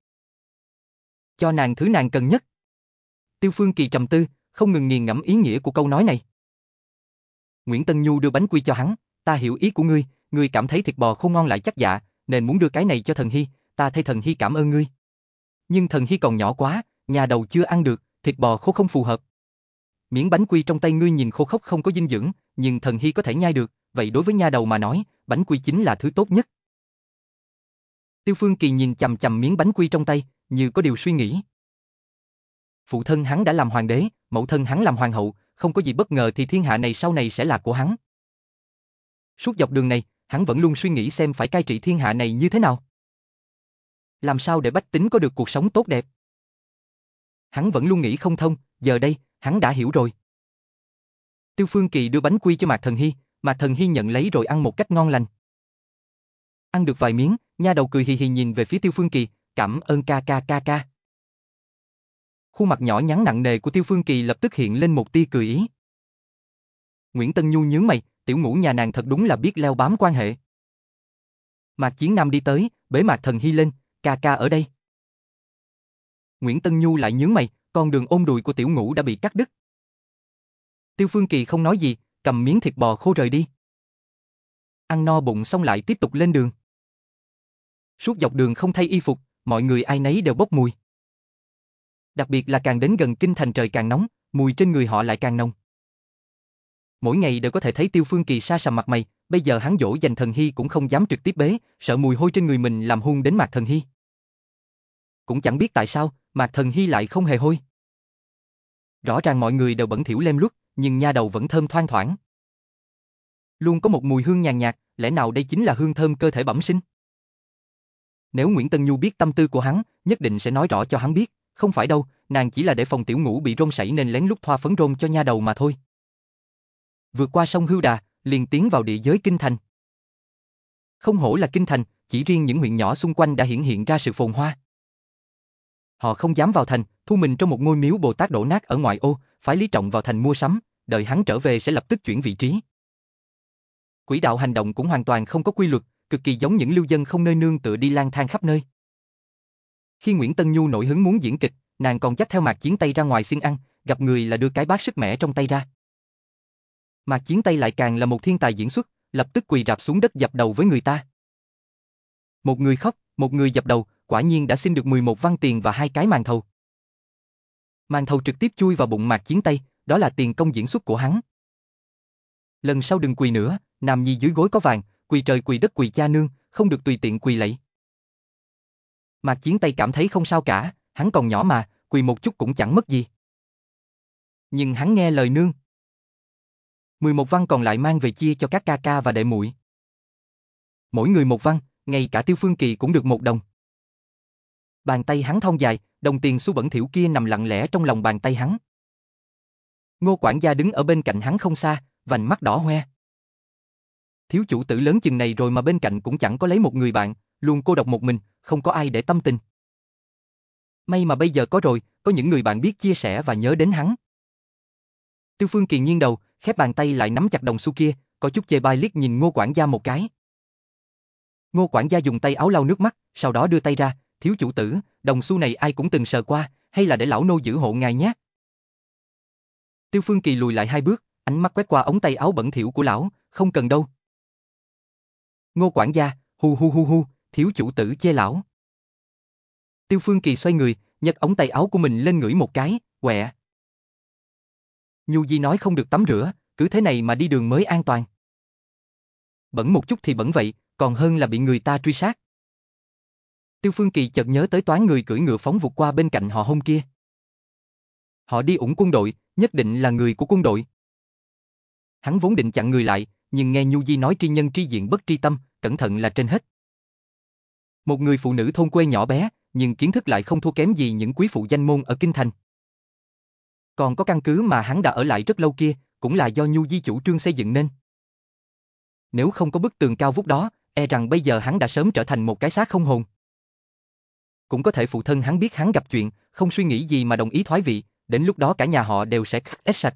Cho nàng thứ nàng cần nhất. Tiêu Phương Kỳ trầm tư, không ngừng nghiền ngẫm ý nghĩa của câu nói này. Nguyễn Tân Nhu đưa bánh quy cho hắn, ta hiểu ý của ngươi, ngươi cảm thấy thịt bò không ngon lại chắc dạ, nên muốn đưa cái này cho thần hy, ta thay thần hy cảm ơn ngươi. Nhưng thần hy còn nhỏ quá, nhà đầu chưa ăn được, thịt bò khô không phù hợp. Miếng bánh quy trong tay ngươi nhìn khô khốc không có dinh dưỡng, nhưng thần hy có thể nhai được, vậy đối với nha đầu mà nói, bánh quy chính là thứ tốt nhất. Tiêu Phương Kỳ nhìn chầm chầm miếng bánh quy trong tay, như có điều suy nghĩ. Phụ thân hắn đã làm hoàng đế, mẫu thân hắn làm hoàng hậu, không có gì bất ngờ thì thiên hạ này sau này sẽ là của hắn. Suốt dọc đường này, hắn vẫn luôn suy nghĩ xem phải cai trị thiên hạ này như thế nào. Làm sao để bách tính có được cuộc sống tốt đẹp? Hắn vẫn luôn nghĩ không thông, giờ đây, hắn đã hiểu rồi. Tiêu Phương Kỳ đưa bánh quy cho Mạc Thần Hy, Mạc Thần Hy nhận lấy rồi ăn một cách ngon lành. Ăn được vài miếng, nha đầu cười hì hì nhìn về phía Tiêu Phương Kỳ, cảm ơn ca ca ca ca. Khuôn mặt nhỏ nhắn nặng nề của Tiêu Phương Kỳ lập tức hiện lên một tia cười ý. Nguyễn Tân Nhu nhướng mày, tiểu ngũ nhà nàng thật đúng là biết leo bám quan hệ. Mạc Chiến Nam đi tới, bế Mạc Thần Hy lên, ca ca ở đây. Nguyễn Tân Nhu lại nhướng mày, con đường ôm đùi của tiểu ngũ đã bị cắt đứt. Tiêu Phương Kỳ không nói gì, cầm miếng thịt bò khô rời đi. Ăn no bụng xong lại tiếp tục lên đường. Suốt dọc đường không thay y phục, mọi người ai nấy đều bốc mùi. Đặc biệt là càng đến gần kinh thành trời càng nóng, mùi trên người họ lại càng nồng. Mỗi ngày đều có thể thấy Tiêu Phương Kỳ sa sầm mặt mày, bây giờ hắn dỗ dành thần hy cũng không dám trực tiếp bế, sợ mùi hôi trên người mình làm hung đến mặt thần hy. Cũng chẳng biết tại sao, mặt thần hy lại không hề hôi. Rõ ràng mọi người đều bẩn thỉu lem luốc, nhưng nha đầu vẫn thơm thoang thoảng. Luôn có một mùi hương nhàn nhạt, lẽ nào đây chính là hương thơm cơ thể bẩm sinh? Nếu Nguyễn Tân Nhu biết tâm tư của hắn, nhất định sẽ nói rõ cho hắn biết, không phải đâu, nàng chỉ là để phòng tiểu ngũ bị rôn sảy nên lén lút thoa phấn rôn cho nha đầu mà thôi. Vượt qua sông Hưu Đà, liền tiến vào địa giới kinh thành. Không hổ là kinh thành, chỉ riêng những huyện nhỏ xung quanh đã hiển hiện ra sự phồn hoa. Họ không dám vào thành, thu mình trong một ngôi miếu Bồ Tát đổ nát ở ngoại ô, phải Lý Trọng vào thành mua sắm, đợi hắn trở về sẽ lập tức chuyển vị trí. Quỹ đạo hành động cũng hoàn toàn không có quy luật, cực kỳ giống những lưu dân không nơi nương tựa đi lang thang khắp nơi. Khi Nguyễn Tân Nhu nổi hứng muốn diễn kịch, nàng còn dắt theo Mạc Chiến Tây ra ngoài xin ăn, gặp người là đưa cái bát sức mẻ trong tay ra. Mạc Chiến Tây lại càng là một thiên tài diễn xuất, lập tức quỳ rạp xuống đất dập đầu với người ta. Một người khóc, một người dập đầu, quả nhiên đã xin được 11 văn tiền và hai cái màn thầu. Màn thầu trực tiếp chui vào bụng Mạc Chiến Tây, đó là tiền công diễn xuất của hắn. Lần sau đừng quỳ nữa, nam nhi dưới gối có vàng, quỳ trời quỳ đất quỳ cha nương, không được tùy tiện quỳ lạy. Mạc Chiến Tây cảm thấy không sao cả, hắn còn nhỏ mà, quỳ một chút cũng chẳng mất gì. Nhưng hắn nghe lời nương. 11 văn còn lại mang về chia cho các ca ca và đệ muội. Mỗi người một văn, ngay cả Tiêu Phương Kỳ cũng được một đồng. Bàn tay hắn thon dài, đồng tiền xu bẩn thiểu kia nằm lặng lẽ trong lòng bàn tay hắn. Ngô quản gia đứng ở bên cạnh hắn không xa, vành mắt đỏ hoe. Thiếu chủ tử lớn chừng này rồi mà bên cạnh cũng chẳng có lấy một người bạn, luôn cô độc một mình, không có ai để tâm tình. May mà bây giờ có rồi, có những người bạn biết chia sẻ và nhớ đến hắn. Tiêu Phương Kỳ nghiêng đầu, khép bàn tay lại nắm chặt đồng xu kia, có chút chê bai liếc nhìn Ngô quản gia một cái. Ngô quản gia dùng tay áo lau nước mắt, sau đó đưa tay ra, thiếu chủ tử, đồng xu này ai cũng từng sờ qua, hay là để lão nô giữ hộ ngài nhé. Tiêu Phương Kỳ lùi lại hai bước, ánh mắt quét qua ống tay áo bẩn thỉu của lão, không cần đâu. Ngô quản gia, hu hu hu hu, thiếu chủ tử chê lão. Tiêu Phương Kỳ xoay người, nhấc ống tay áo của mình lên ngửi một cái, quẹ. Nhu Di nói không được tắm rửa, cứ thế này mà đi đường mới an toàn. Bẩn một chút thì bẩn vậy, còn hơn là bị người ta truy sát. Tiêu Phương Kỳ chợt nhớ tới toán người cưỡi ngựa phóng vụt qua bên cạnh họ hôm kia. Họ đi ủng quân đội, nhất định là người của quân đội. Hắn vốn định chặn người lại, nhưng nghe Nhu Di nói tri nhân tri diện bất tri tâm, cẩn thận là trên hết. Một người phụ nữ thôn quê nhỏ bé, nhưng kiến thức lại không thua kém gì những quý phụ danh môn ở Kinh Thành. Còn có căn cứ mà hắn đã ở lại rất lâu kia, cũng là do Nhu Di chủ trương xây dựng nên. Nếu không có bức tường cao vút đó, e rằng bây giờ hắn đã sớm trở thành một cái xác không hồn. Cũng có thể phụ thân hắn biết hắn gặp chuyện, không suy nghĩ gì mà đồng ý thoái vị, đến lúc đó cả nhà họ đều sẽ khắc sạch.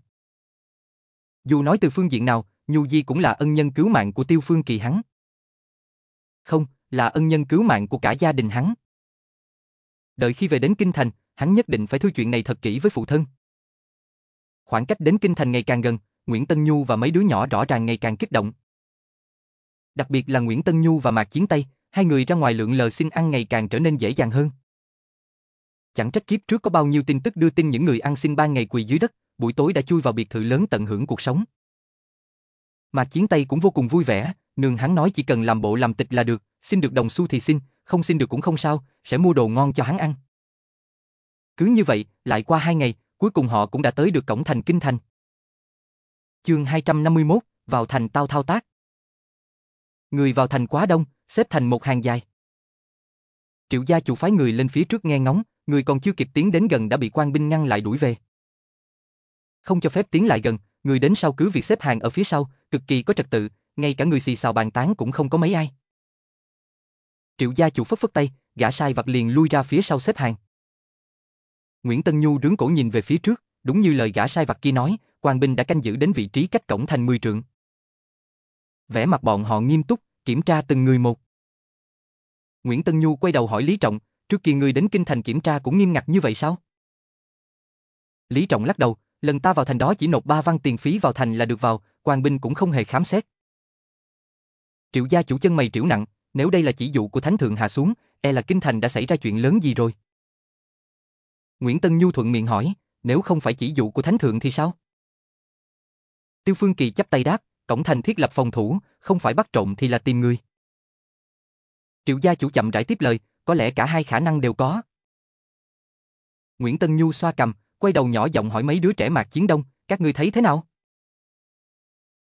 Dù nói từ phương diện nào, Nhu Di cũng là ân nhân cứu mạng của Tiêu Phương Kỳ hắn. Không, là ân nhân cứu mạng của cả gia đình hắn. Đợi khi về đến Kinh Thành, hắn nhất định phải thư chuyện này thật kỹ với phụ thân. Khoảng cách đến Kinh Thành ngày càng gần, Nguyễn Tân Nhu và mấy đứa nhỏ rõ ràng ngày càng kích động. Đặc biệt là Nguyễn Tân Nhu và Mạc Chiến Tây, hai người ra ngoài lượng lờ xin ăn ngày càng trở nên dễ dàng hơn. Chẳng trách kiếp trước có bao nhiêu tin tức đưa tin những người ăn xin ban ngày quỳ dưới đất, buổi tối đã chui vào biệt thự lớn tận hưởng cuộc sống. mà Chiến Tây cũng vô cùng vui vẻ, nương hắn nói chỉ cần làm bộ làm tịch là được, xin được đồng xu thì xin, không xin được cũng không sao, sẽ mua đồ ngon cho hắn ăn. Cứ như vậy, lại qua hai ngày, cuối cùng họ cũng đã tới được cổng thành Kinh Thành. Chương 251, vào thành tao thao tác. Người vào thành quá đông, xếp thành một hàng dài. Triệu gia chủ phái người lên phía trước nghe ngóng, người còn chưa kịp tiến đến gần đã bị quan binh ngăn lại đuổi về. Không cho phép tiến lại gần, người đến sau cứ việc xếp hàng ở phía sau, cực kỳ có trật tự, ngay cả người xì xào bàn tán cũng không có mấy ai. Triệu gia chủ phất phất tay, gã sai vặt liền lui ra phía sau xếp hàng. Nguyễn Tân Nhu rướng cổ nhìn về phía trước, đúng như lời gã sai vặt kia nói, quan binh đã canh giữ đến vị trí cách cổng thành 10 trượng. Vẻ mặt bọn họ nghiêm túc, kiểm tra từng người một. Nguyễn Tân Nhu quay đầu hỏi Lý Trọng, trước kia người đến kinh thành kiểm tra cũng nghiêm ngặt như vậy sao? Lý Trọng lắc đầu, lần ta vào thành đó chỉ nộp 3 văn tiền phí vào thành là được vào, quan binh cũng không hề khám xét. Triệu gia chủ chân mày triệu nặng, nếu đây là chỉ dụ của thánh thượng hạ xuống, e là kinh thành đã xảy ra chuyện lớn gì rồi. Nguyễn Tân Nhu thuận miệng hỏi, nếu không phải chỉ dụ của thánh thượng thì sao? Tiêu Phương Kỳ chắp tay đáp, cổng thành thiết lập phòng thủ, không phải bắt trộm thì là tìm người. Triệu gia chủ chậm rãi tiếp lời, có lẽ cả hai khả năng đều có. Nguyễn Tân Nhu xoa cầm, quay đầu nhỏ giọng hỏi mấy đứa trẻ mạc chiến đông, các ngươi thấy thế nào?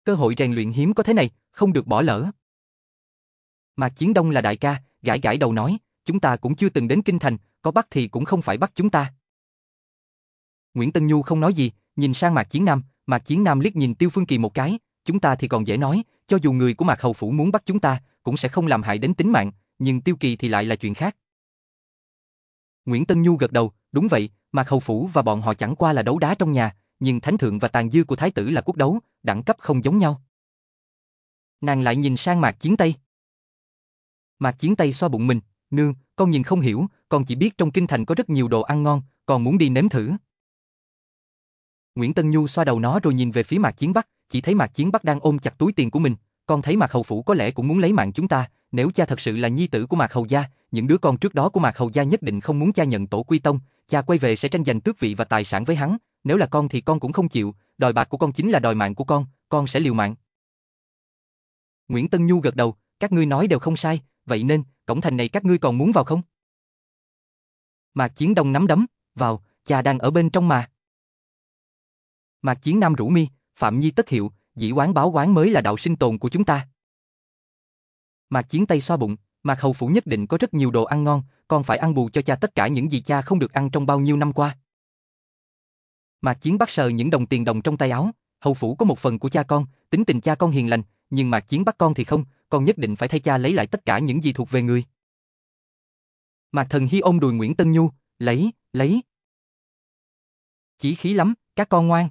Cơ hội rèn luyện hiếm có thế này, không được bỏ lỡ. Mạc Chiến Đông là đại ca, gãi gãi đầu nói, chúng ta cũng chưa từng đến Kinh Thành, có bắt thì cũng không phải bắt chúng ta. Nguyễn Tân Nhu không nói gì, nhìn sang Mạc Chiến Nam, Mạc Chiến Nam liếc nhìn Tiêu Phương Kỳ một cái, chúng ta thì còn dễ nói, cho dù người của Mạc Hầu Phủ muốn bắt chúng ta, cũng sẽ không làm hại đến tính mạng, nhưng Tiêu Kỳ thì lại là chuyện khác. Nguyễn Tân Nhu gật đầu, đúng vậy, Mạc Hầu Phủ và bọn họ chẳng qua là đấu đá trong nhà, nhưng thánh thượng và tàn dư của thái tử là quốc đấu, đẳng cấp không giống nhau. Nàng lại nhìn sang Mạc Chiến Tây. Mạc Chiến Tây xoa bụng mình, nương, con nhìn không hiểu, con chỉ biết trong kinh thành có rất nhiều đồ ăn ngon, còn muốn đi nếm thử. Nguyễn Tân Nhu xoa đầu nó rồi nhìn về phía Mạc Chiến Bắc, chỉ thấy Mạc Chiến Bắc đang ôm chặt túi tiền của mình, con thấy Mạc Hầu Phủ có lẽ cũng muốn lấy mạng chúng ta, nếu cha thật sự là nhi tử của Mạc Hầu Gia, những đứa con trước đó của Mạc Hầu Gia nhất định không muốn cha nhận tổ quy tông, cha quay về sẽ tranh giành tước vị và tài sản với hắn, nếu là con thì con cũng không chịu, đòi bạc của con chính là đòi mạng của con, con sẽ liều mạng. Nguyễn Tân Nhu gật đầu, các ngươi nói đều không sai, vậy nên, cổng thành này các ngươi còn muốn vào không? Mạc Chiến Đông nắm đấm, vào, cha đang ở bên trong mà. Mạc Chiến Nam rủ mi, Phạm Nhi tất hiệu, dĩ quán báo quán mới là đạo sinh tồn của chúng ta. Mạc Chiến Tây xoa bụng, Mạc Hầu Phủ nhất định có rất nhiều đồ ăn ngon, con phải ăn bù cho cha tất cả những gì cha không được ăn trong bao nhiêu năm qua. Mạc Chiến bắt sờ những đồng tiền đồng trong tay áo, Hầu Phủ có một phần của cha con, tính tình cha con hiền lành, nhưng Mạc Chiến bắt con thì không, con nhất định phải thay cha lấy lại tất cả những gì thuộc về người. Mạc Thần Hy ôm đùi Nguyễn Tân Nhu, lấy, lấy. Chỉ khí lắm, các con ngoan.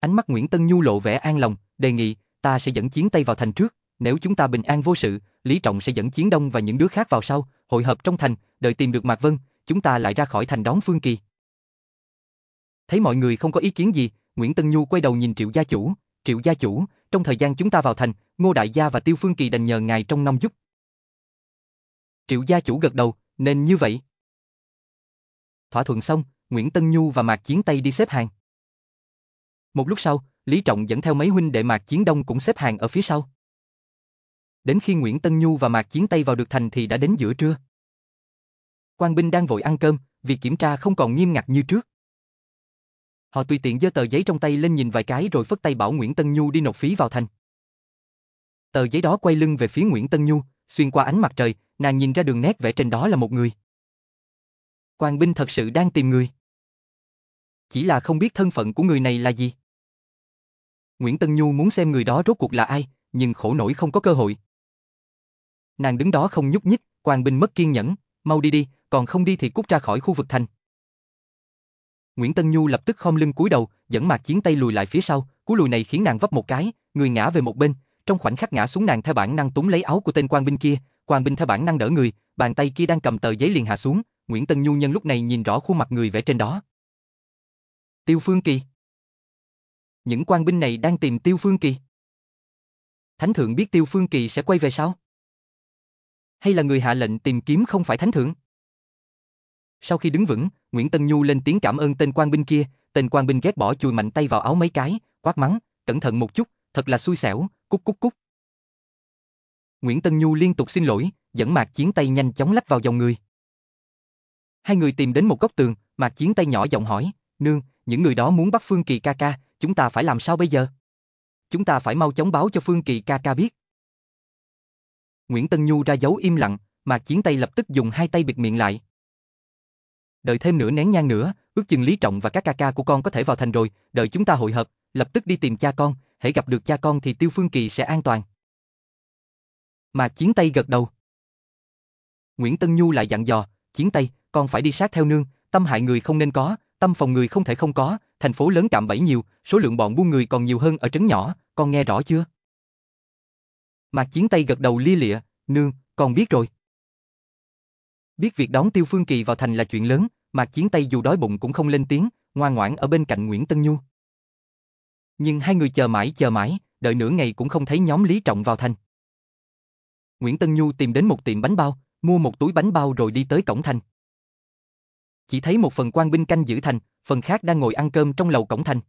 Ánh mắt Nguyễn Tân Nhu lộ vẻ an lòng, đề nghị, ta sẽ dẫn chiến Tây vào thành trước, nếu chúng ta bình an vô sự, Lý Trọng sẽ dẫn chiến Đông và những đứa khác vào sau, hội hợp trong thành, đợi tìm được Mạc Vân, chúng ta lại ra khỏi thành đón Phương Kỳ. Thấy mọi người không có ý kiến gì, Nguyễn Tân Nhu quay đầu nhìn Triệu gia chủ, Triệu gia chủ, trong thời gian chúng ta vào thành, Ngô Đại Gia và Tiêu Phương Kỳ đành nhờ ngài trong năm giúp. Triệu gia chủ gật đầu, nên như vậy. Thỏa thuận xong, Nguyễn Tân Nhu và Mạc Chiến Tây đi xếp hàng. Một lúc sau, Lý Trọng dẫn theo mấy huynh đệ Mạc Chiến Đông cũng xếp hàng ở phía sau. Đến khi Nguyễn Tân Nhu và Mạc Chiến Tây vào được thành thì đã đến giữa trưa. Quan binh đang vội ăn cơm, việc kiểm tra không còn nghiêm ngặt như trước. Họ tùy tiện giơ tờ giấy trong tay lên nhìn vài cái rồi phất tay bảo Nguyễn Tân Nhu đi nộp phí vào thành. Tờ giấy đó quay lưng về phía Nguyễn Tân Nhu, xuyên qua ánh mặt trời, nàng nhìn ra đường nét vẽ trên đó là một người. Quan binh thật sự đang tìm người. Chỉ là không biết thân phận của người này là gì. Nguyễn Tân Nhu muốn xem người đó rốt cuộc là ai, nhưng khổ nổi không có cơ hội. Nàng đứng đó không nhúc nhích, quan binh mất kiên nhẫn, mau đi đi, còn không đi thì cút ra khỏi khu vực thành. Nguyễn Tân Nhu lập tức khom lưng cúi đầu, dẫn Mạc Chiến tay lùi lại phía sau, cú lùi này khiến nàng vấp một cái, người ngã về một bên, trong khoảnh khắc ngã xuống nàng theo bản năng túm lấy áo của tên quan binh kia, quan binh theo bản năng đỡ người, bàn tay kia đang cầm tờ giấy liền hạ xuống, Nguyễn Tân Nhu nhân lúc này nhìn rõ khuôn mặt người vẽ trên đó. Tiêu Phương Kỳ. Những quan binh này đang tìm Tiêu Phương Kỳ. Thánh thượng biết Tiêu Phương Kỳ sẽ quay về sao? Hay là người hạ lệnh tìm kiếm không phải thánh thượng? Sau khi đứng vững, Nguyễn Tân Nhu lên tiếng cảm ơn tên quan binh kia, tên quan binh ghét bỏ chùi mạnh tay vào áo mấy cái, quát mắng, cẩn thận một chút, thật là xui xẻo, cúc cúc cúc. Nguyễn Tân Nhu liên tục xin lỗi, dẫn Mạc Chiến tay nhanh chóng lách vào dòng người. Hai người tìm đến một góc tường, Mạc Chiến tay nhỏ giọng hỏi, nương, những người đó muốn bắt Phương Kỳ ca ca, chúng ta phải làm sao bây giờ? Chúng ta phải mau chóng báo cho Phương Kỳ ca ca biết. Nguyễn Tân Nhu ra dấu im lặng, Mạc Chiến tay lập tức dùng hai tay bịt miệng lại. Đợi thêm nửa nén nhang nữa, ước chừng Lý Trọng và các ca ca của con có thể vào thành rồi, đợi chúng ta hội hợp, lập tức đi tìm cha con, hãy gặp được cha con thì Tiêu Phương Kỳ sẽ an toàn. Mạc Chiến tay gật đầu. Nguyễn Tân Nhu lại dặn dò, Chiến tay, con phải đi sát theo nương, tâm hại người không nên có, tâm phòng người không thể không có, thành phố lớn cạm bẫy nhiều, số lượng bọn buôn người còn nhiều hơn ở trấn nhỏ, con nghe rõ chưa? Mạc Chiến Tây gật đầu lia lịa, nương, con biết rồi. Biết việc đón Tiêu Phương Kỳ vào thành là chuyện lớn, Mạc Chiến Tây dù đói bụng cũng không lên tiếng, ngoan ngoãn ở bên cạnh Nguyễn Tân Nhu. Nhưng hai người chờ mãi chờ mãi, đợi nửa ngày cũng không thấy nhóm Lý Trọng vào thành. Nguyễn Tân Nhu tìm đến một tiệm bánh bao, mua một túi bánh bao rồi đi tới cổng thành. Chỉ thấy một phần quan binh canh giữ thành, phần khác đang ngồi ăn cơm trong lầu cổng thành.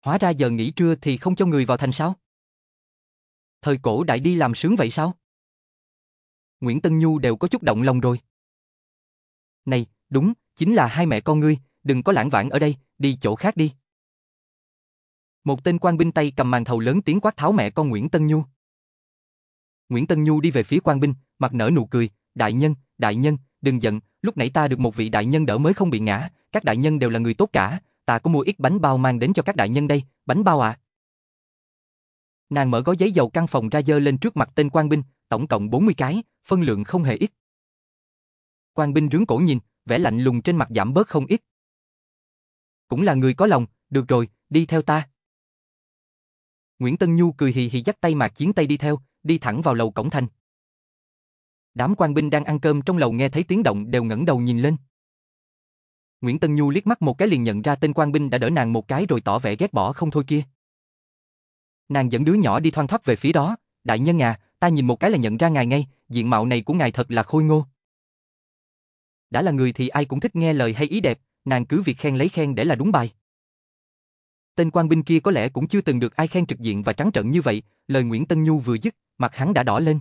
Hóa ra giờ nghỉ trưa thì không cho người vào thành sao? Thời cổ đại đi làm sướng vậy sao? Nguyễn Tân Nhu đều có chút động lòng rồi. Này, đúng, chính là hai mẹ con ngươi, đừng có lãng vãng ở đây, đi chỗ khác đi. Một tên quan binh tay cầm màn thầu lớn tiếng quát tháo mẹ con Nguyễn Tân Nhu. Nguyễn Tân Nhu đi về phía quan binh, mặt nở nụ cười, đại nhân, đại nhân, đừng giận, lúc nãy ta được một vị đại nhân đỡ mới không bị ngã, các đại nhân đều là người tốt cả, ta có mua ít bánh bao mang đến cho các đại nhân đây, bánh bao à. Nàng mở gói giấy dầu căn phòng ra dơ lên trước mặt tên quan binh, tổng cộng 40 cái, phân lượng không hề ít. Quan binh rướng cổ nhìn, vẻ lạnh lùng trên mặt giảm bớt không ít. Cũng là người có lòng, được rồi, đi theo ta. Nguyễn Tân Nhu cười hì hì dắt tay Mạc Chiến Tây đi theo, đi thẳng vào lầu cổng thành. Đám quan binh đang ăn cơm trong lầu nghe thấy tiếng động đều ngẩng đầu nhìn lên. Nguyễn Tân Nhu liếc mắt một cái liền nhận ra tên quan binh đã đỡ nàng một cái rồi tỏ vẻ ghét bỏ không thôi kia. Nàng dẫn đứa nhỏ đi thoăn thoắt về phía đó, đại nhân à, ta nhìn một cái là nhận ra ngài ngay, diện mạo này của ngài thật là khôi ngô. Đã là người thì ai cũng thích nghe lời hay ý đẹp, nàng cứ việc khen lấy khen để là đúng bài. Tên quan binh kia có lẽ cũng chưa từng được ai khen trực diện và trắng trợn như vậy, lời Nguyễn Tân Nhu vừa dứt, mặt hắn đã đỏ lên.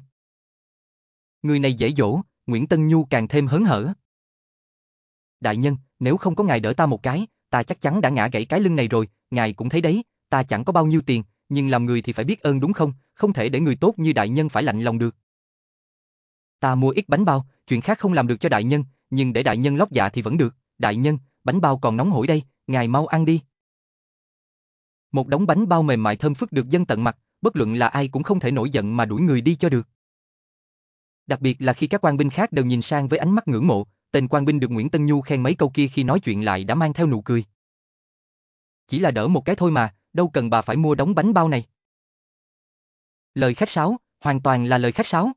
Người này dễ dỗ, Nguyễn Tân Nhu càng thêm hớn hở. Đại nhân, nếu không có ngài đỡ ta một cái, ta chắc chắn đã ngã gãy cái lưng này rồi, ngài cũng thấy đấy, ta chẳng có bao nhiêu tiền, nhưng làm người thì phải biết ơn đúng không, không thể để người tốt như đại nhân phải lạnh lòng được. Ta mua ít bánh bao, chuyện khác không làm được cho đại nhân, nhưng để đại nhân lót dạ thì vẫn được, đại nhân, bánh bao còn nóng hổi đây, ngài mau ăn đi. Một đống bánh bao mềm mại thơm phức được dân tận mặt, bất luận là ai cũng không thể nổi giận mà đuổi người đi cho được. Đặc biệt là khi các quan binh khác đều nhìn sang với ánh mắt ngưỡng mộ, tên quan binh được Nguyễn Tân Nhu khen mấy câu kia khi nói chuyện lại đã mang theo nụ cười. Chỉ là đỡ một cái thôi mà, đâu cần bà phải mua đống bánh bao này. Lời khách sáo, hoàn toàn là lời khách sáo.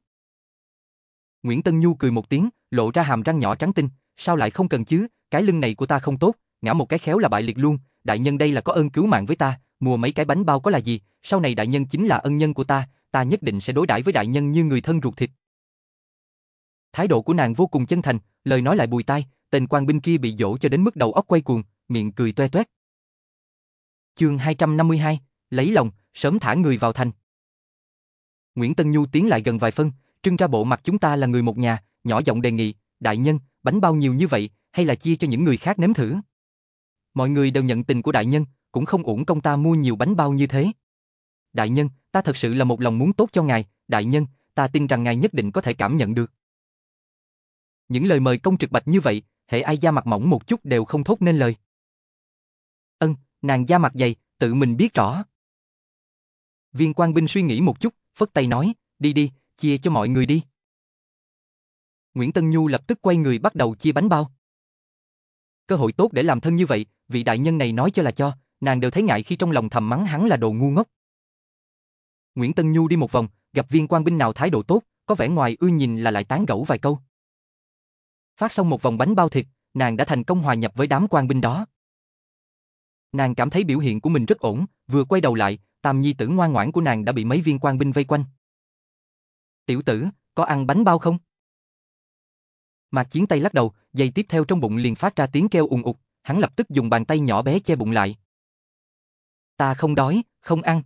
Nguyễn Tân Nhu cười một tiếng, lộ ra hàm răng nhỏ trắng tinh, sao lại không cần chứ, cái lưng này của ta không tốt, ngã một cái khéo là bại liệt luôn, đại nhân đây là có ơn cứu mạng với ta, mua mấy cái bánh bao có là gì, sau này đại nhân chính là ân nhân của ta, ta nhất định sẽ đối đãi với đại nhân như người thân ruột thịt. Thái độ của nàng vô cùng chân thành, lời nói lại bùi tai, tên quan binh kia bị dỗ cho đến mức đầu óc quay cuồng, miệng cười toe toét. Chương 252, lấy lòng, sớm thả người vào thành. Nguyễn Tân Nhu tiến lại gần vài phân, trưng ra bộ mặt chúng ta là người một nhà, nhỏ giọng đề nghị, đại nhân, bánh bao nhiều như vậy, hay là chia cho những người khác nếm thử. Mọi người đều nhận tình của đại nhân, cũng không uổng công ta mua nhiều bánh bao như thế. Đại nhân, ta thật sự là một lòng muốn tốt cho ngài, đại nhân, ta tin rằng ngài nhất định có thể cảm nhận được. Những lời mời công trực bạch như vậy, hệ ai da mặt mỏng một chút đều không thốt nên lời. Ân, nàng da mặt dày, tự mình biết rõ. Viên quan binh suy nghĩ một chút, phất tay nói, đi đi, chia cho mọi người đi. Nguyễn Tân Nhu lập tức quay người bắt đầu chia bánh bao. Cơ hội tốt để làm thân như vậy, vị đại nhân này nói cho là cho, nàng đều thấy ngại khi trong lòng thầm mắng hắn là đồ ngu ngốc. Nguyễn Tân Nhu đi một vòng, gặp viên quan binh nào thái độ tốt, có vẻ ngoài ưa nhìn là lại tán gẫu vài câu. Phát xong một vòng bánh bao thịt, nàng đã thành công hòa nhập với đám quan binh đó. Nàng cảm thấy biểu hiện của mình rất ổn, vừa quay đầu lại, tam nhi tử ngoan ngoãn của nàng đã bị mấy viên quan binh vây quanh. Tiểu tử, có ăn bánh bao không? Mạc Chiến tay lắc đầu, dây tiếp theo trong bụng liền phát ra tiếng kêu ùng ục, hắn lập tức dùng bàn tay nhỏ bé che bụng lại. Ta không đói, không ăn.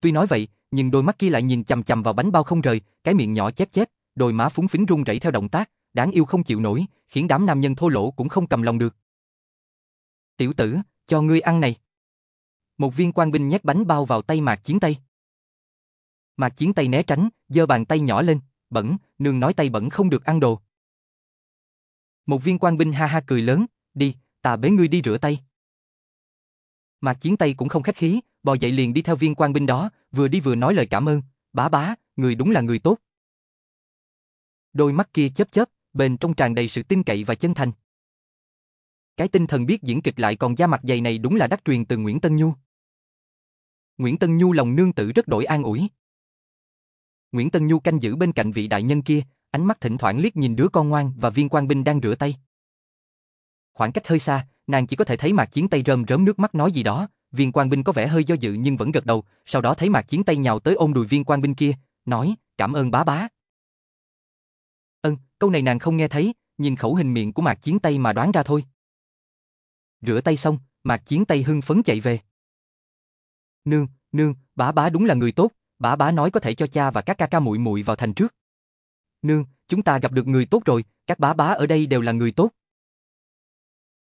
Tuy nói vậy, nhưng đôi mắt kia lại nhìn chằm chằm vào bánh bao không rời, cái miệng nhỏ chép chép, đôi má phúng phính run rẩy theo động tác, đáng yêu không chịu nổi, khiến đám nam nhân thô lỗ cũng không cầm lòng được. Tiểu tử, cho ngươi ăn này. Một viên quan binh nhét bánh bao vào tay Mạc Chiến Tây. Mạc Chiến Tây né tránh, giơ bàn tay nhỏ lên, bẩn, nương nói tay bẩn không được ăn đồ. Một viên quan binh ha ha cười lớn, đi, ta bế ngươi đi rửa tay. Mạc Chiến Tây cũng không khách khí, bò dậy liền đi theo viên quan binh đó, vừa đi vừa nói lời cảm ơn, bá bá, người đúng là người tốt. Đôi mắt kia chớp chớp, bên trong tràn đầy sự tin cậy và chân thành. Cái tinh thần biết diễn kịch lại còn da mặt dày này đúng là đắc truyền từ Nguyễn Tân Nhu. Nguyễn Tân Nhu lòng nương tử rất đổi an ủi. Nguyễn Tân Nhu canh giữ bên cạnh vị đại nhân kia, ánh mắt thỉnh thoảng liếc nhìn đứa con ngoan và viên quan binh đang rửa tay. Khoảng cách hơi xa, nàng chỉ có thể thấy Mạc Chiến tay rơm rớm nước mắt nói gì đó, viên quan binh có vẻ hơi do dự nhưng vẫn gật đầu, sau đó thấy Mạc Chiến tay nhào tới ôm đùi viên quan binh kia, nói, cảm ơn bá bá. Ân, câu này nàng không nghe thấy, nhìn khẩu hình miệng của Mạc Chiến Tây mà đoán ra thôi. Rửa tay xong, Mạc Chiến Tây hưng phấn chạy về. Nương, nương, bá bá đúng là người tốt, bá bá nói có thể cho cha và các ca ca muội muội vào thành trước. Nương, chúng ta gặp được người tốt rồi, các bá bá ở đây đều là người tốt.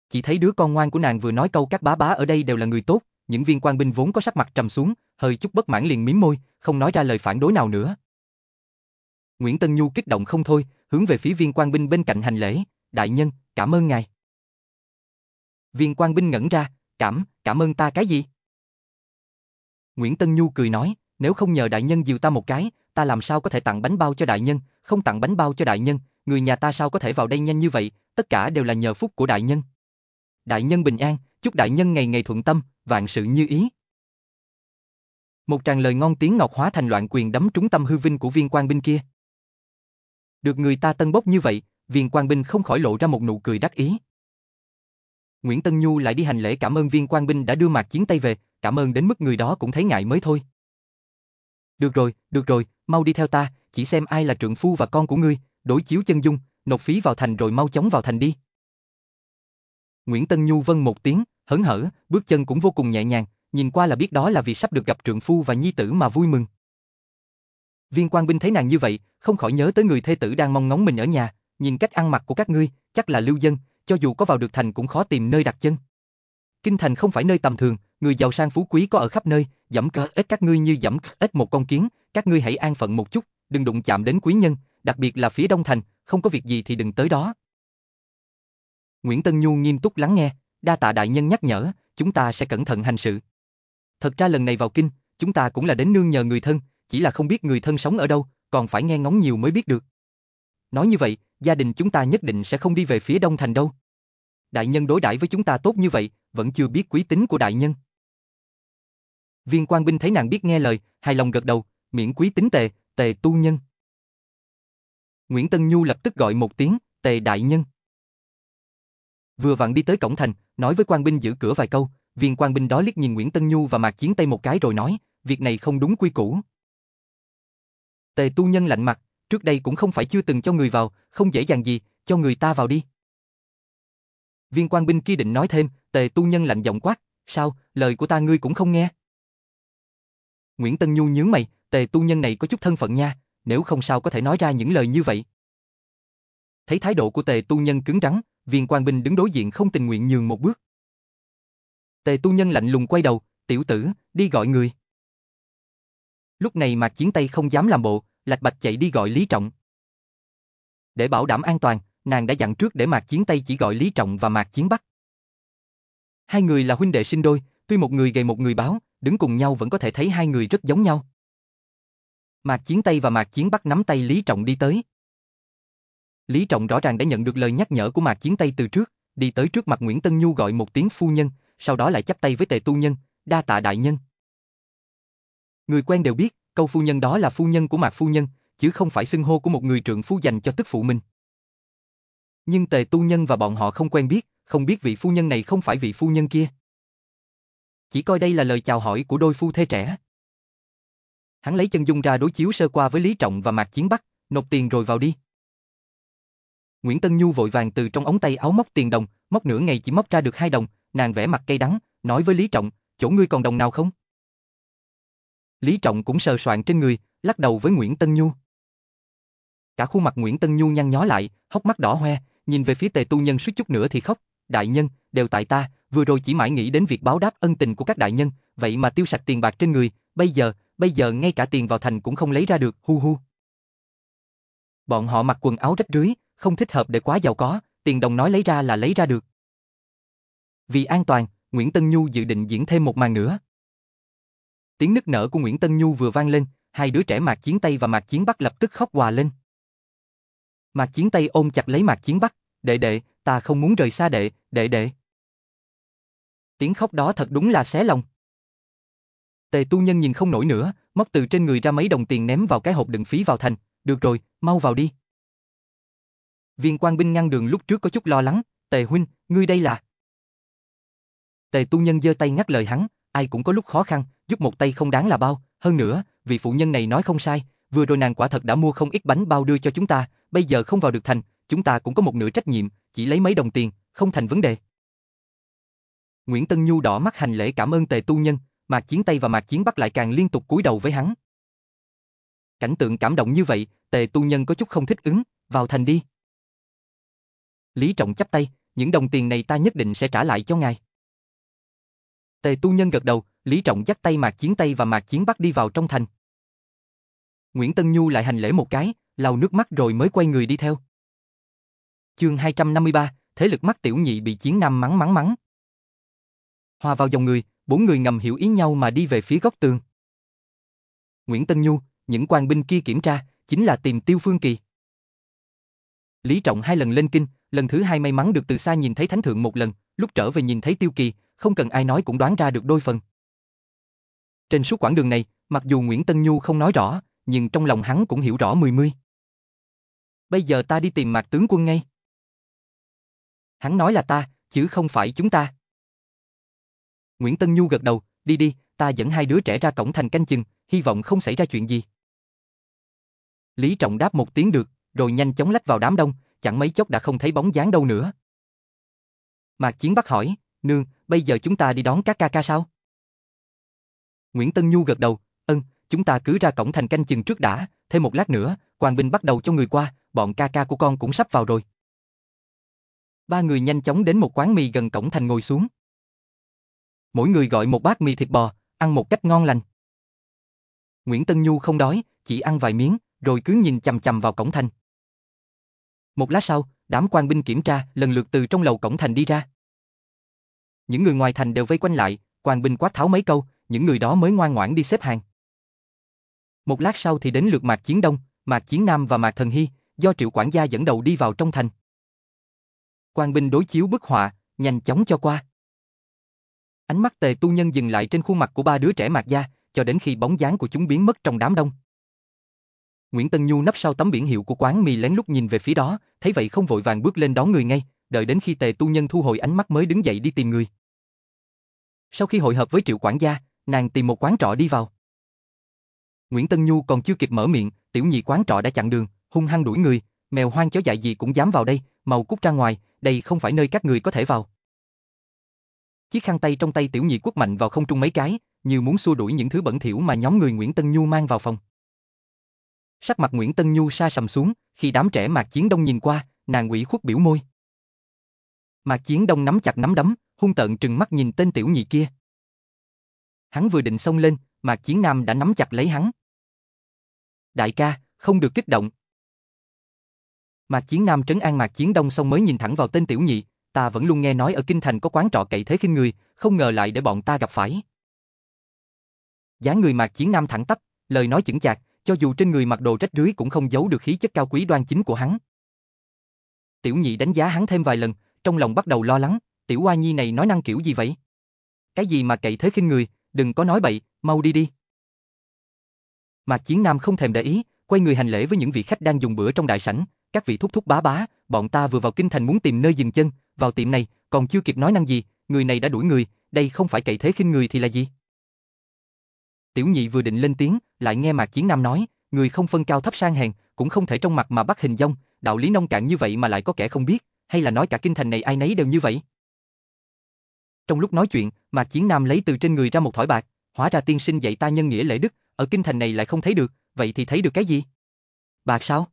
Chỉ thấy đứa con ngoan của nàng vừa nói câu các bá bá ở đây đều là người tốt, những viên quan binh vốn có sắc mặt trầm xuống, hơi chút bất mãn liền mím môi, không nói ra lời phản đối nào nữa. Nguyễn Tân Nhu kích động không thôi, hướng về phía viên quan binh bên cạnh hành lễ, đại nhân, cảm ơn ngài. Viên quan binh ngẩn ra, cảm, cảm ơn ta cái gì? Nguyễn Tân Nhu cười nói, nếu không nhờ đại nhân dìu ta một cái, ta làm sao có thể tặng bánh bao cho đại nhân, không tặng bánh bao cho đại nhân, người nhà ta sao có thể vào đây nhanh như vậy, tất cả đều là nhờ phúc của đại nhân. Đại nhân bình an, chúc đại nhân ngày ngày thuận tâm, vạn sự như ý. Một tràng lời ngon tiếng ngọc hóa thành loạn quyền đấm trúng tâm hư vinh của viên quan binh kia. Được người ta tân bốc như vậy, viên quan binh không khỏi lộ ra một nụ cười đắc ý. Nguyễn Tân Nhu lại đi hành lễ cảm ơn viên quan binh đã đưa mạc chiến Tây về, cảm ơn đến mức người đó cũng thấy ngại mới thôi. Được rồi, được rồi, mau đi theo ta, chỉ xem ai là trượng phu và con của ngươi, đối chiếu chân dung, nộp phí vào thành rồi mau chóng vào thành đi. Nguyễn Tân Nhu vâng một tiếng, hớn hở, bước chân cũng vô cùng nhẹ nhàng, nhìn qua là biết đó là vì sắp được gặp trượng phu và nhi tử mà vui mừng. Viên quan binh thấy nàng như vậy, không khỏi nhớ tới người thê tử đang mong ngóng mình ở nhà, nhìn cách ăn mặc của các ngươi, chắc là lưu dân, cho dù có vào được thành cũng khó tìm nơi đặt chân. Kinh thành không phải nơi tầm thường, người giàu sang phú quý có ở khắp nơi, dẫm cỡ ít các ngươi như dẫm ít một con kiến, các ngươi hãy an phận một chút, đừng đụng chạm đến quý nhân, đặc biệt là phía đông thành, không có việc gì thì đừng tới đó. Nguyễn Tân Nhu nghiêm túc lắng nghe, đa tạ đại nhân nhắc nhở, chúng ta sẽ cẩn thận hành sự. Thật ra lần này vào kinh, chúng ta cũng là đến nương nhờ người thân, chỉ là không biết người thân sống ở đâu, còn phải nghe ngóng nhiều mới biết được. Nói như vậy, gia đình chúng ta nhất định sẽ không đi về phía đông thành đâu. Đại nhân đối đãi với chúng ta tốt như vậy, vẫn chưa biết quý tính của đại nhân. Viên quan binh thấy nàng biết nghe lời, hài lòng gật đầu, miễn quý tính tề, tề tu nhân. Nguyễn Tân Nhu lập tức gọi một tiếng, tề đại nhân. Vừa vặn đi tới cổng thành, nói với quan binh giữ cửa vài câu, viên quan binh đó liếc nhìn Nguyễn Tân Nhu và Mạc Chiến Tây một cái rồi nói, việc này không đúng quy củ. Tề tu nhân lạnh mặt, trước đây cũng không phải chưa từng cho người vào, không dễ dàng gì, cho người ta vào đi. Viên quan binh kia định nói thêm, tề tu nhân lạnh giọng quát, sao, lời của ta ngươi cũng không nghe. Nguyễn Tân Nhu nhướng mày, tề tu nhân này có chút thân phận nha, nếu không sao có thể nói ra những lời như vậy. Thấy thái độ của tề tu nhân cứng rắn, viên quan binh đứng đối diện không tình nguyện nhường một bước. Tề tu nhân lạnh lùng quay đầu, tiểu tử, đi gọi người. Lúc này Mạc Chiến Tây không dám làm bộ, lạch bạch chạy đi gọi Lý Trọng. Để bảo đảm an toàn, nàng đã dặn trước để Mạc Chiến Tây chỉ gọi Lý Trọng và Mạc Chiến Bắc. Hai người là huynh đệ sinh đôi, tuy một người gầy một người báo, đứng cùng nhau vẫn có thể thấy hai người rất giống nhau. Mạc Chiến Tây và Mạc Chiến Bắc nắm tay Lý Trọng đi tới. Lý Trọng rõ ràng đã nhận được lời nhắc nhở của Mạc Chiến Tây từ trước, đi tới trước mặt Nguyễn Tân Nhu gọi một tiếng phu nhân, sau đó lại chắp tay với Tề Tu Nhân, đa tạ đại nhân. Người quen đều biết, câu phu nhân đó là phu nhân của Mạc Phu Nhân, chứ không phải xưng hô của một người trượng phu dành cho tức phụ mình. Nhưng Tề Tu Nhân và bọn họ không quen biết, không biết vị phu nhân này không phải vị phu nhân kia. Chỉ coi đây là lời chào hỏi của đôi phu thê trẻ. Hắn lấy chân dung ra đối chiếu sơ qua với Lý Trọng và Mạc Chiến Bắc, nộp tiền rồi vào đi. Nguyễn Tân Nhu vội vàng từ trong ống tay áo móc tiền đồng, móc nửa ngày chỉ móc ra được hai đồng, nàng vẽ mặt cay đắng, nói với Lý Trọng, chỗ ngươi còn đồng nào không? Lý Trọng cũng sờ soạn trên người, lắc đầu với Nguyễn Tân Nhu. Cả khuôn mặt Nguyễn Tân Nhu nhăn nhó lại, hốc mắt đỏ hoe, nhìn về phía tề tu nhân suýt chút nữa thì khóc. Đại nhân, đều tại ta, vừa rồi chỉ mãi nghĩ đến việc báo đáp ân tình của các đại nhân, vậy mà tiêu sạch tiền bạc trên người, bây giờ, bây giờ ngay cả tiền vào thành cũng không lấy ra được, hu hu. Bọn họ mặc quần áo rách rưới, không thích hợp để quá giàu có, tiền đồng nói lấy ra là lấy ra được. Vì an toàn, Nguyễn Tân Nhu dự định diễn thêm một màn nữa. Tiếng nức nở của Nguyễn Tân Nhu vừa vang lên, hai đứa trẻ Mạc Chiến Tây và Mạc Chiến Bắc lập tức khóc hòa lên. Mạc Chiến Tây ôm chặt lấy Mạc Chiến Bắc, đệ đệ, ta không muốn rời xa đệ, đệ đệ. Tiếng khóc đó thật đúng là xé lòng. Tề tu nhân nhìn không nổi nữa, móc từ trên người ra mấy đồng tiền ném vào cái hộp đựng phí vào thành, được rồi, mau vào đi. Viên quan binh ngăn đường lúc trước có chút lo lắng, Tề huynh, ngươi đây là... Tề tu nhân giơ tay ngắt lời hắn, ai cũng có lúc khó khăn, giúp một tay không đáng là bao, hơn nữa, vị phụ nhân này nói không sai, vừa rồi nàng quả thật đã mua không ít bánh bao đưa cho chúng ta, bây giờ không vào được thành, chúng ta cũng có một nửa trách nhiệm, chỉ lấy mấy đồng tiền, không thành vấn đề. Nguyễn Tân Nhu đỏ mắt hành lễ cảm ơn Tề tu nhân, Mạc Chiến Tây và Mạc Chiến Bắc lại càng liên tục cúi đầu với hắn. Cảnh tượng cảm động như vậy, Tề tu nhân có chút không thích ứng, vào thành đi. Lý Trọng chắp tay, những đồng tiền này ta nhất định sẽ trả lại cho ngài. Tề tu nhân gật đầu, Lý Trọng dắt tay Mạc Chiến Tây và Mạc Chiến Bắc đi vào trong thành. Nguyễn Tân Nhu lại hành lễ một cái, lau nước mắt rồi mới quay người đi theo. Chương 253, thế lực mắt tiểu nhị bị chiến nam mắng mắng mắng. Hòa vào dòng người, bốn người ngầm hiểu ý nhau mà đi về phía góc tường. Nguyễn Tân Nhu, những quan binh kia kiểm tra, chính là tìm Tiêu Phương Kỳ. Lý Trọng hai lần lên kinh, lần thứ hai may mắn được từ xa nhìn thấy Thánh Thượng một lần, lúc trở về nhìn thấy Tiêu Kỳ, không cần ai nói cũng đoán ra được đôi phần. Trên suốt quãng đường này, mặc dù Nguyễn Tân Nhu không nói rõ, nhưng trong lòng hắn cũng hiểu rõ mười mươi. Bây giờ ta đi tìm mạc tướng quân ngay. Hắn nói là ta, chứ không phải chúng ta. Nguyễn Tân Nhu gật đầu, đi đi, ta dẫn hai đứa trẻ ra cổng thành canh chừng, hy vọng không xảy ra chuyện gì. Lý Trọng đáp một tiếng được, rồi nhanh chóng lách vào đám đông, chẳng mấy chốc đã không thấy bóng dáng đâu nữa. Mạc Chiến bắt hỏi, nương, bây giờ chúng ta đi đón các ca ca sao? Nguyễn Tân Nhu gật đầu, ân, chúng ta cứ ra cổng thành canh chừng trước đã, thêm một lát nữa, quan binh bắt đầu cho người qua, bọn ca ca của con cũng sắp vào rồi. Ba người nhanh chóng đến một quán mì gần cổng thành ngồi xuống. Mỗi người gọi một bát mì thịt bò, ăn một cách ngon lành. Nguyễn Tân Nhu không đói, chỉ ăn vài miếng, rồi cứ nhìn chằm chằm vào cổng thành. Một lát sau, đám quan binh kiểm tra lần lượt từ trong lầu cổng thành đi ra. Những người ngoài thành đều vây quanh lại, quan binh quát tháo mấy câu, những người đó mới ngoan ngoãn đi xếp hàng. Một lát sau thì đến lượt Mạc Chiến Đông, Mạc Chiến Nam và Mạc Thần Hy, do Triệu quản gia dẫn đầu đi vào trong thành. Quan binh đối chiếu bức họa, nhanh chóng cho qua. Ánh mắt Tề Tu Nhân dừng lại trên khuôn mặt của ba đứa trẻ Mạc gia, cho đến khi bóng dáng của chúng biến mất trong đám đông. Nguyễn Tân Nhu nấp sau tấm biển hiệu của quán mì lén lút nhìn về phía đó, thấy vậy không vội vàng bước lên đón người ngay, đợi đến khi Tề Tu Nhân thu hồi ánh mắt mới đứng dậy đi tìm người. Sau khi hội hợp với Triệu quản gia, nàng tìm một quán trọ đi vào. Nguyễn Tân Nhu còn chưa kịp mở miệng, tiểu nhị quán trọ đã chặn đường, hung hăng đuổi người, mèo hoang chó dại gì cũng dám vào đây, màu cút ra ngoài, đây không phải nơi các người có thể vào. Chiếc khăn tay trong tay tiểu nhị quất mạnh vào không trung mấy cái, như muốn xua đuổi những thứ bẩn thỉu mà nhóm người Nguyễn Tân Nhu mang vào phòng. Sắc mặt Nguyễn Tân Nhu sa sầm xuống, khi đám trẻ Mạc Chiến Đông nhìn qua, nàng ủy khuất biểu môi. Mạc Chiến Đông nắm chặt nắm đấm, hung tợn trừng mắt nhìn tên tiểu nhị kia. Hắn vừa định xông lên, Mạc Chiến Nam đã nắm chặt lấy hắn. Đại ca, không được kích động. Mạc Chiến Nam trấn an Mạc Chiến Đông xong mới nhìn thẳng vào tên tiểu nhị, ta vẫn luôn nghe nói ở kinh thành có quán trọ cậy thế khinh người, không ngờ lại để bọn ta gặp phải. dáng người Mạc Chiến Nam thẳng tắp, lời nói chững chạc, cho dù trên người mặc đồ rách rưới cũng không giấu được khí chất cao quý đoan chính của hắn. Tiểu nhị đánh giá hắn thêm vài lần, trong lòng bắt đầu lo lắng, tiểu oa nhi này nói năng kiểu gì vậy? Cái gì mà cậy thế khinh người, đừng có nói bậy, mau đi đi. Mạc Chiến Nam không thèm để ý, quay người hành lễ với những vị khách đang dùng bữa trong đại sảnh, các vị thúc thúc bá bá, bọn ta vừa vào kinh thành muốn tìm nơi dừng chân, vào tiệm này, còn chưa kịp nói năng gì, người này đã đuổi người, đây không phải cậy thế khinh người thì là gì? Tiểu nhị vừa định lên tiếng, lại nghe Mạc Chiến Nam nói, người không phân cao thấp sang hèn, cũng không thể trong mặt mà bắt hình dong, đạo lý nông cạn như vậy mà lại có kẻ không biết, hay là nói cả kinh thành này ai nấy đều như vậy? Trong lúc nói chuyện, Mạc Chiến Nam lấy từ trên người ra một thỏi bạc, hóa ra tiên sinh dạy ta nhân nghĩa lễ đức, ở kinh thành này lại không thấy được, vậy thì thấy được cái gì? Bạc sao?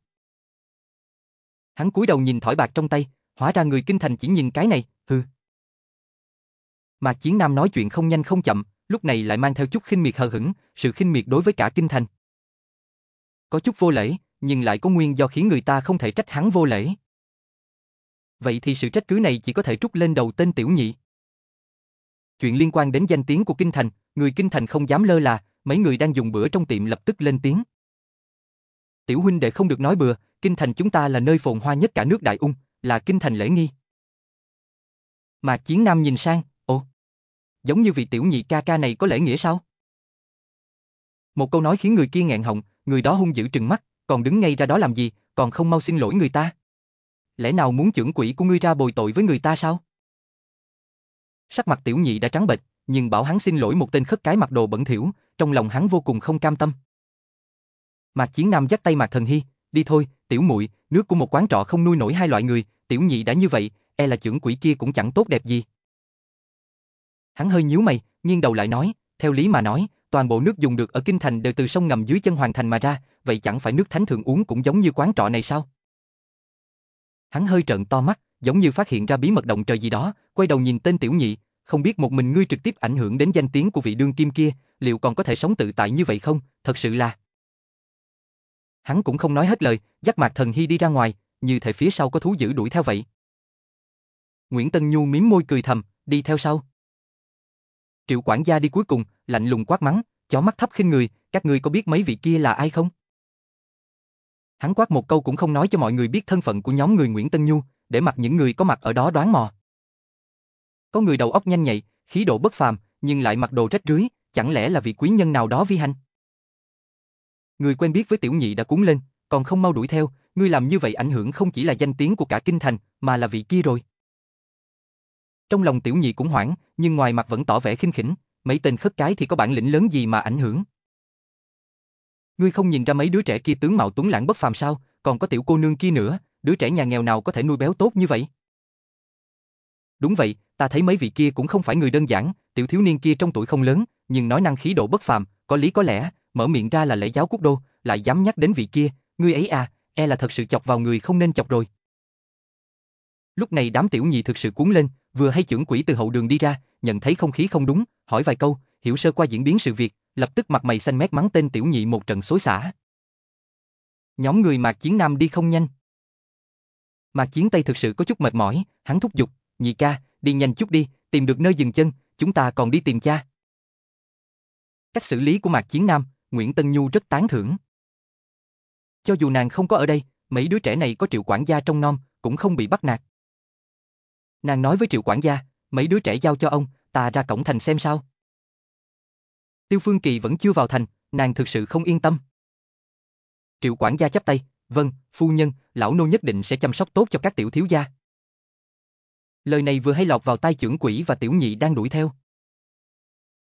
Hắn cúi đầu nhìn thỏi bạc trong tay, hóa ra người kinh thành chỉ nhìn cái này, hừ. Mạc Chiến Nam nói chuyện không nhanh không chậm, lúc này lại mang theo chút khinh miệt hờ hững, sự khinh miệt đối với cả kinh thành. Có chút vô lễ, nhưng lại có nguyên do khiến người ta không thể trách hắn vô lễ. Vậy thì sự trách cứ này chỉ có thể trút lên đầu tên tiểu nhị. Chuyện liên quan đến danh tiếng của kinh thành, người kinh thành không dám lơ là, mấy người đang dùng bữa trong tiệm lập tức lên tiếng. Tiểu huynh đệ không được nói bừa, kinh thành chúng ta là nơi phồn hoa nhất cả nước Đại Ung, là kinh thành lễ nghi. Mạc Chiến Nam nhìn sang, ồ, giống như vị tiểu nhị ca ca này có lễ nghĩa sao? Một câu nói khiến người kia nghẹn họng, người đó hung dữ trừng mắt, còn đứng ngay ra đó làm gì, còn không mau xin lỗi người ta. Lẽ nào muốn trưởng quỷ của ngươi ra bồi tội với người ta sao? Sắc mặt tiểu nhị đã trắng bệch, nhưng bảo hắn xin lỗi một tên khất cái mặc đồ bẩn thỉu, trong lòng hắn vô cùng không cam tâm. Mạc Chiến Nam dắt tay Mạc Thần Hy, đi thôi, tiểu muội, nước của một quán trọ không nuôi nổi hai loại người, tiểu nhị đã như vậy, e là trưởng quỷ kia cũng chẳng tốt đẹp gì. Hắn hơi nhíu mày, nghiêng đầu lại nói, theo lý mà nói, toàn bộ nước dùng được ở kinh thành đều từ sông ngầm dưới chân hoàng thành mà ra, vậy chẳng phải nước thánh thượng uống cũng giống như quán trọ này sao? Hắn hơi trợn to mắt, giống như phát hiện ra bí mật động trời gì đó, quay đầu nhìn tên tiểu nhị, không biết một mình ngươi trực tiếp ảnh hưởng đến danh tiếng của vị đương kim kia, liệu còn có thể sống tự tại như vậy không? Thật sự là Hắn cũng không nói hết lời, dắt Mạc Thần Hy đi ra ngoài, như thể phía sau có thú dữ đuổi theo vậy. Nguyễn Tân Nhu mím môi cười thầm, đi theo sau. Triệu quản gia đi cuối cùng, lạnh lùng quát mắng, chó mắt thấp khinh người, các ngươi có biết mấy vị kia là ai không? Hắn quát một câu cũng không nói cho mọi người biết thân phận của nhóm người Nguyễn Tân Nhu, để mặc những người có mặt ở đó đoán mò. Có người đầu óc nhanh nhạy, khí độ bất phàm, nhưng lại mặc đồ rách rưới, chẳng lẽ là vị quý nhân nào đó vi hành? Người quen biết với tiểu nhị đã cuốn lên, còn không mau đuổi theo, ngươi làm như vậy ảnh hưởng không chỉ là danh tiếng của cả kinh thành, mà là vị kia rồi. Trong lòng tiểu nhị cũng hoảng, nhưng ngoài mặt vẫn tỏ vẻ khinh khỉnh, mấy tên khất cái thì có bản lĩnh lớn gì mà ảnh hưởng. Ngươi không nhìn ra mấy đứa trẻ kia tướng mạo tuấn lãng bất phàm sao, còn có tiểu cô nương kia nữa, đứa trẻ nhà nghèo nào có thể nuôi béo tốt như vậy? Đúng vậy, ta thấy mấy vị kia cũng không phải người đơn giản, tiểu thiếu niên kia trong tuổi không lớn, nhưng nói năng khí độ bất phàm, có lý có lẽ, mở miệng ra là lễ giáo quốc đô, lại dám nhắc đến vị kia, ngươi ấy à, e là thật sự chọc vào người không nên chọc rồi. Lúc này đám tiểu nhị thực sự cuốn lên, vừa hay trưởng quỷ từ hậu đường đi ra, nhận thấy không khí không đúng, hỏi vài câu, hiểu sơ qua diễn biến sự việc, lập tức mặt mày xanh mét mắng tên tiểu nhị một trận xối xả. Nhóm người Mạc Chiến Nam đi không nhanh. Mạc Chiến Tây thực sự có chút mệt mỏi, hắn thúc giục, nhị ca, đi nhanh chút đi, tìm được nơi dừng chân, chúng ta còn đi tìm cha. Cách xử lý của Mạc Chiến Nam, Nguyễn Tân Nhu rất tán thưởng. Cho dù nàng không có ở đây, mấy đứa trẻ này có triệu quản gia trong non, cũng không bị bắt nạt. Nàng nói với triệu quản gia, mấy đứa trẻ giao cho ông, ta ra cổng thành xem sao. Tiêu Phương Kỳ vẫn chưa vào thành, nàng thực sự không yên tâm. Triệu quản gia chắp tay, vâng, phu nhân, lão nô nhất định sẽ chăm sóc tốt cho các tiểu thiếu gia. Lời này vừa hay lọt vào tai trưởng quỷ và tiểu nhị đang đuổi theo.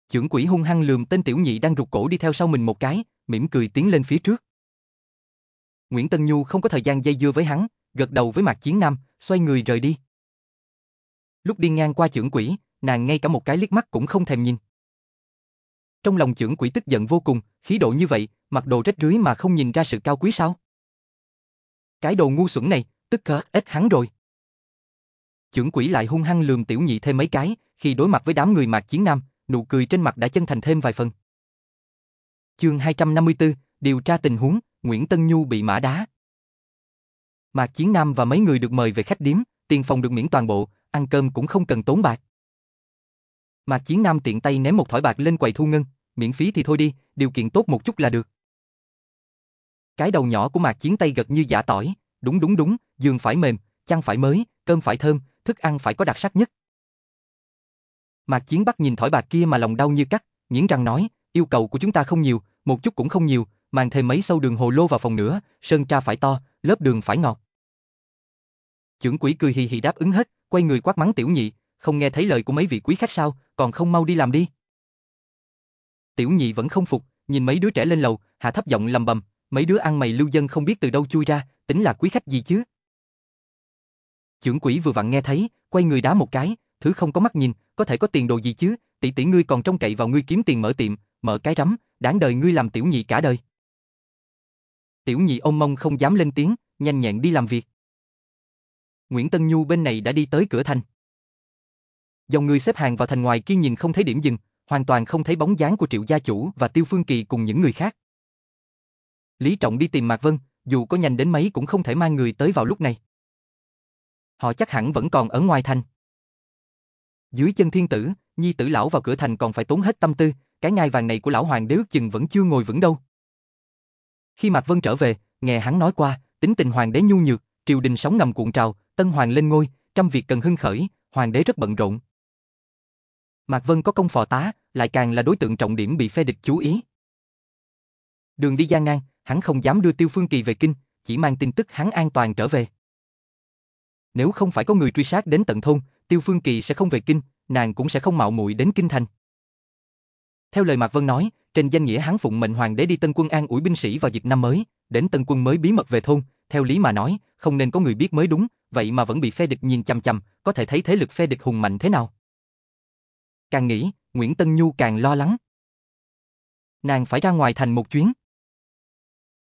Trưởng quỷ hung hăng lườm tên tiểu nhị đang rụt cổ đi theo sau mình một cái, mỉm cười tiến lên phía trước. Nguyễn Tân Nhu không có thời gian dây dưa với hắn, gật đầu với mặt Chiến Nam, xoay người rời đi. Lúc đi ngang qua trưởng quỷ, nàng ngay cả một cái liếc mắt cũng không thèm nhìn. Trong lòng trưởng quỷ tức giận vô cùng, khí độ như vậy, mặc đồ rách rưới mà không nhìn ra sự cao quý sao? Cái đồ ngu xuẩn này, tức khở ít hắn rồi. Trưởng quỷ lại hung hăng lườm tiểu nhị thêm mấy cái, khi đối mặt với đám người mạc chiến nam, nụ cười trên mặt đã chân thành thêm vài phần. Chương 254, điều tra tình huống, Nguyễn Tân Nhu bị mã đá. Mạc Chiến Nam và mấy người được mời về khách điếm, tiền phòng được miễn toàn bộ, ăn cơm cũng không cần tốn bạc. Mạc Chiến Nam tiện tay ném một thỏi bạc lên quầy thu ngân, miễn phí thì thôi đi, điều kiện tốt một chút là được. Cái đầu nhỏ của Mạc Chiến tay gật như giả tỏi, đúng đúng đúng, giường phải mềm, chăn phải mới, cơm phải thơm, thức ăn phải có đặc sắc nhất. Mạc Chiến bắt nhìn thỏi bạc kia mà lòng đau như cắt, nghiến răng nói, yêu cầu của chúng ta không nhiều, một chút cũng không nhiều, mang thêm mấy sâu đường hồ lô vào phòng nữa, sơn tra phải to, lớp đường phải ngọt. Chưởng quỷ cười hì hì đáp ứng hết, quay người quát mắng tiểu nhị, không nghe thấy lời của mấy vị quý khách sao, còn không mau đi làm đi. Tiểu nhị vẫn không phục, nhìn mấy đứa trẻ lên lầu, hạ thấp giọng lầm bầm, mấy đứa ăn mày lưu dân không biết từ đâu chui ra, tính là quý khách gì chứ. Trưởng quỷ vừa vặn nghe thấy, quay người đá một cái, thứ không có mắt nhìn, có thể có tiền đồ gì chứ, tỷ tỷ ngươi còn trông cậy vào ngươi kiếm tiền mở tiệm, mở cái rắm, đáng đời ngươi làm tiểu nhị cả đời. Tiểu nhị ôm mông không dám lên tiếng, nhanh nhẹn đi làm việc. Nguyễn Tân Nhu bên này đã đi tới cửa thành. Dòng người xếp hàng vào thành ngoài kia nhìn không thấy điểm dừng, hoàn toàn không thấy bóng dáng của Triệu gia chủ và Tiêu Phương Kỳ cùng những người khác. Lý Trọng đi tìm Mạc Vân, dù có nhanh đến mấy cũng không thể mang người tới vào lúc này. Họ chắc hẳn vẫn còn ở ngoài thành. Dưới chân thiên tử, nhi tử lão vào cửa thành còn phải tốn hết tâm tư, cái ngai vàng này của lão hoàng đế ước chừng vẫn chưa ngồi vững đâu. Khi Mạc Vân trở về, nghe hắn nói qua, tính tình hoàng đế nhu nhược, triều đình sóng ngầm cuộn trào, tân hoàng lên ngôi, trăm việc cần hưng khởi, hoàng đế rất bận rộn. Mạc Vân có công phò tá, lại càng là đối tượng trọng điểm bị phe địch chú ý. Đường đi gian nan, hắn không dám đưa Tiêu Phương Kỳ về kinh, chỉ mang tin tức hắn an toàn trở về. Nếu không phải có người truy sát đến tận thôn, Tiêu Phương Kỳ sẽ không về kinh, nàng cũng sẽ không mạo muội đến kinh thành. Theo lời Mạc Vân nói, trên danh nghĩa hắn phụng mệnh hoàng đế đi tân quân an ủi binh sĩ vào dịp năm mới, đến tân quân mới bí mật về thôn, theo lý mà nói, không nên có người biết mới đúng, vậy mà vẫn bị phe địch nhìn chằm chằm, có thể thấy thế lực phe địch hùng mạnh thế nào. Càng nghĩ, Nguyễn Tân Nhu càng lo lắng. Nàng phải ra ngoài thành một chuyến.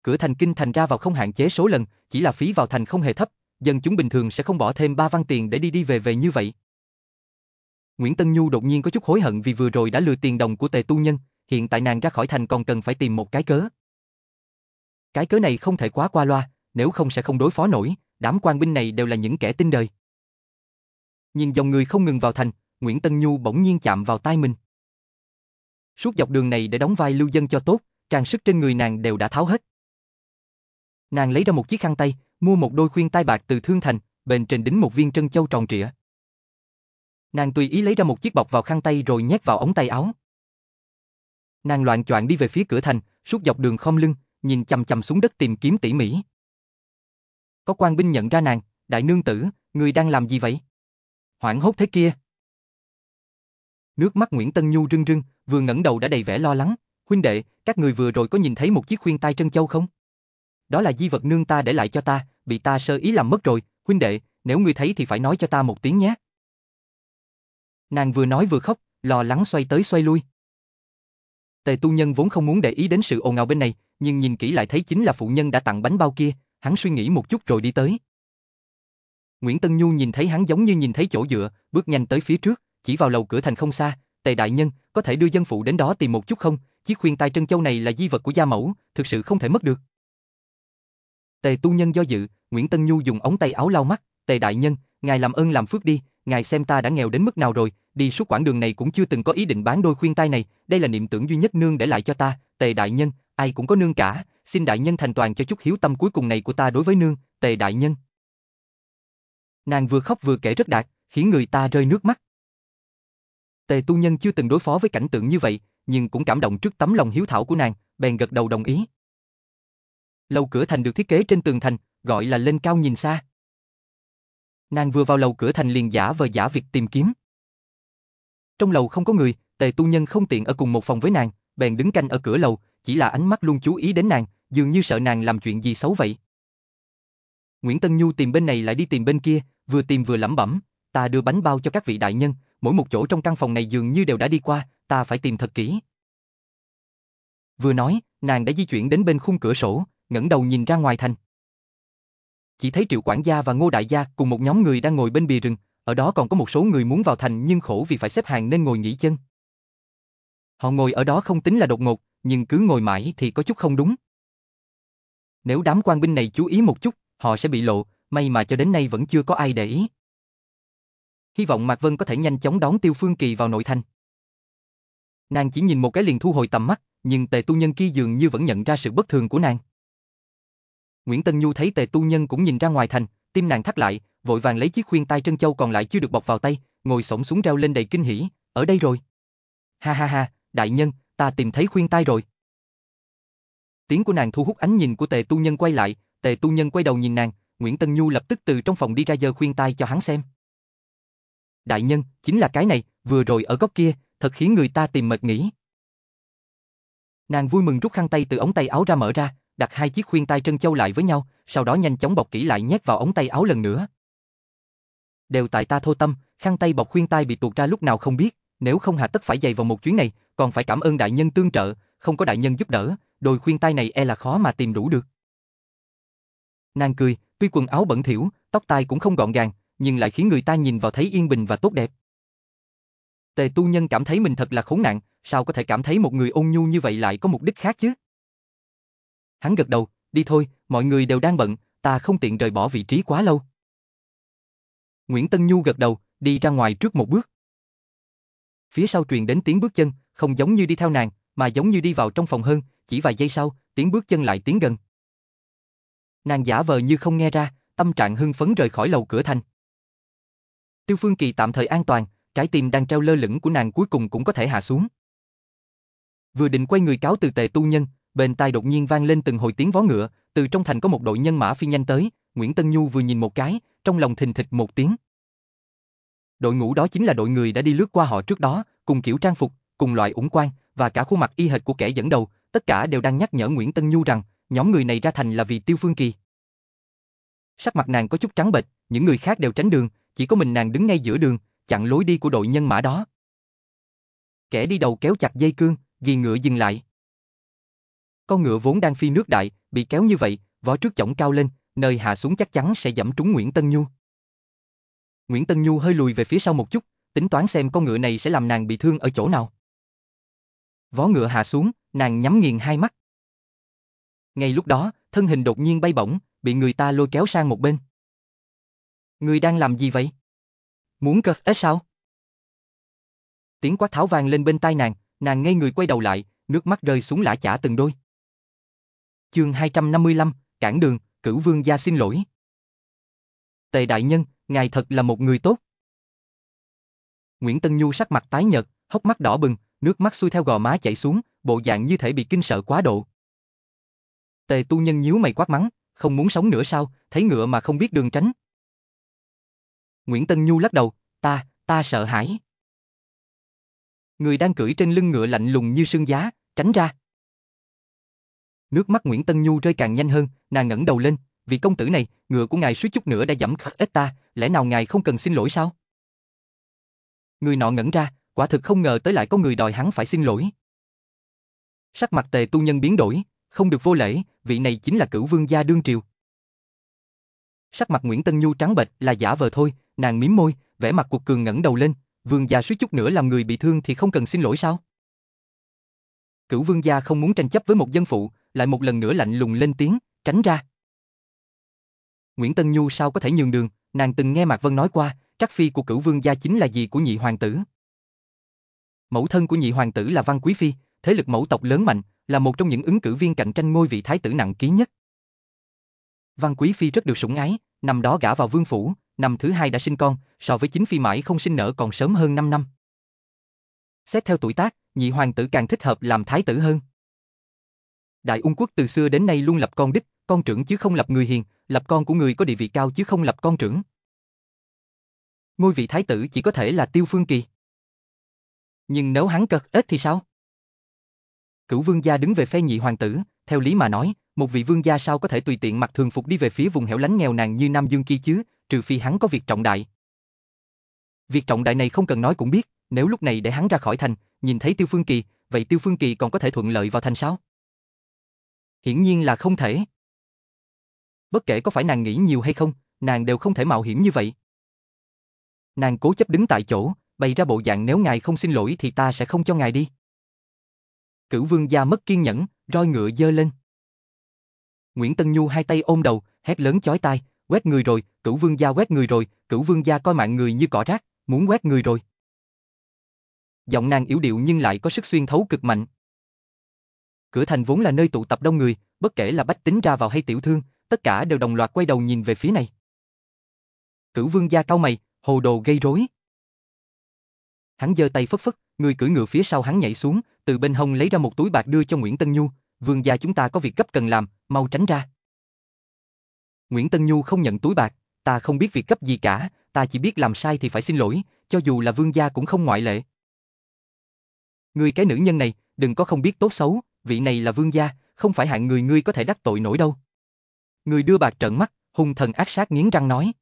Cửa thành kinh thành ra vào không hạn chế số lần, chỉ là phí vào thành không hề thấp, dân chúng bình thường sẽ không bỏ thêm ba văn tiền để đi đi về về như vậy. Nguyễn Tân Nhu đột nhiên có chút hối hận vì vừa rồi đã lừa tiền đồng của tề tu nhân, hiện tại nàng ra khỏi thành còn cần phải tìm một cái cớ. Cái cớ này không thể quá qua loa, nếu không sẽ không đối phó nổi, đám quan binh này đều là những kẻ tin đời. Nhìn dòng người không ngừng vào thành, Nguyễn Tân Nhu bỗng nhiên chạm vào tai mình. Suốt dọc đường này để đóng vai lưu dân cho tốt, trang sức trên người nàng đều đã tháo hết. Nàng lấy ra một chiếc khăn tay, mua một đôi khuyên tai bạc từ thương thành, bên trên đính một viên trân châu tròn trịa. Nàng tùy ý lấy ra một chiếc bọc vào khăn tay rồi nhét vào ống tay áo. Nàng loạn choạng đi về phía cửa thành, suốt dọc đường khom lưng, nhìn chầm chầm xuống đất tìm kiếm tỉ mỉ. Có quan binh nhận ra nàng, đại nương tử, người đang làm gì vậy? Hoảng hốt thế kia. Nước mắt Nguyễn Tân Nhu rưng rưng, vừa ngẩng đầu đã đầy vẻ lo lắng. Huynh đệ, các người vừa rồi có nhìn thấy một chiếc khuyên tai trân châu không? Đó là di vật nương ta để lại cho ta, bị ta sơ ý làm mất rồi. Huynh đệ, nếu ngươi thấy thì phải nói cho ta một tiếng nhé. Nàng vừa nói vừa khóc, lo lắng xoay tới xoay lui. Tề tu nhân vốn không muốn để ý đến sự ồn ào bên này, nhưng nhìn kỹ lại thấy chính là phụ nhân đã tặng bánh bao kia, hắn suy nghĩ một chút rồi đi tới. Nguyễn Tân Nhu nhìn thấy hắn giống như nhìn thấy chỗ dựa, bước nhanh tới phía trước, chỉ vào lầu cửa thành không xa, Tề đại nhân, có thể đưa dân phụ đến đó tìm một chút không? Chiếc khuyên tai trân châu này là di vật của gia mẫu, thực sự không thể mất được. Tề tu nhân do dự, Nguyễn Tân Nhu dùng ống tay áo lau mắt, Tề đại nhân, ngài làm ơn làm phước đi, ngài xem ta đã nghèo đến mức nào rồi, đi suốt quãng đường này cũng chưa từng có ý định bán đôi khuyên tai này, đây là niệm tưởng duy nhất nương để lại cho ta, Tề đại nhân, ai cũng có nương cả, xin đại nhân thành toàn cho chút hiếu tâm cuối cùng này của ta đối với nương, Tề đại nhân. Nàng vừa khóc vừa kể rất đạt, khiến người ta rơi nước mắt. Tề tu nhân chưa từng đối phó với cảnh tượng như vậy, nhưng cũng cảm động trước tấm lòng hiếu thảo của nàng, bèn gật đầu đồng ý. Lầu cửa thành được thiết kế trên tường thành, gọi là lên cao nhìn xa. Nàng vừa vào lầu cửa thành liền giả vờ giả việc tìm kiếm. Trong lầu không có người, tề tu nhân không tiện ở cùng một phòng với nàng, bèn đứng canh ở cửa lầu, chỉ là ánh mắt luôn chú ý đến nàng, dường như sợ nàng làm chuyện gì xấu vậy. Nguyễn Tân Nhu tìm bên này lại đi tìm bên kia, vừa tìm vừa lẩm bẩm, ta đưa bánh bao cho các vị đại nhân, mỗi một chỗ trong căn phòng này dường như đều đã đi qua, ta phải tìm thật kỹ. Vừa nói, nàng đã di chuyển đến bên khung cửa sổ, ngẩng đầu nhìn ra ngoài thành. Chỉ thấy Triệu quản gia và Ngô đại gia cùng một nhóm người đang ngồi bên bìa rừng, ở đó còn có một số người muốn vào thành nhưng khổ vì phải xếp hàng nên ngồi nghỉ chân. Họ ngồi ở đó không tính là đột ngột, nhưng cứ ngồi mãi thì có chút không đúng. Nếu đám quan binh này chú ý một chút, họ sẽ bị lộ, may mà cho đến nay vẫn chưa có ai để ý. Hy vọng Mạc Vân có thể nhanh chóng đón Tiêu Phương Kỳ vào nội thành. Nàng chỉ nhìn một cái liền thu hồi tầm mắt, nhưng tề tu nhân kia dường như vẫn nhận ra sự bất thường của nàng. Nguyễn Tân Nhu thấy tề tu nhân cũng nhìn ra ngoài thành, tim nàng thắt lại, vội vàng lấy chiếc khuyên tai trân châu còn lại chưa được bọc vào tay, ngồi xổm xuống reo lên đầy kinh hỉ, ở đây rồi. Ha ha ha, đại nhân, ta tìm thấy khuyên tai rồi. Tiếng của nàng thu hút ánh nhìn của tề tu nhân quay lại, tề tu nhân quay đầu nhìn nàng, Nguyễn Tân Nhu lập tức từ trong phòng đi ra giơ khuyên tai cho hắn xem. Đại nhân, chính là cái này, vừa rồi ở góc kia, thật khiến người ta tìm mệt nghỉ. Nàng vui mừng rút khăn tay từ ống tay áo ra mở ra, đặt hai chiếc khuyên tai trân châu lại với nhau, sau đó nhanh chóng bọc kỹ lại nhét vào ống tay áo lần nữa. Đều tại ta thô tâm, khăn tay bọc khuyên tai bị tuột ra lúc nào không biết, nếu không hà tất phải dày vào một chuyến này, còn phải cảm ơn đại nhân tương trợ, không có đại nhân giúp đỡ, đôi khuyên tai này e là khó mà tìm đủ được. Nàng cười, tuy quần áo bẩn thỉu, tóc tai cũng không gọn gàng, nhưng lại khiến người ta nhìn vào thấy yên bình và tốt đẹp. Tề tu nhân cảm thấy mình thật là khốn nạn, sao có thể cảm thấy một người ôn nhu như vậy lại có mục đích khác chứ? Hắn gật đầu, đi thôi, mọi người đều đang bận, ta không tiện rời bỏ vị trí quá lâu. Nguyễn Tân Nhu gật đầu, đi ra ngoài trước một bước. Phía sau truyền đến tiếng bước chân, không giống như đi theo nàng, mà giống như đi vào trong phòng hơn, chỉ vài giây sau, tiếng bước chân lại tiến gần. Nàng giả vờ như không nghe ra, tâm trạng hưng phấn rời khỏi lầu cửa thành. Tiêu Phương Kỳ tạm thời an toàn, trái tim đang treo lơ lửng của nàng cuối cùng cũng có thể hạ xuống. Vừa định quay người cáo từ tề tu nhân, bên tai đột nhiên vang lên từng hồi tiếng vó ngựa, từ trong thành có một đội nhân mã phi nhanh tới, Nguyễn Tân Nhu vừa nhìn một cái, trong lòng thình thịch một tiếng. Đội ngũ đó chính là đội người đã đi lướt qua họ trước đó, cùng kiểu trang phục, cùng loại ủng quan và cả khuôn mặt y hệt của kẻ dẫn đầu, tất cả đều đang nhắc nhở Nguyễn Tân Nhu rằng, nhóm người này ra thành là vì Tiêu Phương Kỳ. Sắc mặt nàng có chút trắng bệch, những người khác đều tránh đường, chỉ có mình nàng đứng ngay giữa đường, chặn lối đi của đội nhân mã đó. Kẻ đi đầu kéo chặt dây cương, ghi ngựa dừng lại. Con ngựa vốn đang phi nước đại, bị kéo như vậy, vó trước chổng cao lên, nơi hạ xuống chắc chắn sẽ dẫm trúng Nguyễn Tân Nhu. Nguyễn Tân Nhu hơi lùi về phía sau một chút, tính toán xem con ngựa này sẽ làm nàng bị thương ở chỗ nào. Vó ngựa hạ xuống, nàng nhắm nghiền hai mắt. Ngay lúc đó, thân hình đột nhiên bay bổng, bị người ta lôi kéo sang một bên. Người đang làm gì vậy? Muốn cơ ế sao? Tiếng quát tháo vang lên bên tai nàng, nàng ngây người quay đầu lại, nước mắt rơi xuống lã chả từng đôi. Chương 255, cản đường, cửu vương gia xin lỗi. Tề đại nhân, ngài thật là một người tốt. Nguyễn Tân Nhu sắc mặt tái nhợt, hốc mắt đỏ bừng, nước mắt xuôi theo gò má chảy xuống, bộ dạng như thể bị kinh sợ quá độ. Tề tu nhân nhíu mày quát mắng, không muốn sống nữa sao, thấy ngựa mà không biết đường tránh. Nguyễn Tân Nhu lắc đầu, ta, ta sợ hãi. Người đang cưỡi trên lưng ngựa lạnh lùng như sương giá, tránh ra. Nước mắt Nguyễn Tân Nhu rơi càng nhanh hơn, nàng ngẩng đầu lên, vì công tử này, ngựa của ngài suýt chút nữa đã dẫm khắc ít ta, lẽ nào ngài không cần xin lỗi sao? Người nọ ngẩn ra, quả thực không ngờ tới lại có người đòi hắn phải xin lỗi. Sắc mặt tề tu nhân biến đổi, không được vô lễ, vị này chính là cửu vương gia đương triều. Sắc mặt Nguyễn Tân Nhu trắng bệch là giả vờ thôi, nàng mím môi, vẻ mặt cuộc cường ngẩng đầu lên, vương gia suýt chút nữa làm người bị thương thì không cần xin lỗi sao? Cửu vương gia không muốn tranh chấp với một dân phụ, lại một lần nữa lạnh lùng lên tiếng, tránh ra. Nguyễn Tân Nhu sao có thể nhường đường, nàng từng nghe Mạc Vân nói qua, trắc phi của cửu vương gia chính là gì của nhị hoàng tử. Mẫu thân của nhị hoàng tử là Văn Quý Phi, thế lực mẫu tộc lớn mạnh, là một trong những ứng cử viên cạnh tranh ngôi vị thái tử nặng ký nhất. Văn Quý Phi rất được sủng ái, năm đó gả vào vương phủ, năm thứ hai đã sinh con, so với chính phi mãi không sinh nở còn sớm hơn 5 năm. Xét theo tuổi tác, nhị hoàng tử càng thích hợp làm thái tử hơn. Đại Ung quốc từ xưa đến nay luôn lập con đích, con trưởng chứ không lập người hiền, lập con của người có địa vị cao chứ không lập con trưởng. Ngôi vị thái tử chỉ có thể là Tiêu Phương Kỳ. Nhưng nếu hắn cật ít thì sao? Cửu vương gia đứng về phe nhị hoàng tử, theo lý mà nói, một vị vương gia sao có thể tùy tiện mặc thường phục đi về phía vùng hẻo lánh nghèo nàn như Nam Dương kia chứ, trừ phi hắn có việc trọng đại. Việc trọng đại này không cần nói cũng biết, nếu lúc này để hắn ra khỏi thành, nhìn thấy Tiêu Phương Kỳ, vậy Tiêu Phương Kỳ còn có thể thuận lợi vào thành sao? Hiển nhiên là không thể. Bất kể có phải nàng nghĩ nhiều hay không, nàng đều không thể mạo hiểm như vậy. Nàng cố chấp đứng tại chỗ, bày ra bộ dạng nếu ngài không xin lỗi thì ta sẽ không cho ngài đi. Cửu vương gia mất kiên nhẫn, roi ngựa dơ lên. Nguyễn Tân Nhu hai tay ôm đầu, hét lớn chói tai, quét người rồi, cửu vương gia quét người rồi, cửu vương gia coi mạng người như cỏ rác, muốn quét người rồi. Giọng nàng yếu điệu nhưng lại có sức xuyên thấu cực mạnh. Cửa thành vốn là nơi tụ tập đông người, bất kể là bách tính ra vào hay tiểu thương, tất cả đều đồng loạt quay đầu nhìn về phía này. Cửu vương gia cao mày, hồ đồ gây rối. Hắn giơ tay phất phất, người cưỡi ngựa phía sau hắn nhảy xuống, từ bên hông lấy ra một túi bạc đưa cho Nguyễn Tân Nhu, vương gia chúng ta có việc gấp cần làm, mau tránh ra. Nguyễn Tân Nhu không nhận túi bạc, ta không biết việc cấp gì cả, ta chỉ biết làm sai thì phải xin lỗi, cho dù là vương gia cũng không ngoại lệ. Ngươi cái nữ nhân này, đừng có không biết tốt xấu, vị này là vương gia, không phải hạng người ngươi có thể đắc tội nổi đâu. Người đưa bạc trợn mắt, hung thần ác sát nghiến răng nói.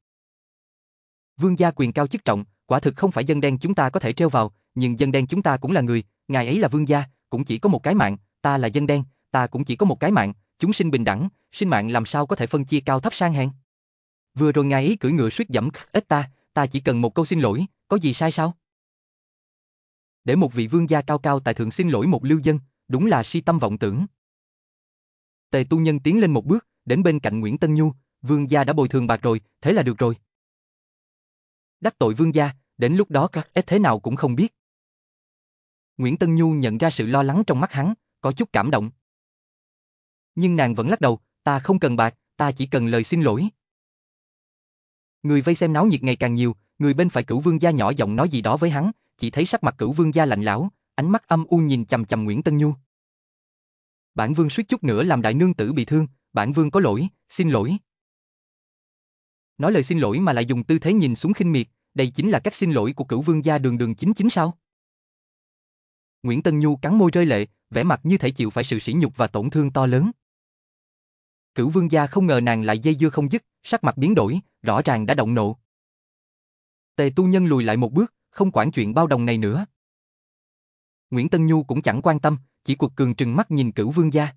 Vương gia quyền cao chức trọng, quả thực không phải dân đen chúng ta có thể treo vào, nhưng dân đen chúng ta cũng là người, ngài ấy là vương gia, cũng chỉ có một cái mạng, ta là dân đen, ta cũng chỉ có một cái mạng, chúng sinh bình đẳng, sinh mạng làm sao có thể phân chia cao thấp sang hèn. Vừa rồi ngài ấy cưỡi ngựa suýt dẫm ít ta, ta chỉ cần một câu xin lỗi, có gì sai sao? Để một vị vương gia cao cao tại thượng xin lỗi một lưu dân, đúng là si tâm vọng tưởng. Tề tu nhân tiến lên một bước, đến bên cạnh Nguyễn Tân Nhu, vương gia đã bồi thường bạc rồi, thế là được rồi. Đắc tội vương gia, đến lúc đó các ít thế nào cũng không biết. Nguyễn Tân Nhu nhận ra sự lo lắng trong mắt hắn, có chút cảm động. Nhưng nàng vẫn lắc đầu, ta không cần bạc, ta chỉ cần lời xin lỗi. Người vây xem náo nhiệt ngày càng nhiều, người bên phải cửu vương gia nhỏ giọng nói gì đó với hắn, chỉ thấy sắc mặt cửu vương gia lạnh lão, ánh mắt âm u nhìn chằm chằm Nguyễn Tân Nhu. Bản vương suýt chút nữa làm đại nương tử bị thương, bản vương có lỗi, xin lỗi. Nói lời xin lỗi mà lại dùng tư thế nhìn xuống khinh miệt, đây chính là cách xin lỗi của cửu vương gia đường đường chính chính sao? Nguyễn Tân Nhu cắn môi rơi lệ, vẻ mặt như thể chịu phải sự sỉ nhục và tổn thương to lớn. Cửu vương gia không ngờ nàng lại dây dưa không dứt, sắc mặt biến đổi, rõ ràng đã động nộ. Tề tu nhân lùi lại một bước, không quản chuyện bao đồng này nữa. Nguyễn Tân Nhu cũng chẳng quan tâm, chỉ cuộc cường trừng mắt nhìn cửu vương gia.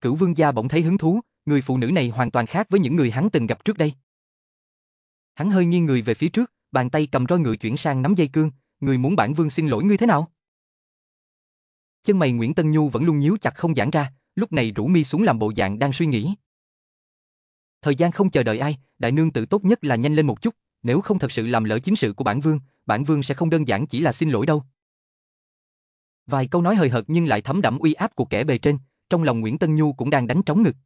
Cửu vương gia bỗng thấy hứng thú, người phụ nữ này hoàn toàn khác với những người hắn từng gặp trước đây. Hắn hơi nghiêng người về phía trước, bàn tay cầm roi ngựa chuyển sang nắm dây cương, người muốn bản vương xin lỗi ngươi thế nào? Chân mày Nguyễn Tân Nhu vẫn luôn nhíu chặt không giãn ra, lúc này rủ mi xuống làm bộ dạng đang suy nghĩ. Thời gian không chờ đợi ai, đại nương tự tốt nhất là nhanh lên một chút, nếu không thật sự làm lỡ chính sự của bản vương, bản vương sẽ không đơn giản chỉ là xin lỗi đâu. Vài câu nói hời hợt nhưng lại thấm đẫm uy áp của kẻ bề trên, trong lòng Nguyễn Tân Nhu cũng đang đánh trống ngực.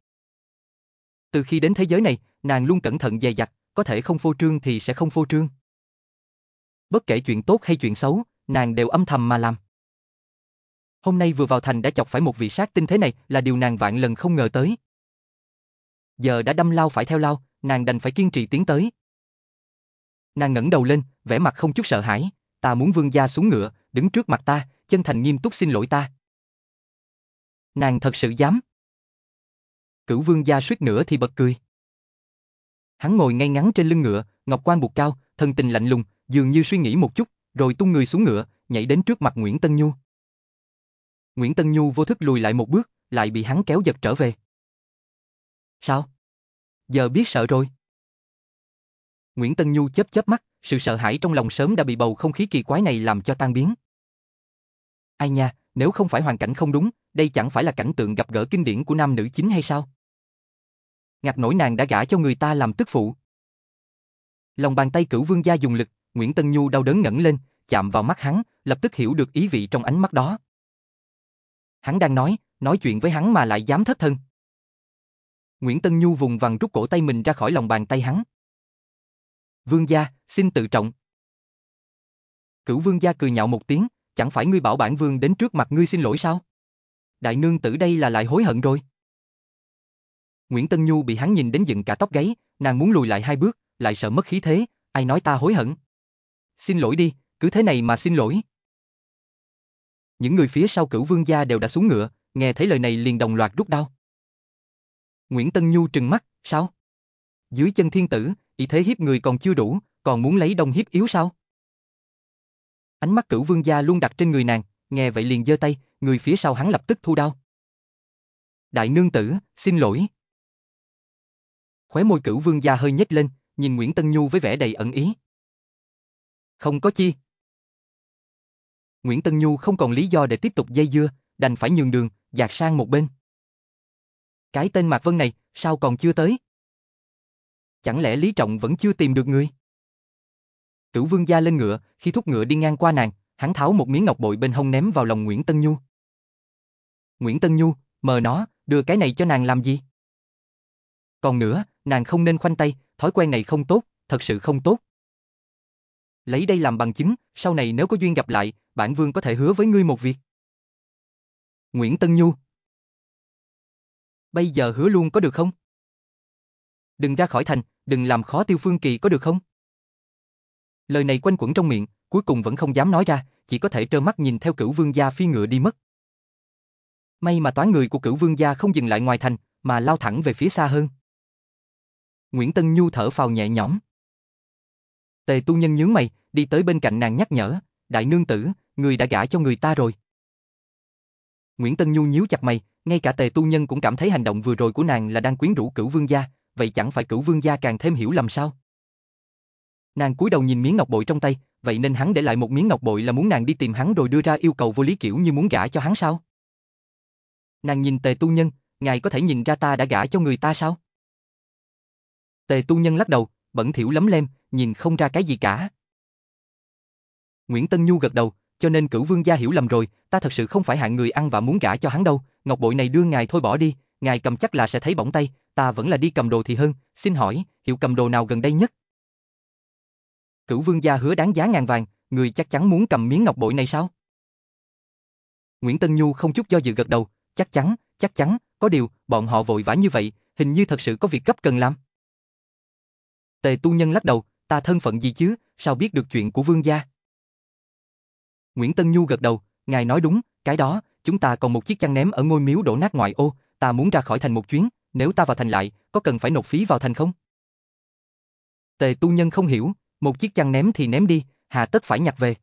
Từ khi đến thế giới này, nàng luôn cẩn thận dè dặt, có thể không phô trương thì sẽ không phô trương. Bất kể chuyện tốt hay chuyện xấu, nàng đều âm thầm mà làm. Hôm nay vừa vào thành đã chọc phải một vị sát tinh thế này là điều nàng vạn lần không ngờ tới. Giờ đã đâm lao phải theo lao, nàng đành phải kiên trì tiến tới. Nàng ngẩng đầu lên, vẻ mặt không chút sợ hãi, ta muốn vương gia xuống ngựa, đứng trước mặt ta, chân thành nghiêm túc xin lỗi ta. Nàng thật sự dám. Cửu vương gia suýt nữa thì bật cười. Hắn ngồi ngay ngắn trên lưng ngựa, ngọc quan buộc cao, thân tình lạnh lùng, dường như suy nghĩ một chút, rồi tung người xuống ngựa, nhảy đến trước mặt Nguyễn Tân Nhu. Nguyễn Tân Nhu vô thức lùi lại một bước, lại bị hắn kéo giật trở về. Sao? Giờ biết sợ rồi. Nguyễn Tân Nhu chớp chớp mắt, sự sợ hãi trong lòng sớm đã bị bầu không khí kỳ quái này làm cho tan biến. Ai nha, nếu không phải hoàn cảnh không đúng, đây chẳng phải là cảnh tượng gặp gỡ kinh điển của nam nữ chính hay sao? Ngạc nổi nàng đã gả cho người ta làm tức phụ. Lòng bàn tay cửu vương gia dùng lực, Nguyễn Tân Nhu đau đớn ngẩng lên, chạm vào mắt hắn, lập tức hiểu được ý vị trong ánh mắt đó. Hắn đang nói, nói chuyện với hắn mà lại dám thất thân. Nguyễn Tân Nhu vùng vằng rút cổ tay mình ra khỏi lòng bàn tay hắn. Vương gia, xin tự trọng. Cửu vương gia cười nhạo một tiếng, chẳng phải ngươi bảo bản vương đến trước mặt ngươi xin lỗi sao? Đại nương tử đây là lại hối hận rồi. Nguyễn Tân Nhu bị hắn nhìn đến dựng cả tóc gáy, nàng muốn lùi lại hai bước, lại sợ mất khí thế, ai nói ta hối hận. Xin lỗi đi, cứ thế này mà xin lỗi. Những người phía sau cửu vương gia đều đã xuống ngựa, nghe thấy lời này liền đồng loạt rút đau. Nguyễn Tân Nhu trừng mắt, sao? Dưới chân thiên tử, ý thế hiếp người còn chưa đủ, còn muốn lấy đông hiếp yếu sao? Ánh mắt cửu vương gia luôn đặt trên người nàng, nghe vậy liền giơ tay, người phía sau hắn lập tức thu đau. Đại nương tử, xin lỗi. Khóe môi cửu vương gia hơi nhếch lên, nhìn Nguyễn Tân Nhu với vẻ đầy ẩn ý. Không có chi. Nguyễn Tân Nhu không còn lý do để tiếp tục dây dưa, đành phải nhường đường, dạt sang một bên. Cái tên Mạc Vân này, sao còn chưa tới? Chẳng lẽ Lý Trọng vẫn chưa tìm được người? Cửu vương gia lên ngựa, khi thúc ngựa đi ngang qua nàng, hắn tháo một miếng ngọc bội bên hông ném vào lòng Nguyễn Tân Nhu. Nguyễn Tân Nhu, mờ nó, đưa cái này cho nàng làm gì? Còn nữa, nàng không nên khoanh tay, thói quen này không tốt, thật sự không tốt. Lấy đây làm bằng chứng, sau này nếu có duyên gặp lại, bản vương có thể hứa với ngươi một việc. Nguyễn Tân Nhu Bây giờ hứa luôn có được không? Đừng ra khỏi thành, đừng làm khó tiêu phương kỳ có được không? Lời này quanh quẩn trong miệng, cuối cùng vẫn không dám nói ra, chỉ có thể trơ mắt nhìn theo cửu vương gia phi ngựa đi mất. May mà toán người của cửu vương gia không dừng lại ngoài thành, mà lao thẳng về phía xa hơn. Nguyễn Tân Nhu thở phào nhẹ nhõm. Tề tu nhân nhướng mày, đi tới bên cạnh nàng nhắc nhở, đại nương tử, người đã gả cho người ta rồi. Nguyễn Tân Nhu nhíu chặt mày, ngay cả tề tu nhân cũng cảm thấy hành động vừa rồi của nàng là đang quyến rũ cửu vương gia, vậy chẳng phải cửu vương gia càng thêm hiểu lầm sao? Nàng cúi đầu nhìn miếng ngọc bội trong tay, vậy nên hắn để lại một miếng ngọc bội là muốn nàng đi tìm hắn rồi đưa ra yêu cầu vô lý kiểu như muốn gả cho hắn sao? Nàng nhìn tề tu nhân, ngài có thể nhìn ra ta đã gả cho người ta sao? Tề tu nhân lắc đầu, bẩn thỉu lấm lem, nhìn không ra cái gì cả. Nguyễn Tân Nhu gật đầu, cho nên cửu vương gia hiểu lầm rồi, ta thật sự không phải hạng người ăn và muốn gả cho hắn đâu, ngọc bội này đưa ngài thôi bỏ đi, ngài cầm chắc là sẽ thấy bỏng tay, ta vẫn là đi cầm đồ thì hơn, xin hỏi, hiệu cầm đồ nào gần đây nhất? Cửu vương gia hứa đáng giá ngàn vàng, người chắc chắn muốn cầm miếng ngọc bội này sao? Nguyễn Tân Nhu không chút do dự gật đầu, chắc chắn, chắc chắn, có điều, bọn họ vội vã như vậy, hình như thật sự có việc cấp cần làm. Tề tu nhân lắc đầu, ta thân phận gì chứ, sao biết được chuyện của vương gia? Nguyễn Tân Nhu gật đầu, ngài nói đúng, cái đó, chúng ta còn một chiếc chăn ném ở ngôi miếu đổ nát ngoại ô, ta muốn ra khỏi thành một chuyến, nếu ta vào thành lại, có cần phải nộp phí vào thành không? Tề tu nhân không hiểu, một chiếc chăn ném thì ném đi, hà tất phải nhặt về.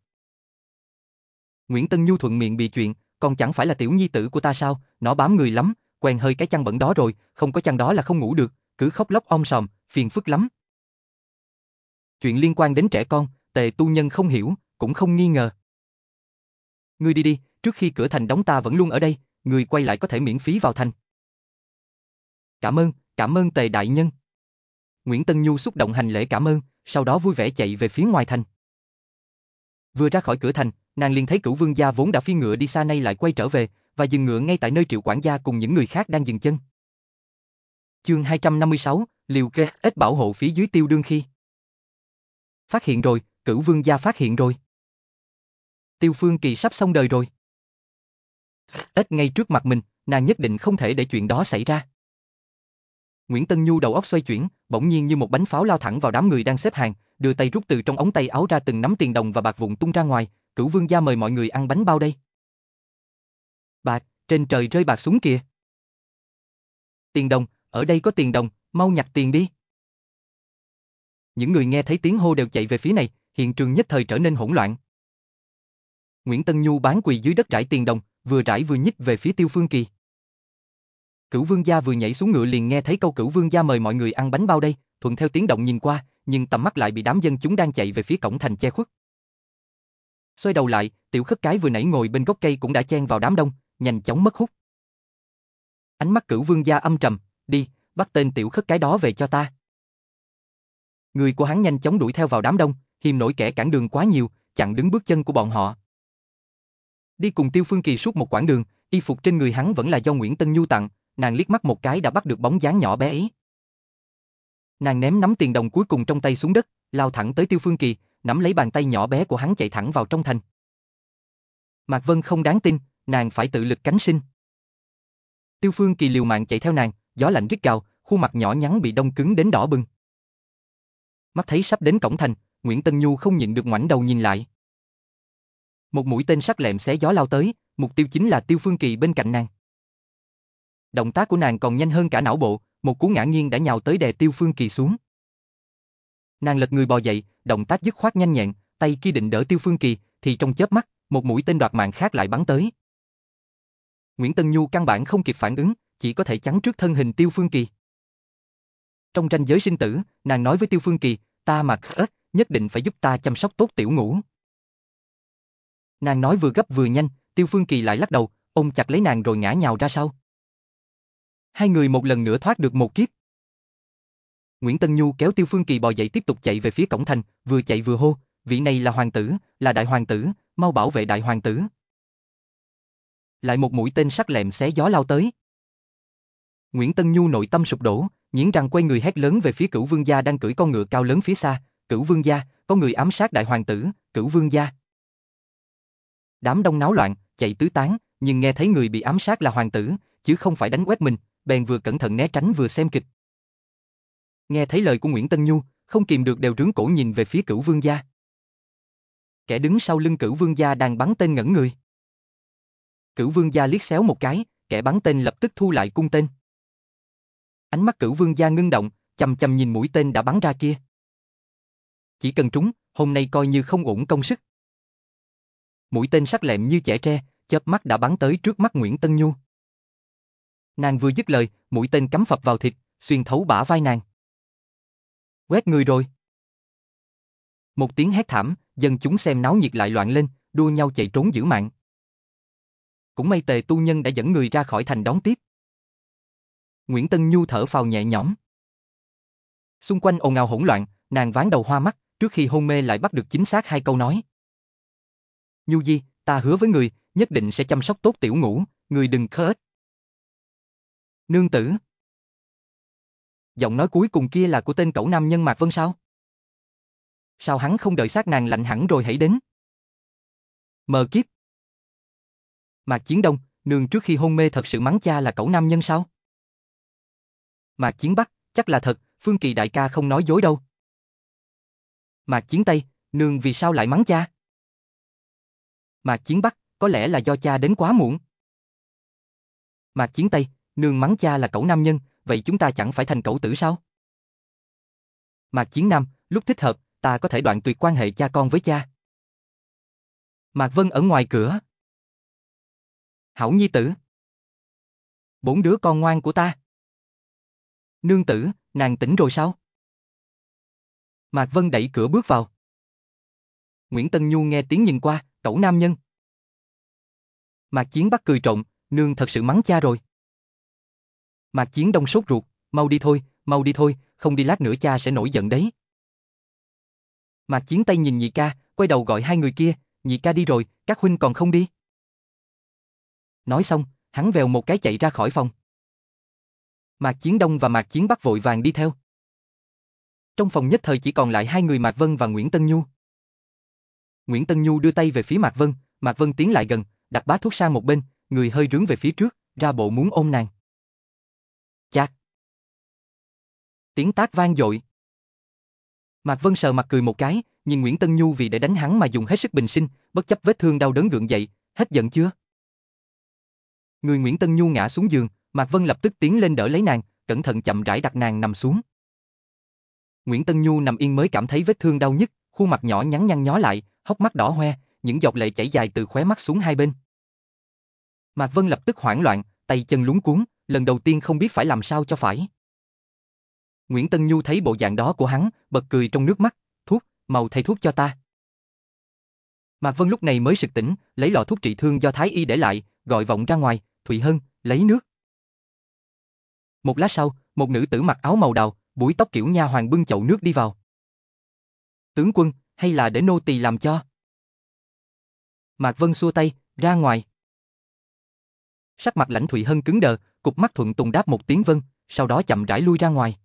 Nguyễn Tân Nhu thuận miệng bị chuyện, còn chẳng phải là tiểu nhi tử của ta sao, nó bám người lắm, quen hơi cái chăn bẩn đó rồi, không có chăn đó là không ngủ được, cứ khóc lóc om sòm, phiền phức lắm. Chuyện liên quan đến trẻ con, tề tu nhân không hiểu, cũng không nghi ngờ. Ngươi đi đi, trước khi cửa thành đóng ta vẫn luôn ở đây, ngươi quay lại có thể miễn phí vào thành. Cảm ơn, cảm ơn tề đại nhân. Nguyễn Tân Nhu xúc động hành lễ cảm ơn, sau đó vui vẻ chạy về phía ngoài thành. Vừa ra khỏi cửa thành, nàng liền thấy cửu vương gia vốn đã phi ngựa đi xa nay lại quay trở về, và dừng ngựa ngay tại nơi triệu quản gia cùng những người khác đang dừng chân. Chương 256, liều kê, ít bảo hộ phía dưới tiêu đương khi. Phát hiện rồi, cửu vương gia phát hiện rồi. Tiêu phương kỳ sắp xong đời rồi. Ít ngay trước mặt mình, nàng nhất định không thể để chuyện đó xảy ra. Nguyễn Tân Nhu đầu óc xoay chuyển, bỗng nhiên như một bánh pháo lao thẳng vào đám người đang xếp hàng, đưa tay rút từ trong ống tay áo ra từng nắm tiền đồng và bạc vụn tung ra ngoài, cửu vương gia mời mọi người ăn bánh bao đây. Bạc, trên trời rơi bạc xuống kìa. Tiền đồng, ở đây có tiền đồng, mau nhặt tiền đi. Những người nghe thấy tiếng hô đều chạy về phía này, hiện trường nhất thời trở nên hỗn loạn. Nguyễn Tân Nhu bán quỳ dưới đất rải tiền đồng, vừa rải vừa nhích về phía Tiêu Phương Kỳ. Cửu Vương gia vừa nhảy xuống ngựa liền nghe thấy câu Cửu Vương gia mời mọi người ăn bánh bao đây, thuận theo tiếng động nhìn qua, nhưng tầm mắt lại bị đám dân chúng đang chạy về phía cổng thành che khuất. Xoay đầu lại, tiểu khất cái vừa nãy ngồi bên gốc cây cũng đã chen vào đám đông, nhanh chóng mất hút. Ánh mắt Cửu Vương gia âm trầm, đi, bắt tên tiểu khất cái đó về cho ta. Người của hắn nhanh chóng đuổi theo vào đám đông, hiềm nổi kẻ cản đường quá nhiều, chặn đứng bước chân của bọn họ. Đi cùng Tiêu Phương Kỳ suốt một quãng đường, y phục trên người hắn vẫn là do Nguyễn Tân Nhu tặng, nàng liếc mắt một cái đã bắt được bóng dáng nhỏ bé ấy. Nàng ném nắm tiền đồng cuối cùng trong tay xuống đất, lao thẳng tới Tiêu Phương Kỳ, nắm lấy bàn tay nhỏ bé của hắn chạy thẳng vào trong thành. Mạc Vân không đáng tin, nàng phải tự lực cánh sinh. Tiêu Phương Kỳ liều mạng chạy theo nàng, gió lạnh rít gào, khuôn mặt nhỏ nhắn bị đông cứng đến đỏ bừng. Mắt thấy sắp đến cổng thành, Nguyễn Tân Nhu không nhịn được ngoảnh đầu nhìn lại. Một mũi tên sắc lẹm xé gió lao tới, mục tiêu chính là Tiêu Phương Kỳ bên cạnh nàng. Động tác của nàng còn nhanh hơn cả não bộ, một cú ngã nghiêng đã nhào tới đè Tiêu Phương Kỳ xuống. Nàng lật người bò dậy, động tác dứt khoát nhanh nhẹn, tay kia định đỡ Tiêu Phương Kỳ, thì trong chớp mắt, một mũi tên đoạt mạng khác lại bắn tới. Nguyễn Tân Nhu căn bản không kịp phản ứng, chỉ có thể chắn trước thân hình Tiêu Phương Kỳ. Trong tranh giới sinh tử, nàng nói với Tiêu Phương Kỳ, ta mà ớt, nhất định phải giúp ta chăm sóc tốt tiểu ngũ. Nàng nói vừa gấp vừa nhanh, Tiêu Phương Kỳ lại lắc đầu, ôm chặt lấy nàng rồi ngã nhào ra sau. Hai người một lần nữa thoát được một kiếp. Nguyễn Tân Nhu kéo Tiêu Phương Kỳ bò dậy tiếp tục chạy về phía cổng thành, vừa chạy vừa hô, vị này là hoàng tử, là đại hoàng tử, mau bảo vệ đại hoàng tử. Lại một mũi tên sắc lẹm xé gió lao tới. Nguyễn Tân Nhu nội tâm sụp đổ, nghiến răng quay người hét lớn về phía cửu vương gia đang cưỡi con ngựa cao lớn phía xa, cửu vương gia, có người ám sát đại hoàng tử, cửu vương gia. Đám đông náo loạn, chạy tứ tán, nhưng nghe thấy người bị ám sát là hoàng tử, chứ không phải đánh quét mình, bèn vừa cẩn thận né tránh vừa xem kịch. Nghe thấy lời của Nguyễn Tân Nhu, không kìm được đều rướng cổ nhìn về phía cửu vương gia. Kẻ đứng sau lưng cửu vương gia đang bắn tên ngẩn người. Cửu vương gia liếc xéo một cái, kẻ bắn tên lập tức thu lại cung tên. Ánh mắt cửu vương gia ngưng động, chầm chầm nhìn mũi tên đã bắn ra kia. Chỉ cần trúng, hôm nay coi như không uổng công sức. Mũi tên sắc lẹm như chẻ tre, chớp mắt đã bắn tới trước mắt Nguyễn Tân Nhu. Nàng vừa dứt lời, mũi tên cắm phập vào thịt, xuyên thấu bả vai nàng. Quét người rồi. Một tiếng hét thảm, dân chúng xem náo nhiệt lại loạn lên, đua nhau chạy trốn giữ mạng. Cũng may tề tu nhân đã dẫn người ra khỏi thành đón tiếp. Nguyễn Tân Nhu thở phào nhẹ nhõm. Xung quanh ồn ào hỗn loạn, nàng ván đầu hoa mắt, trước khi hôn mê lại bắt được chính xác hai câu nói. Nhu Di, ta hứa với người, nhất định sẽ chăm sóc tốt tiểu ngũ, người đừng khơ ếch. Nương tử. Giọng nói cuối cùng kia là của tên cẩu nam nhân Mạc Vân sao? Sao hắn không đợi sát nàng lạnh hẳn rồi hãy đến? Mờ kiếp. Mạc Chiến Đông, nương trước khi hôn mê thật sự mắng cha là cẩu nam nhân sao? Mạc Chiến Bắc, chắc là thật, Phương Kỳ đại ca không nói dối đâu. Mạc Chiến Tây, nương vì sao lại mắng cha? Mạc Chiến Bắc, có lẽ là do cha đến quá muộn. Mạc Chiến Tây, nương mắng cha là cẩu nam nhân, vậy chúng ta chẳng phải thành cẩu tử sao? Mạc Chiến Nam, lúc thích hợp, ta có thể đoạn tuyệt quan hệ cha con với cha. Mạc Vân ở ngoài cửa. Hảo nhi tử. Bốn đứa con ngoan của ta. Nương tử, nàng tỉnh rồi sao? Mạc Vân đẩy cửa bước vào. Nguyễn Tân Nhu nghe tiếng nhìn qua, cẩu nam nhân. Mạc Chiến bắt cười trộn, nương thật sự mắng cha rồi. Mạc Chiến đông sốt ruột, mau đi thôi, mau đi thôi, không đi lát nữa cha sẽ nổi giận đấy. Mạc Chiến tay nhìn nhị ca, quay đầu gọi hai người kia, nhị ca đi rồi, các huynh còn không đi. Nói xong, hắn vèo một cái chạy ra khỏi phòng. Mạc Chiến Đông và Mạc Chiến Bắc vội vàng đi theo. Trong phòng nhất thời chỉ còn lại hai người Mạc Vân và Nguyễn Tân Nhu. Nguyễn Tân Nhu đưa tay về phía Mạc Vân, Mạc Vân tiến lại gần, đặt bá thuốc sang một bên, người hơi rướng về phía trước, ra bộ muốn ôm nàng. Chát. Tiếng tác vang dội. Mạc Vân sờ mặt cười một cái, nhìn Nguyễn Tân Nhu vì để đánh hắn mà dùng hết sức bình sinh, bất chấp vết thương đau đớn gượng dậy, hết giận chưa? Người Nguyễn Tân Nhu ngã xuống giường, Mạc Vân lập tức tiến lên đỡ lấy nàng, cẩn thận chậm rãi đặt nàng nằm xuống. Nguyễn Tân Nhu nằm yên mới cảm thấy vết thương đau nhất, khuôn mặt nhỏ nhắn nhăn nhó lại, hốc mắt đỏ hoe, những giọt lệ chảy dài từ khóe mắt xuống hai bên. Mạc Vân lập tức hoảng loạn, tay chân lúng cuốn, lần đầu tiên không biết phải làm sao cho phải. Nguyễn Tân Nhu thấy bộ dạng đó của hắn, bật cười trong nước mắt, thuốc, mau thay thuốc cho ta. Mạc Vân lúc này mới sực tỉnh, lấy lọ thuốc trị thương do Thái Y để lại, gọi vọng ra ngoài, Thụy Hân, lấy nước. Một lát sau, một nữ tử mặc áo màu đào, búi tóc kiểu nha hoàng bưng chậu nước đi vào. Tướng quân, hay là để nô tỳ làm cho? Mạc Vân xua tay, ra ngoài. Sắc mặt lãnh Thụy Hân cứng đờ, cục mắt thuận tùng đáp một tiếng vân, sau đó chậm rãi lui ra ngoài.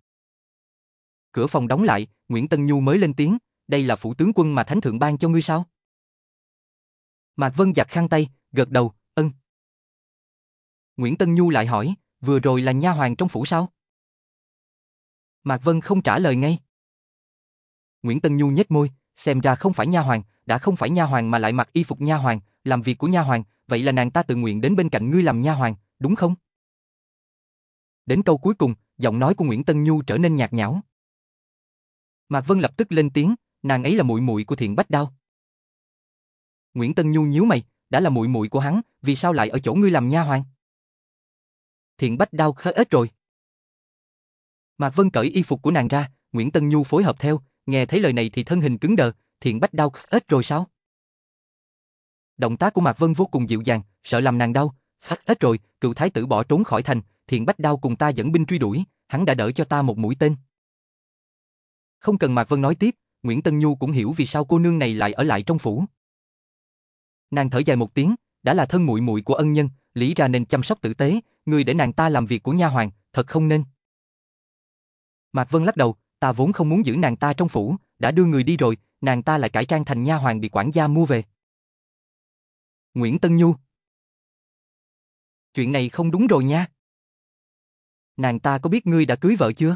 Cửa phòng đóng lại, Nguyễn Tân Nhu mới lên tiếng, đây là phủ tướng quân mà thánh thượng ban cho ngươi sao? Mạc Vân giặt khăn tay, gật đầu, ân. Nguyễn Tân Nhu lại hỏi, vừa rồi là nha hoàng trong phủ sao? Mạc Vân không trả lời ngay. Nguyễn Tân Nhu nhếch môi, xem ra không phải nha hoàng, đã không phải nha hoàng mà lại mặc y phục nha hoàng, làm việc của nha hoàng, vậy là nàng ta tự nguyện đến bên cạnh ngươi làm nha hoàng, đúng không? Đến câu cuối cùng, giọng nói của Nguyễn Tân Nhu trở nên nhạt nhẽo. Mạc Vân lập tức lên tiếng, nàng ấy là muội muội của Thiện Bách Đao. Nguyễn Tân Nhu nhíu mày, đã là muội muội của hắn, vì sao lại ở chỗ ngươi làm nha hoàng? Thiện Bách Đao khớ ếch rồi. Mạc Vân cởi y phục của nàng ra, Nguyễn Tân Nhu phối hợp theo, nghe thấy lời này thì thân hình cứng đờ, Thiện Bách đau hết rồi sao? Động tác của Mạc Vân vô cùng dịu dàng, sợ làm nàng đau, hết rồi, cựu thái tử bỏ trốn khỏi thành, Thiện Bách đau cùng ta dẫn binh truy đuổi, hắn đã đỡ cho ta một mũi tên. Không cần Mạc Vân nói tiếp, Nguyễn Tân Nhu cũng hiểu vì sao cô nương này lại ở lại trong phủ. Nàng thở dài một tiếng, đã là thân muội muội của ân nhân, lý ra nên chăm sóc tử tế, người để nàng ta làm việc của nha hoàng, thật không nên. Mạc Vân lắc đầu, ta vốn không muốn giữ nàng ta trong phủ, đã đưa người đi rồi, nàng ta lại cải trang thành nha hoàng bị quản gia mua về. Nguyễn Tân Nhu Chuyện này không đúng rồi nha. Nàng ta có biết ngươi đã cưới vợ chưa?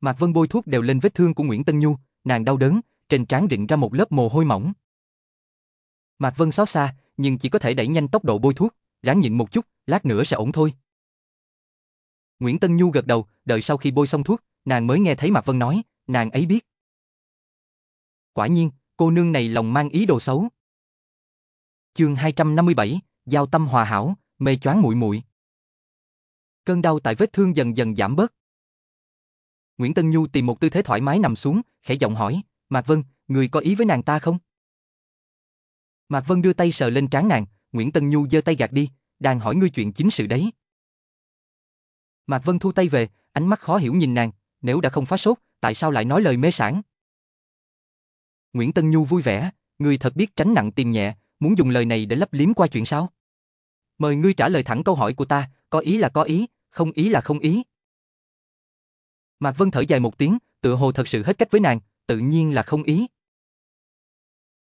Mạc Vân bôi thuốc đều lên vết thương của Nguyễn Tân Nhu, nàng đau đớn, trên trán rịn ra một lớp mồ hôi mỏng. Mạc Vân xót xa, nhưng chỉ có thể đẩy nhanh tốc độ bôi thuốc, ráng nhịn một chút, lát nữa sẽ ổn thôi. Nguyễn Tân Nhu gật đầu, đợi sau khi bôi xong thuốc, nàng mới nghe thấy Mạc Vân nói, nàng ấy biết. Quả nhiên, cô nương này lòng mang ý đồ xấu. Chương 257, giao tâm hòa hảo, mê choáng muội muội. Cơn đau tại vết thương dần dần giảm bớt. Nguyễn Tân Nhu tìm một tư thế thoải mái nằm xuống, khẽ giọng hỏi, Mạc Vân, người có ý với nàng ta không? Mạc Vân đưa tay sờ lên trán nàng, Nguyễn Tân Nhu giơ tay gạt đi, đang hỏi ngươi chuyện chính sự đấy. Mạc Vân thu tay về, ánh mắt khó hiểu nhìn nàng, nếu đã không phá sốt, tại sao lại nói lời mê sản? Nguyễn Tân Nhu vui vẻ, ngươi thật biết tránh nặng tìm nhẹ, muốn dùng lời này để lấp liếm qua chuyện sao? Mời ngươi trả lời thẳng câu hỏi của ta, có ý là có ý, không ý là không ý. Mạc Vân thở dài một tiếng, tựa hồ thật sự hết cách với nàng, tự nhiên là không ý.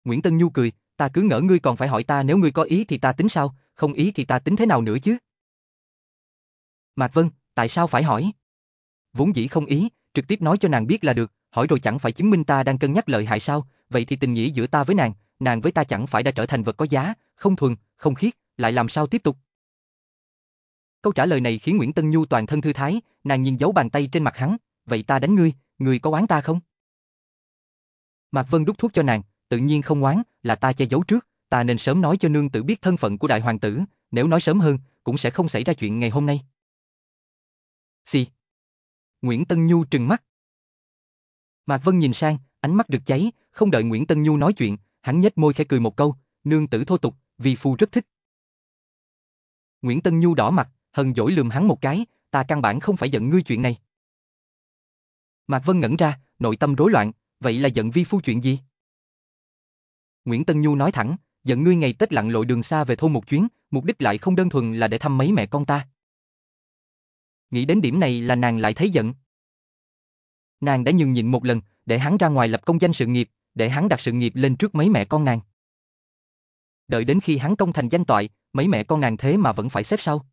Nguyễn Tân Nhu cười, ta cứ ngỡ ngươi còn phải hỏi ta nếu ngươi có ý thì ta tính sao, không ý thì ta tính thế nào nữa chứ? Mạc Vân, tại sao phải hỏi? Vốn dĩ không ý, trực tiếp nói cho nàng biết là được, hỏi rồi chẳng phải chứng minh ta đang cân nhắc lợi hại sao, vậy thì tình nghĩa giữa ta với nàng, nàng với ta chẳng phải đã trở thành vật có giá, không thuần, không khiết, lại làm sao tiếp tục? Câu trả lời này khiến Nguyễn Tân Nhu toàn thân thư thái, nàng nhìn dấu bàn tay trên mặt hắn, vậy ta đánh ngươi, ngươi có oán ta không? Mạc Vân đút thuốc cho nàng, tự nhiên không oán, là ta che giấu trước, ta nên sớm nói cho nương tử biết thân phận của đại hoàng tử, nếu nói sớm hơn, cũng sẽ không xảy ra chuyện ngày hôm nay. Xì. Nguyễn Tân Nhu trừng mắt. Mạc Vân nhìn sang, ánh mắt được cháy, không đợi Nguyễn Tân Nhu nói chuyện, hắn nhếch môi khẽ cười một câu, nương tử thô tục, vì phu rất thích. Nguyễn Tân Nhu đỏ mặt, hần dỗi lườm hắn một cái, ta căn bản không phải giận ngươi chuyện này. Mạc Vân ngẩn ra, nội tâm rối loạn, vậy là giận vi phu chuyện gì? Nguyễn Tân Nhu nói thẳng, giận ngươi ngày Tết lặn lội đường xa về thôn một chuyến, mục đích lại không đơn thuần là để thăm mấy mẹ con ta. Nghĩ đến điểm này là nàng lại thấy giận. Nàng đã nhường nhịn một lần, để hắn ra ngoài lập công danh sự nghiệp, để hắn đặt sự nghiệp lên trước mấy mẹ con nàng. Đợi đến khi hắn công thành danh toại, mấy mẹ con nàng thế mà vẫn phải xếp sau.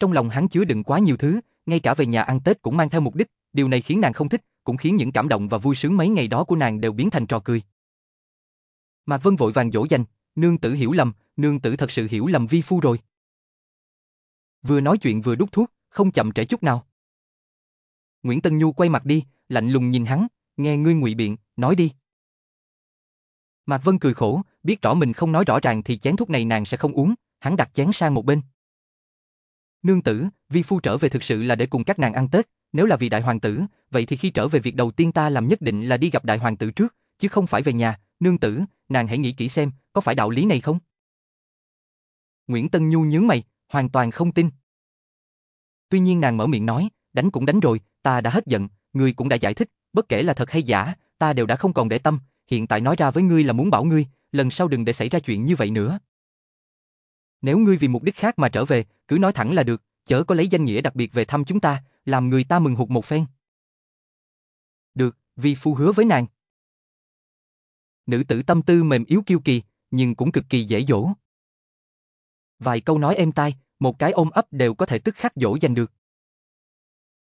Trong lòng hắn chứa đựng quá nhiều thứ, ngay cả về nhà ăn Tết cũng mang theo mục đích, điều này khiến nàng không thích, cũng khiến những cảm động và vui sướng mấy ngày đó của nàng đều biến thành trò cười. Mạc Vân vội vàng dỗ dành, nương tử hiểu lầm, nương tử thật sự hiểu lầm vi phu rồi. Vừa nói chuyện vừa đút thuốc, không chậm trễ chút nào. Nguyễn Tân Nhu quay mặt đi, lạnh lùng nhìn hắn, nghe ngươi ngụy biện, nói đi. Mạc Vân cười khổ, biết rõ mình không nói rõ ràng thì chén thuốc này nàng sẽ không uống, hắn đặt chén sang một bên. Nương tử, vi phu trở về thực sự là để cùng các nàng ăn Tết, nếu là vì đại hoàng tử, vậy thì khi trở về việc đầu tiên ta làm nhất định là đi gặp đại hoàng tử trước, chứ không phải về nhà, nương tử, nàng hãy nghĩ kỹ xem, có phải đạo lý này không? Nguyễn Tân Nhu nhướng mày, hoàn toàn không tin. Tuy nhiên nàng mở miệng nói, đánh cũng đánh rồi, ta đã hết giận, ngươi cũng đã giải thích, bất kể là thật hay giả, ta đều đã không còn để tâm, hiện tại nói ra với ngươi là muốn bảo ngươi, lần sau đừng để xảy ra chuyện như vậy nữa. Nếu ngươi vì mục đích khác mà trở về, cứ nói thẳng là được, chớ có lấy danh nghĩa đặc biệt về thăm chúng ta, làm người ta mừng hụt một phen. Được, vi phu hứa với nàng. Nữ tử tâm tư mềm yếu kiêu kỳ, nhưng cũng cực kỳ dễ dỗ. Vài câu nói êm tai, một cái ôm ấp đều có thể tức khắc dỗ dành được.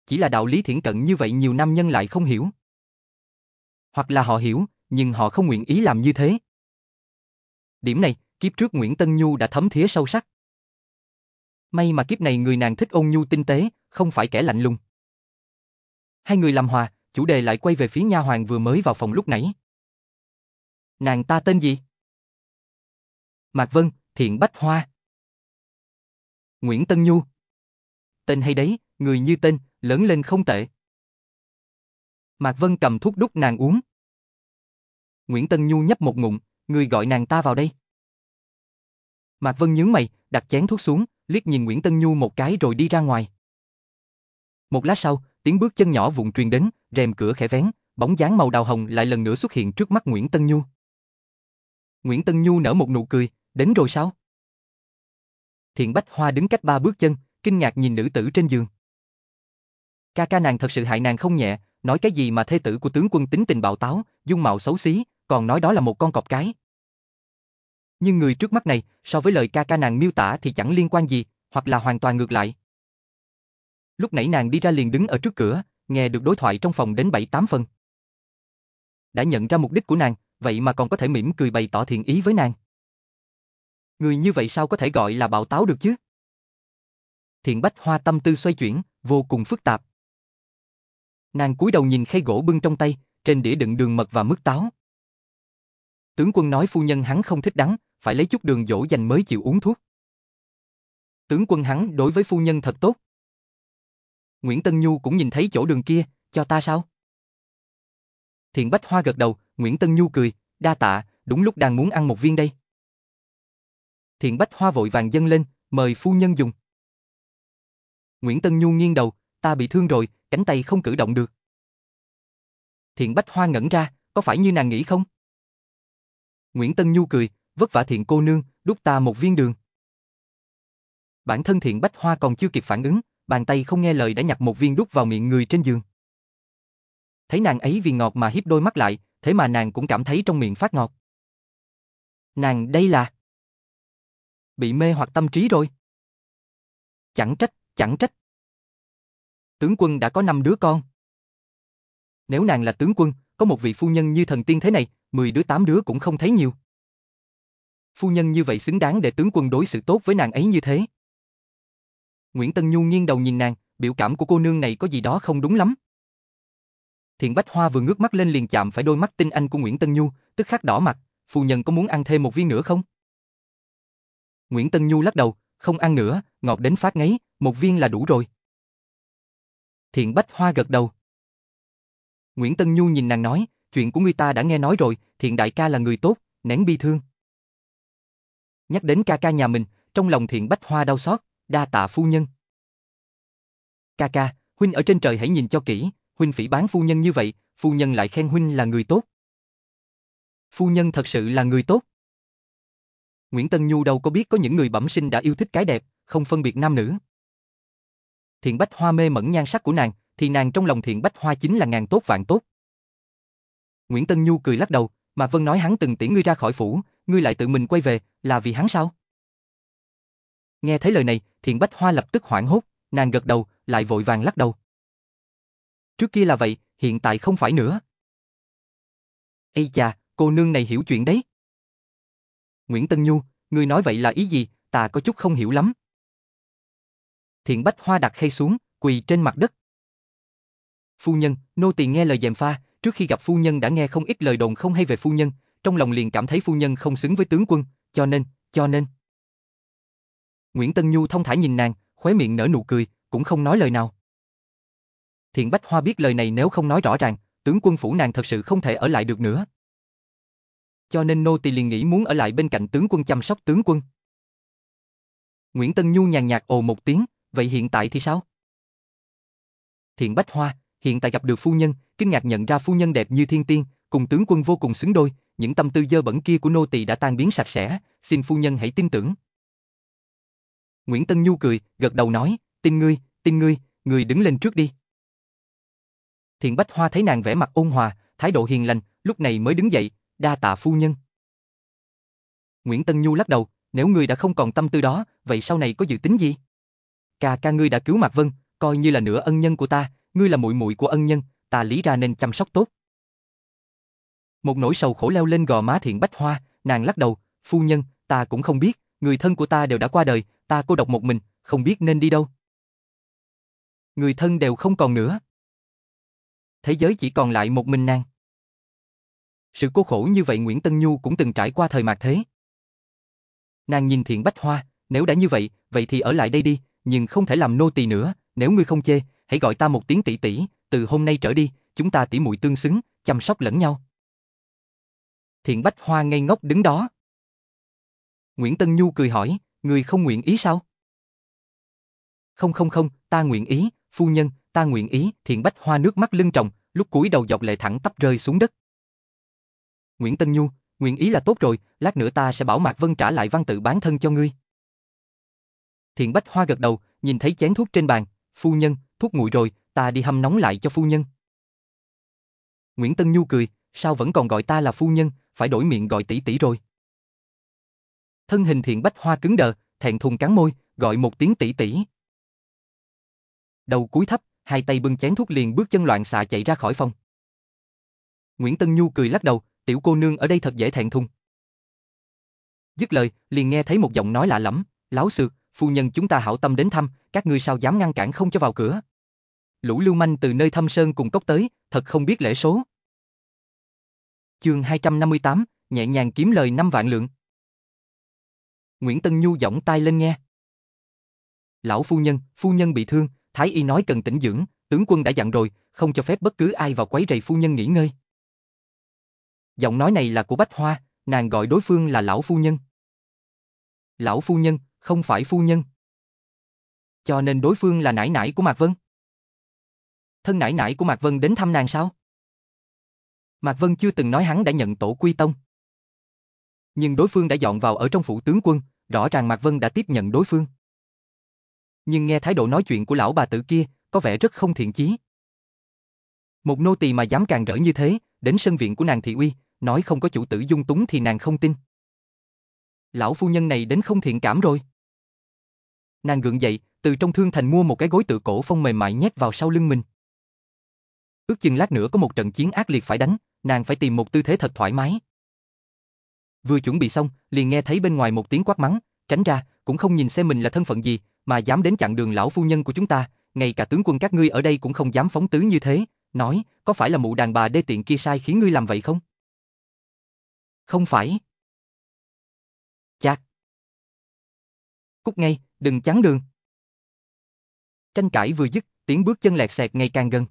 Chỉ là đạo lý thiển cận như vậy nhiều nam nhân lại không hiểu. Hoặc là họ hiểu, nhưng họ không nguyện ý làm như thế. Điểm này, kiếp trước Nguyễn Tân Nhu đã thấm thía sâu sắc. May mà kiếp này người nàng thích ôn nhu tinh tế, không phải kẻ lạnh lùng. Hai người làm hòa, chủ đề lại quay về phía nha hoàng vừa mới vào phòng lúc nãy. Nàng ta tên gì? Mạc Vân, Thiện Bách Hoa. Nguyễn Tân Nhu. Tên hay đấy, người như tên, lớn lên không tệ. Mạc Vân cầm thuốc đút nàng uống. Nguyễn Tân Nhu nhấp một ngụm, người gọi nàng ta vào đây. Mạc Vân nhướng mày, đặt chén thuốc xuống, liếc nhìn Nguyễn Tân Nhu một cái rồi đi ra ngoài. Một lát sau, tiếng bước chân nhỏ vụn truyền đến, rèm cửa khẽ vén, bóng dáng màu đào hồng lại lần nữa xuất hiện trước mắt Nguyễn Tân Nhu. Nguyễn Tân Nhu nở một nụ cười, đến rồi sao? Thiện Bách Hoa đứng cách ba bước chân, kinh ngạc nhìn nữ tử trên giường. Ca ca nàng thật sự hại nàng không nhẹ, nói cái gì mà thê tử của tướng quân tính tình bạo táo, dung mạo xấu xí, còn nói đó là một con cọp cái. Nhưng người trước mắt này, so với lời ca ca nàng miêu tả thì chẳng liên quan gì, hoặc là hoàn toàn ngược lại. Lúc nãy nàng đi ra liền đứng ở trước cửa, nghe được đối thoại trong phòng đến 7-8 phần. Đã nhận ra mục đích của nàng, vậy mà còn có thể mỉm cười bày tỏ thiện ý với nàng. Người như vậy sao có thể gọi là bạo táo được chứ? Thiện Bách Hoa tâm tư xoay chuyển, vô cùng phức tạp. Nàng cúi đầu nhìn khay gỗ bưng trong tay, trên đĩa đựng đường mật và mứt táo. Tướng quân nói phu nhân hắn không thích đắng, phải lấy chút đường dỗ dành mới chịu uống thuốc. Tướng quân hắn đối với phu nhân thật tốt. Nguyễn Tân Nhu cũng nhìn thấy chỗ đường kia, cho ta sao? Thiện Bách Hoa gật đầu, Nguyễn Tân Nhu cười, đa tạ, đúng lúc đang muốn ăn một viên đây. Thiện Bách Hoa vội vàng dâng lên, mời phu nhân dùng. Nguyễn Tân Nhu nghiêng đầu, ta bị thương rồi, cánh tay không cử động được. Thiện Bách Hoa ngẩn ra, có phải như nàng nghĩ không? Nguyễn Tân Nhu cười, vất vả thiện cô nương, đút ta một viên đường. Bản thân thiện Bách Hoa còn chưa kịp phản ứng, bàn tay không nghe lời đã nhặt một viên đút vào miệng người trên giường. Thấy nàng ấy vì ngọt mà hiếp đôi mắt lại, thế mà nàng cũng cảm thấy trong miệng phát ngọt. Nàng đây là... Bị mê hoặc tâm trí rồi. Chẳng trách, chẳng trách. Tướng quân đã có năm đứa con. Nếu nàng là tướng quân, có một vị phu nhân như thần tiên thế này, 10 đứa 8 đứa cũng không thấy nhiều. Phu nhân như vậy xứng đáng để tướng quân đối xử tốt với nàng ấy như thế. Nguyễn Tân Nhu nghiêng đầu nhìn nàng, biểu cảm của cô nương này có gì đó không đúng lắm. Thiện Bách Hoa vừa ngước mắt lên liền chạm phải đôi mắt tinh anh của Nguyễn Tân Nhu, tức khắc đỏ mặt, phu nhân có muốn ăn thêm một viên nữa không? Nguyễn Tân Nhu lắc đầu, không ăn nữa, ngọt đến phát ngấy, một viên là đủ rồi. Thiện Bách Hoa gật đầu. Nguyễn Tân Nhu nhìn nàng nói, chuyện của người ta đã nghe nói rồi, thiện đại ca là người tốt, nén bi thương. Nhắc đến ca ca nhà mình, trong lòng thiện Bách Hoa đau xót, đa tạ phu nhân. Ca ca, huynh ở trên trời hãy nhìn cho kỹ, huynh phỉ bán phu nhân như vậy, phu nhân lại khen huynh là người tốt. Phu nhân thật sự là người tốt. Nguyễn Tân Nhu đâu có biết có những người bẩm sinh đã yêu thích cái đẹp, không phân biệt nam nữ. Thiện Bách Hoa mê mẩn nhan sắc của nàng, thì nàng trong lòng Thiện Bách Hoa chính là ngàn tốt vạn tốt. Nguyễn Tân Nhu cười lắc đầu, mà Vân nói hắn từng tiễn ngươi ra khỏi phủ, ngươi lại tự mình quay về, là vì hắn sao? Nghe thấy lời này, Thiện Bách Hoa lập tức hoảng hốt, nàng gật đầu, lại vội vàng lắc đầu. Trước kia là vậy, hiện tại không phải nữa. Ây chà, cô nương này hiểu chuyện đấy. Nguyễn Tân Nhu, ngươi nói vậy là ý gì, ta có chút không hiểu lắm. Thiện Bách Hoa đặt khay xuống, quỳ trên mặt đất. Phu nhân, nô tỳ nghe lời dèm pha, trước khi gặp phu nhân đã nghe không ít lời đồn không hay về phu nhân, trong lòng liền cảm thấy phu nhân không xứng với tướng quân, cho nên, cho nên. Nguyễn Tân Nhu thông thả nhìn nàng, khóe miệng nở nụ cười, cũng không nói lời nào. Thiện Bách Hoa biết lời này nếu không nói rõ ràng, tướng quân phủ nàng thật sự không thể ở lại được nữa. Cho nên nô tỳ liền nghĩ muốn ở lại bên cạnh tướng quân chăm sóc tướng quân. Nguyễn Tân Nhu nhàn nhạt ồ một tiếng, vậy hiện tại thì sao? Thiện Bách Hoa, hiện tại gặp được phu nhân, kinh ngạc nhận ra phu nhân đẹp như thiên tiên, cùng tướng quân vô cùng xứng đôi, những tâm tư dơ bẩn kia của nô tỳ đã tan biến sạch sẽ, xin phu nhân hãy tin tưởng. Nguyễn Tân Nhu cười, gật đầu nói, tin ngươi, tin ngươi, người đứng lên trước đi. Thiện Bách Hoa thấy nàng vẻ mặt ôn hòa, thái độ hiền lành, lúc này mới đứng dậy, đa tạ phu nhân. Nguyễn Tân Nhu lắc đầu, nếu ngươi đã không còn tâm tư đó, vậy sau này có dự tính gì? Ca ca ngươi đã cứu Mạc Vân, coi như là nửa ân nhân của ta, ngươi là muội muội của ân nhân, ta lý ra nên chăm sóc tốt. Một nỗi sầu khổ leo lên gò má Thiện Bách Hoa, nàng lắc đầu, phu nhân, ta cũng không biết, người thân của ta đều đã qua đời, ta cô độc một mình, không biết nên đi đâu. Người thân đều không còn nữa. Thế giới chỉ còn lại một mình nàng. Sự cô khổ như vậy Nguyễn Tân Nhu cũng từng trải qua thời mạc thế. Nàng nhìn Thiện Bách Hoa, nếu đã như vậy, vậy thì ở lại đây đi, nhưng không thể làm nô tỳ nữa, nếu ngươi không chê, hãy gọi ta một tiếng tỷ tỷ, từ hôm nay trở đi, chúng ta tỷ muội tương xứng, chăm sóc lẫn nhau. Thiện Bách Hoa ngây ngốc đứng đó. Nguyễn Tân Nhu cười hỏi, người không nguyện ý sao? Không không không, ta nguyện ý, phu nhân, ta nguyện ý, Thiện Bách Hoa nước mắt lưng tròng, lúc cúi đầu dọc lệ thẳng tắp rơi xuống đất. Nguyễn Tân Nhu, nguyện ý là tốt rồi, lát nữa ta sẽ bảo Mạc Vân trả lại văn tự bán thân cho ngươi. Thiện Bách Hoa gật đầu, nhìn thấy chén thuốc trên bàn, phu nhân, thuốc nguội rồi, ta đi hâm nóng lại cho phu nhân. Nguyễn Tân Nhu cười, sao vẫn còn gọi ta là phu nhân, phải đổi miệng gọi tỷ tỷ rồi. Thân hình Thiện Bách Hoa cứng đờ, thẹn thùng cắn môi, gọi một tiếng tỷ tỷ. Đầu cúi thấp, hai tay bưng chén thuốc liền bước chân loạn xạ chạy ra khỏi phòng. Nguyễn Tân Nhu cười lắc đầu, tiểu cô nương ở đây thật dễ thẹn thùng. Dứt lời, liền nghe thấy một giọng nói lạ lẫm, láo xược, phu nhân chúng ta hảo tâm đến thăm, các ngươi sao dám ngăn cản không cho vào cửa. Lũ lưu manh từ nơi thâm sơn cùng cốc tới, thật không biết lễ số. Chương 258, nhẹ nhàng kiếm lời năm vạn lượng. Nguyễn Tân Nhu giọng tai lên nghe. Lão phu nhân, phu nhân bị thương, Thái y nói cần tĩnh dưỡng, tướng quân đã dặn rồi, không cho phép bất cứ ai vào quấy rầy phu nhân nghỉ ngơi. Giọng nói này là của Bách Hoa, nàng gọi đối phương là lão phu nhân. Lão phu nhân, không phải phu nhân. Cho nên đối phương là nải nải của Mạc Vân. Thân nải nải của Mạc Vân đến thăm nàng sao? Mạc Vân chưa từng nói hắn đã nhận tổ quy tông. Nhưng đối phương đã dọn vào ở trong phủ tướng quân, rõ ràng Mạc Vân đã tiếp nhận đối phương. Nhưng nghe thái độ nói chuyện của lão bà tử kia, có vẻ rất không thiện chí. Một nô tỳ mà dám càng rỡ như thế, đến sân viện của nàng thị uy, nói không có chủ tử dung túng thì nàng không tin. Lão phu nhân này đến không thiện cảm rồi. Nàng gượng dậy, từ trong thương thành mua một cái gối tự cổ phong mềm mại nhét vào sau lưng mình. Ước chừng lát nữa có một trận chiến ác liệt phải đánh, nàng phải tìm một tư thế thật thoải mái. Vừa chuẩn bị xong, liền nghe thấy bên ngoài một tiếng quát mắng, tránh ra, cũng không nhìn xem mình là thân phận gì, mà dám đến chặn đường lão phu nhân của chúng ta, ngay cả tướng quân các ngươi ở đây cũng không dám phóng tứ như thế, nói, có phải là mụ đàn bà đê tiện kia sai khiến ngươi làm vậy không? Không phải. Chát. Cút ngay, đừng chắn đường. Tranh cãi vừa dứt, tiếng bước chân lẹt xẹt ngày càng gần.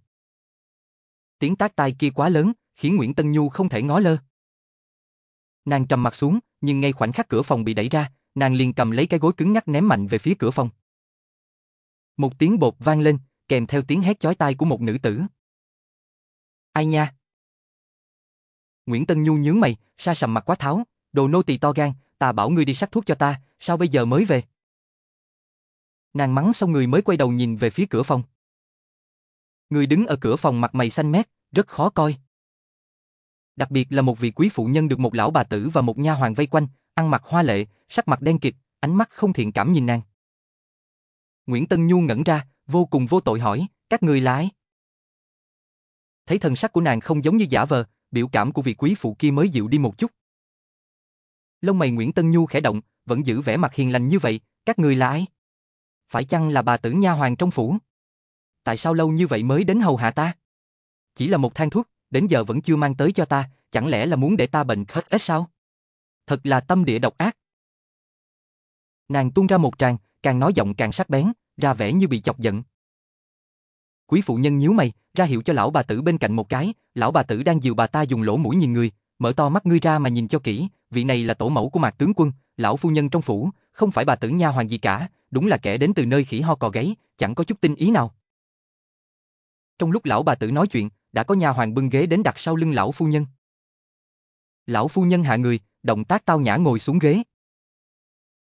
Tiếng tác tai kia quá lớn, khiến Nguyễn Tân Nhu không thể ngó lơ. Nàng trầm mặt xuống, nhưng ngay khoảnh khắc cửa phòng bị đẩy ra, nàng liền cầm lấy cái gối cứng nhắc ném mạnh về phía cửa phòng. Một tiếng bột vang lên, kèm theo tiếng hét chói tai của một nữ tử. Ai nha? Nguyễn Tân Nhu nhướng mày, sa sầm mặt quá tháo, đồ nô tỳ to gan, ta bảo ngươi đi sắc thuốc cho ta, sao bây giờ mới về? Nàng mắng xong người mới quay đầu nhìn về phía cửa phòng. Người đứng ở cửa phòng mặt mày xanh mét, rất khó coi. Đặc biệt là một vị quý phụ nhân được một lão bà tử và một nha hoàng vây quanh, ăn mặc hoa lệ, sắc mặt đen kịt, ánh mắt không thiện cảm nhìn nàng. Nguyễn Tân Nhu ngẩn ra, vô cùng vô tội hỏi, các người là ai? Thấy thần sắc của nàng không giống như giả vờ, biểu cảm của vị quý phụ kia mới dịu đi một chút. Lông mày Nguyễn Tân Nhu khẽ động, vẫn giữ vẻ mặt hiền lành như vậy, các người là ai? Phải chăng là bà tử nha hoàng trong phủ? Tại sao lâu như vậy mới đến hầu hạ ta? Chỉ là một thang thuốc, đến giờ vẫn chưa mang tới cho ta, chẳng lẽ là muốn để ta bệnh khất ếch sao? Thật là tâm địa độc ác. Nàng tuôn ra một tràng, càng nói giọng càng sắc bén, ra vẻ như bị chọc giận. Quý phụ nhân nhíu mày, ra hiệu cho lão bà tử bên cạnh một cái, lão bà tử đang dìu bà ta dùng lỗ mũi nhìn người, mở to mắt ngươi ra mà nhìn cho kỹ, vị này là tổ mẫu của Mạc tướng quân, lão phu nhân trong phủ, không phải bà tử nha hoàng gì cả, đúng là kẻ đến từ nơi khỉ ho cò gáy, chẳng có chút tinh ý nào. Trong lúc lão bà tử nói chuyện, đã có nha hoàng bưng ghế đến đặt sau lưng lão phu nhân. Lão phu nhân hạ người, động tác tao nhã ngồi xuống ghế.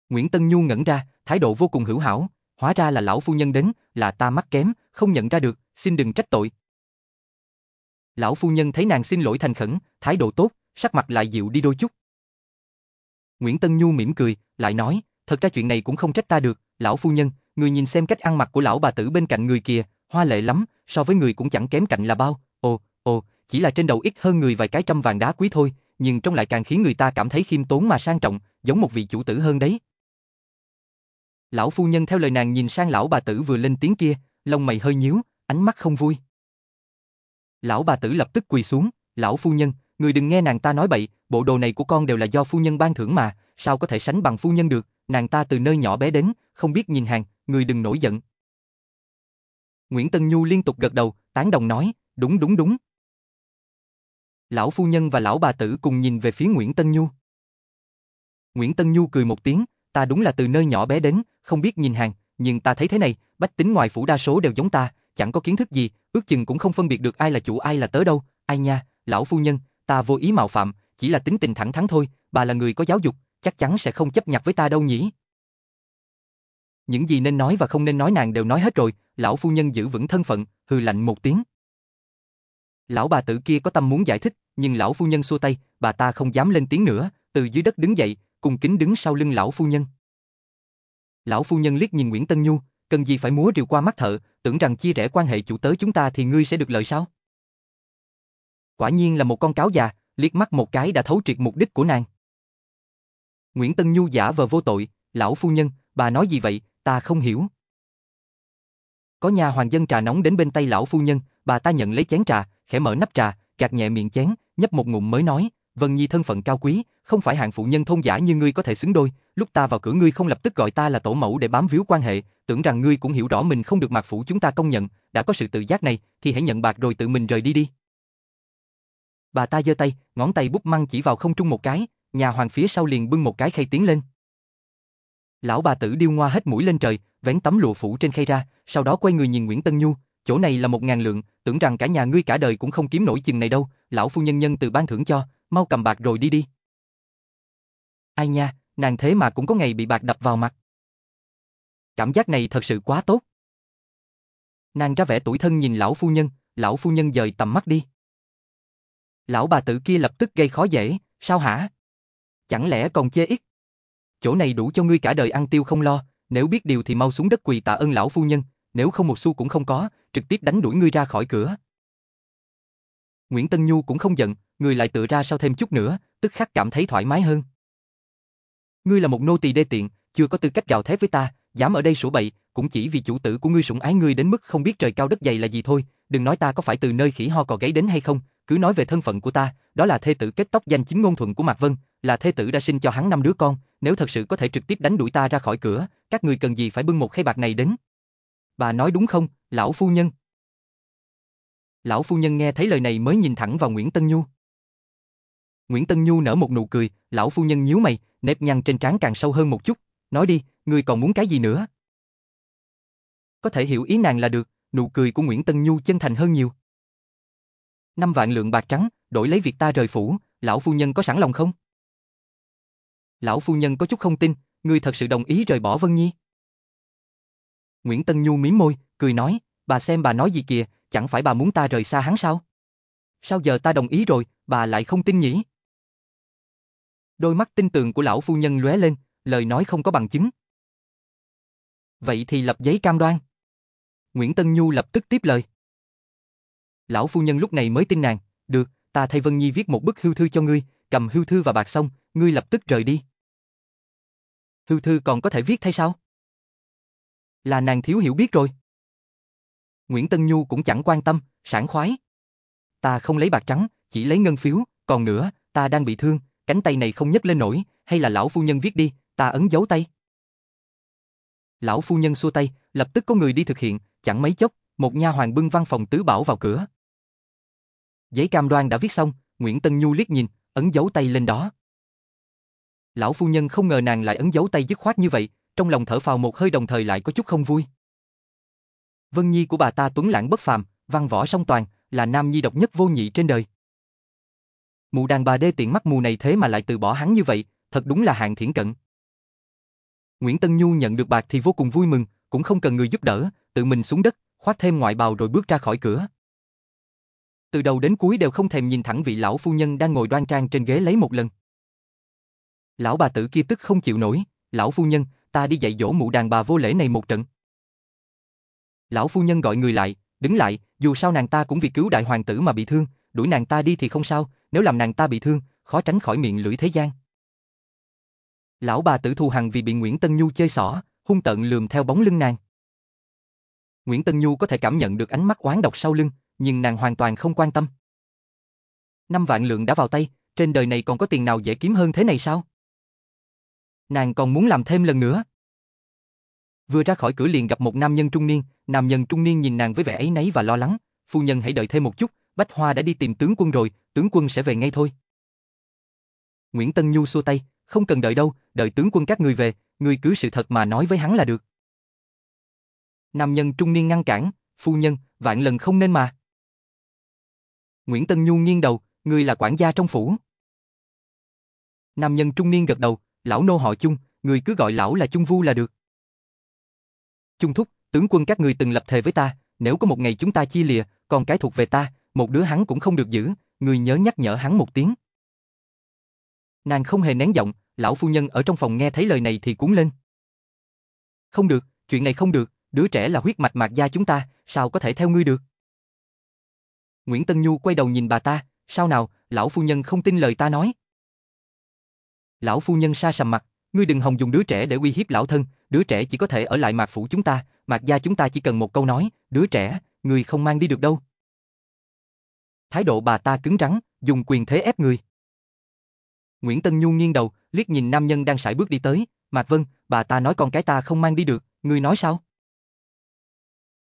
Nguyễn Tân Nhu ngẩn ra, thái độ vô cùng hữu hảo, hóa ra là lão phu nhân đến, là ta mắt kém, không nhận ra được, xin đừng trách tội. Lão phu nhân thấy nàng xin lỗi thành khẩn, thái độ tốt, sắc mặt lại dịu đi đôi chút. Nguyễn Tân Nhu mỉm cười, lại nói, thật ra chuyện này cũng không trách ta được, lão phu nhân, người nhìn xem cách ăn mặc của lão bà tử bên cạnh người kia, hoa lệ lắm, so với người cũng chẳng kém cạnh là bao, ồ, ồ, chỉ là trên đầu ít hơn người vài cái trăm vàng đá quý thôi, nhưng trong lại càng khiến người ta cảm thấy khiêm tốn mà sang trọng, giống một vị chủ tử hơn đấy. Lão phu nhân theo lời nàng nhìn sang lão bà tử vừa lên tiếng kia, lông mày hơi nhíu, ánh mắt không vui. Lão bà tử lập tức quỳ xuống, lão phu nhân, người đừng nghe nàng ta nói bậy, bộ đồ này của con đều là do phu nhân ban thưởng mà, sao có thể sánh bằng phu nhân được, nàng ta từ nơi nhỏ bé đến, không biết nhìn hàng, người đừng nổi giận. Nguyễn Tân Nhu liên tục gật đầu, tán đồng nói, đúng đúng đúng. Lão phu nhân và lão bà tử cùng nhìn về phía Nguyễn Tân Nhu. Nguyễn Tân Nhu cười một tiếng, ta đúng là từ nơi nhỏ bé đến, không biết nhìn hàng, nhưng ta thấy thế này, bách tính ngoài phủ đa số đều giống ta, chẳng có kiến thức gì, ước chừng cũng không phân biệt được ai là chủ ai là tớ đâu, ai nha, lão phu nhân, ta vô ý mạo phạm, chỉ là tính tình thẳng thắn thôi, bà là người có giáo dục, chắc chắn sẽ không chấp nhặt với ta đâu nhỉ. Những gì nên nói và không nên nói nàng đều nói hết rồi, lão phu nhân giữ vững thân phận, hừ lạnh một tiếng. Lão bà tử kia có tâm muốn giải thích, nhưng lão phu nhân xua tay, bà ta không dám lên tiếng nữa, từ dưới đất đứng dậy, cùng kính đứng sau lưng lão phu nhân. Lão phu nhân liếc nhìn Nguyễn Tân Nhu, cần gì phải múa rìu qua mắt thợ, tưởng rằng chia rẽ quan hệ chủ tớ chúng ta thì ngươi sẽ được lợi sao? Quả nhiên là một con cáo già, liếc mắt một cái đã thấu triệt mục đích của nàng. Nguyễn Tân Nhu giả vờ vô tội, lão phu nhân, bà nói gì vậy, ta không hiểu. Có nhà hoàng dân trà nóng đến bên tay lão phu nhân, bà ta nhận lấy chén trà, khẽ mở nắp trà, gạt nhẹ miệng chén, nhấp một ngụm mới nói, Vân Nhi thân phận cao quý, không phải hạng phụ nhân thôn giả như ngươi có thể xứng đôi, lúc ta vào cửa ngươi không lập tức gọi ta là tổ mẫu để bám víu quan hệ, tưởng rằng ngươi cũng hiểu rõ mình không được mạc phủ chúng ta công nhận, đã có sự tự giác này, thì hãy nhận bạc rồi tự mình rời đi đi. Bà ta giơ tay, ngón tay bút măng chỉ vào không trung một cái, nhà hoàng phía sau liền bưng một cái khay tiến lên. Lão bà tử điêu ngoa hết mũi lên trời, vén tấm lụa phủ trên khay ra, sau đó quay người nhìn Nguyễn Tân Nhu, chỗ này là một ngàn lượng, tưởng rằng cả nhà ngươi cả đời cũng không kiếm nổi chừng này đâu, lão phu nhân nhân từ ban thưởng cho, mau cầm bạc rồi đi đi. Ai nha, nàng thế mà cũng có ngày bị bạc đập vào mặt. Cảm giác này thật sự quá tốt. Nàng ra vẻ tuổi thân nhìn lão phu nhân, lão phu nhân dời tầm mắt đi. Lão bà tử kia lập tức gây khó dễ, sao hả? Chẳng lẽ còn chê ít? Chỗ này đủ cho ngươi cả đời ăn tiêu không lo, nếu biết điều thì mau xuống đất quỳ tạ ơn lão phu nhân, nếu không một xu cũng không có, trực tiếp đánh đuổi ngươi ra khỏi cửa. Nguyễn Tân Nhu cũng không giận, người lại tựa ra sau thêm chút nữa, tức khắc cảm thấy thoải mái hơn. Ngươi là một nô tỳ đê tiện, chưa có tư cách gào thét với ta, dám ở đây sủa bậy, cũng chỉ vì chủ tử của ngươi sủng ái ngươi đến mức không biết trời cao đất dày là gì thôi, đừng nói ta có phải từ nơi khỉ ho cò gáy đến hay không, cứ nói về thân phận của ta, đó là thê tử kết tóc danh chính ngôn thuận của Mạc Vân, là thê tử đã sinh cho hắn năm đứa con, nếu thật sự có thể trực tiếp đánh đuổi ta ra khỏi cửa, các ngươi cần gì phải bưng một khay bạc này đến? Bà nói đúng không, lão phu nhân? Lão phu nhân nghe thấy lời này mới nhìn thẳng vào Nguyễn Tân Nhu. Nguyễn Tân Nhu nở một nụ cười, lão phu nhân nhíu mày, nếp nhăn trên trán càng sâu hơn một chút, nói đi, ngươi còn muốn cái gì nữa? Có thể hiểu ý nàng là được, nụ cười của Nguyễn Tân Nhu chân thành hơn nhiều. Năm vạn lượng bạc trắng, đổi lấy việc ta rời phủ, lão phu nhân có sẵn lòng không? Lão phu nhân có chút không tin, ngươi thật sự đồng ý rời bỏ Vân Nhi. Nguyễn Tân Nhu mím môi, cười nói, bà xem bà nói gì kìa, chẳng phải bà muốn ta rời xa hắn sao? Sao giờ ta đồng ý rồi, bà lại không tin nhỉ? Đôi mắt tinh tường của lão phu nhân lóe lên, lời nói không có bằng chứng. Vậy thì lập giấy cam đoan. Nguyễn Tân Nhu lập tức tiếp lời. Lão phu nhân lúc này mới tin nàng, được, ta thay Vân Nhi viết một bức hưu thư cho ngươi, cầm hưu thư và bạc xong, ngươi lập tức rời đi. Hưu thư còn có thể viết thay sao? Là nàng thiếu hiểu biết rồi. Nguyễn Tân Nhu cũng chẳng quan tâm, sảng khoái. Ta không lấy bạc trắng, chỉ lấy ngân phiếu, còn nữa, ta đang bị thương, cánh tay này không nhấc lên nổi, hay là lão phu nhân viết đi, ta ấn dấu tay. Lão phu nhân xua tay, lập tức có người đi thực hiện, chẳng mấy chốc, một nha hoàng bưng văn phòng tứ bảo vào cửa. Giấy cam đoan đã viết xong, Nguyễn Tân Nhu liếc nhìn, ấn dấu tay lên đó. Lão phu nhân không ngờ nàng lại ấn dấu tay dứt khoát như vậy, trong lòng thở phào một hơi đồng thời lại có chút không vui. Vân Nhi của bà ta tuấn lãng bất phàm, văn võ song toàn, là nam nhi độc nhất vô nhị trên đời. Mụ đàn bà đê tiện mắt mù này thế mà lại từ bỏ hắn như vậy, thật đúng là hạng thiển cận. Nguyễn Tân Nhu nhận được bạc thì vô cùng vui mừng, cũng không cần người giúp đỡ, tự mình xuống đất, khoác thêm ngoại bào rồi bước ra khỏi cửa. Từ đầu đến cuối đều không thèm nhìn thẳng vị lão phu nhân đang ngồi đoan trang trên ghế lấy một lần. Lão bà tử kia tức không chịu nổi, lão phu nhân, ta đi dạy dỗ mụ đàn bà vô lễ này một trận. Lão phu nhân gọi người lại, đứng lại, dù sao nàng ta cũng vì cứu đại hoàng tử mà bị thương, đuổi nàng ta đi thì không sao, nếu làm nàng ta bị thương, khó tránh khỏi miệng lưỡi thế gian. Lão bà tử thù hằn vì bị Nguyễn Tân Nhu chơi xỏ, hung tận lườm theo bóng lưng nàng. Nguyễn Tân Nhu có thể cảm nhận được ánh mắt oán độc sau lưng, nhưng nàng hoàn toàn không quan tâm. Năm vạn lượng đã vào tay, trên đời này còn có tiền nào dễ kiếm hơn thế này sao? Nàng còn muốn làm thêm lần nữa. Vừa ra khỏi cửa liền gặp một nam nhân trung niên, nam nhân trung niên nhìn nàng với vẻ ấy nấy và lo lắng, phu nhân hãy đợi thêm một chút, Bách Hoa đã đi tìm tướng quân rồi, tướng quân sẽ về ngay thôi. Nguyễn Tân Nhu xua tay, không cần đợi đâu, đợi tướng quân các người về, người cứ sự thật mà nói với hắn là được. Nam nhân trung niên ngăn cản, phu nhân, vạn lần không nên mà. Nguyễn Tân Nhu nghiêng đầu, người là quản gia trong phủ. Nam nhân trung niên gật đầu, lão nô họ chung, người cứ gọi lão là chung vu là được. Chung thúc, tướng quân các người từng lập thề với ta, nếu có một ngày chúng ta chia lìa, còn cái thuộc về ta, một đứa hắn cũng không được giữ, người nhớ nhắc nhở hắn một tiếng. Nàng không hề nén giọng, lão phu nhân ở trong phòng nghe thấy lời này thì cuốn lên. Không được, chuyện này không được, đứa trẻ là huyết mạch mạc gia chúng ta, sao có thể theo ngươi được? Nguyễn Tân Nhu quay đầu nhìn bà ta, sao nào, lão phu nhân không tin lời ta nói. Lão phu nhân sa sầm mặt, ngươi đừng hòng dùng đứa trẻ để uy hiếp lão thân, đứa trẻ chỉ có thể ở lại mạc phủ chúng ta, mạc gia chúng ta chỉ cần một câu nói, đứa trẻ, ngươi không mang đi được đâu. Thái độ bà ta cứng rắn, dùng quyền thế ép người. Nguyễn Tân Nhu nghiêng đầu, liếc nhìn nam nhân đang sải bước đi tới, Mạc Vân, bà ta nói con cái ta không mang đi được, ngươi nói sao?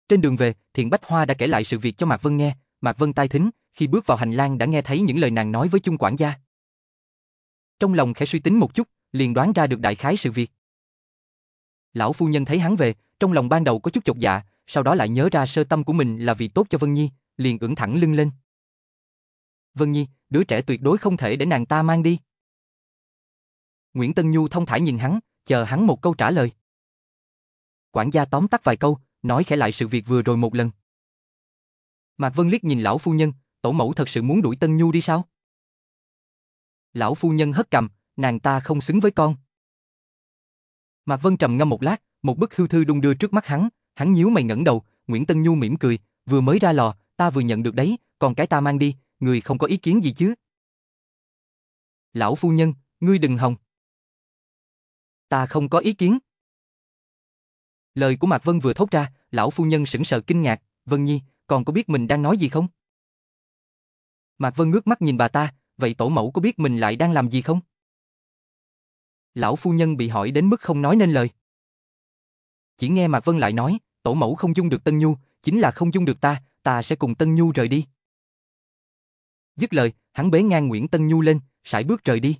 Trên đường về, Thiện Bách Hoa đã kể lại sự việc cho Mạc Vân nghe, Mạc Vân tai thính, khi bước vào hành lang đã nghe thấy những lời nàng nói với chung quản gia. Trong lòng khẽ suy tính một chút, liền đoán ra được đại khái sự việc. Lão phu nhân thấy hắn về, trong lòng ban đầu có chút chột dạ, sau đó lại nhớ ra sơ tâm của mình là vì tốt cho Vân Nhi, liền ưỡn thẳng lưng lên. Vân Nhi, đứa trẻ tuyệt đối không thể để nàng ta mang đi. Nguyễn Tân Nhu thông thả nhìn hắn, chờ hắn một câu trả lời. Quản gia tóm tắt vài câu, nói khẽ lại sự việc vừa rồi một lần. Mạc Vân liếc nhìn lão phu nhân, tổ mẫu thật sự muốn đuổi Tân Nhu đi sao? Lão phu nhân hất cầm, nàng ta không xứng với con. Mạc Vân trầm ngâm một lát, một bức hưu thư đung đưa trước mắt hắn, hắn nhíu mày ngẩng đầu, Nguyễn Tân Nhu mỉm cười, vừa mới ra lò, ta vừa nhận được đấy, còn cái ta mang đi, người không có ý kiến gì chứ? Lão phu nhân, ngươi đừng hòng. Ta không có ý kiến. Lời của Mạc Vân vừa thốt ra, lão phu nhân sững sờ kinh ngạc, Vân Nhi, còn có biết mình đang nói gì không? Mạc Vân ngước mắt nhìn bà ta, vậy tổ mẫu có biết mình lại đang làm gì không? Lão phu nhân bị hỏi đến mức không nói nên lời. Chỉ nghe Mạc Vân lại nói, tổ mẫu không dung được Tân Nhu, chính là không dung được ta, ta sẽ cùng Tân Nhu rời đi. Dứt lời, hắn bế ngang Nguyễn Tân Nhu lên, sải bước rời đi.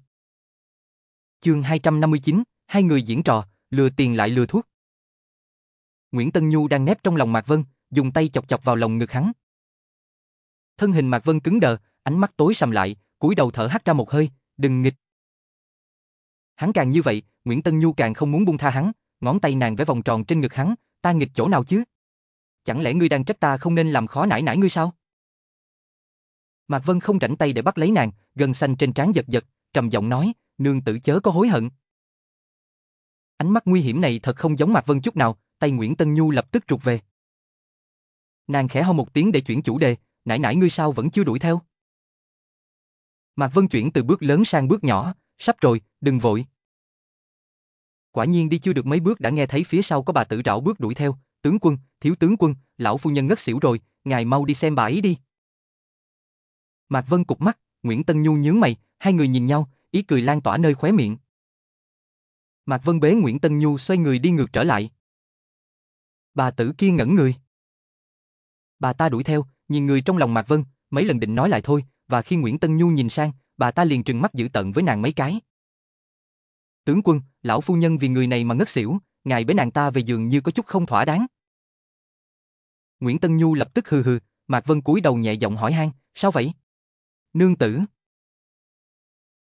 Chương 259, hai người diễn trò, lừa tiền lại lừa thuốc. Nguyễn Tân Nhu đang nép trong lòng Mạc Vân, dùng tay chọc chọc vào lòng ngực hắn. Thân hình Mạc Vân cứng đờ, ánh mắt tối sầm lại, cúi đầu thở hắt ra một hơi, đừng nghịch. Hắn càng như vậy, Nguyễn Tân Nhu càng không muốn buông tha hắn, ngón tay nàng vẽ vòng tròn trên ngực hắn, ta nghịch chỗ nào chứ? Chẳng lẽ ngươi đang trách ta không nên làm khó nải nải ngươi sao? Mạc Vân không rảnh tay để bắt lấy nàng, gần xanh trên trán giật giật, trầm giọng nói, nương tử chớ có hối hận. Ánh mắt nguy hiểm này thật không giống Mạc Vân chút nào, tay Nguyễn Tân Nhu lập tức trục về. Nàng khẽ ho một tiếng để chuyển chủ đề, nãy nãy ngươi sao vẫn chưa đuổi theo. Mạc Vân chuyển từ bước lớn sang bước nhỏ, sắp rồi, đừng vội. Quả nhiên đi chưa được mấy bước đã nghe thấy phía sau có bà tử rảo bước đuổi theo, tướng quân, thiếu tướng quân, lão phu nhân ngất xỉu rồi, ngài mau đi xem bà ấy đi. Mạc Vân cụp mắt, Nguyễn Tân Nhu nhướng mày, hai người nhìn nhau, ý cười lan tỏa nơi khóe miệng. Mạc Vân bế Nguyễn Tân Nhu xoay người đi ngược trở lại. Bà tử kia ngẩn người. Bà ta đuổi theo, nhìn người trong lòng Mạc Vân, mấy lần định nói lại thôi, và khi Nguyễn Tân Nhu nhìn sang, bà ta liền trừng mắt dữ tận với nàng mấy cái. Tướng quân, lão phu nhân vì người này mà ngất xỉu, ngài bế nàng ta về giường như có chút không thỏa đáng. Nguyễn Tân Nhu lập tức hừ hừ, Mạc Vân cúi đầu nhẹ giọng hỏi han, sao vậy? Nương tử.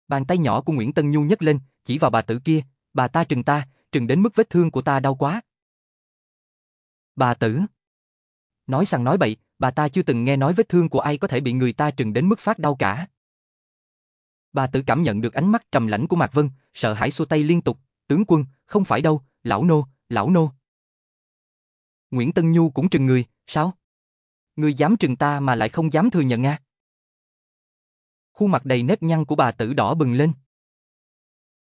Bàn tay nhỏ của Nguyễn Tân Nhu nhấc lên, chỉ vào bà tử kia, bà ta trừng ta, trừng đến mức vết thương của ta đau quá. Bà tử. Nói sằng nói bậy, bà ta chưa từng nghe nói vết thương của ai có thể bị người ta trừng đến mức phát đau cả. Bà tử cảm nhận được ánh mắt trầm lãnh của Mạc Vân, sợ hãi xua tay liên tục, tướng quân, không phải đâu, lão nô, lão nô. Nguyễn Tân Nhu cũng trừng người, sao? Người dám trừng ta mà lại không dám thừa nhận à? Khuôn mặt đầy nếp nhăn của bà tử đỏ bừng lên.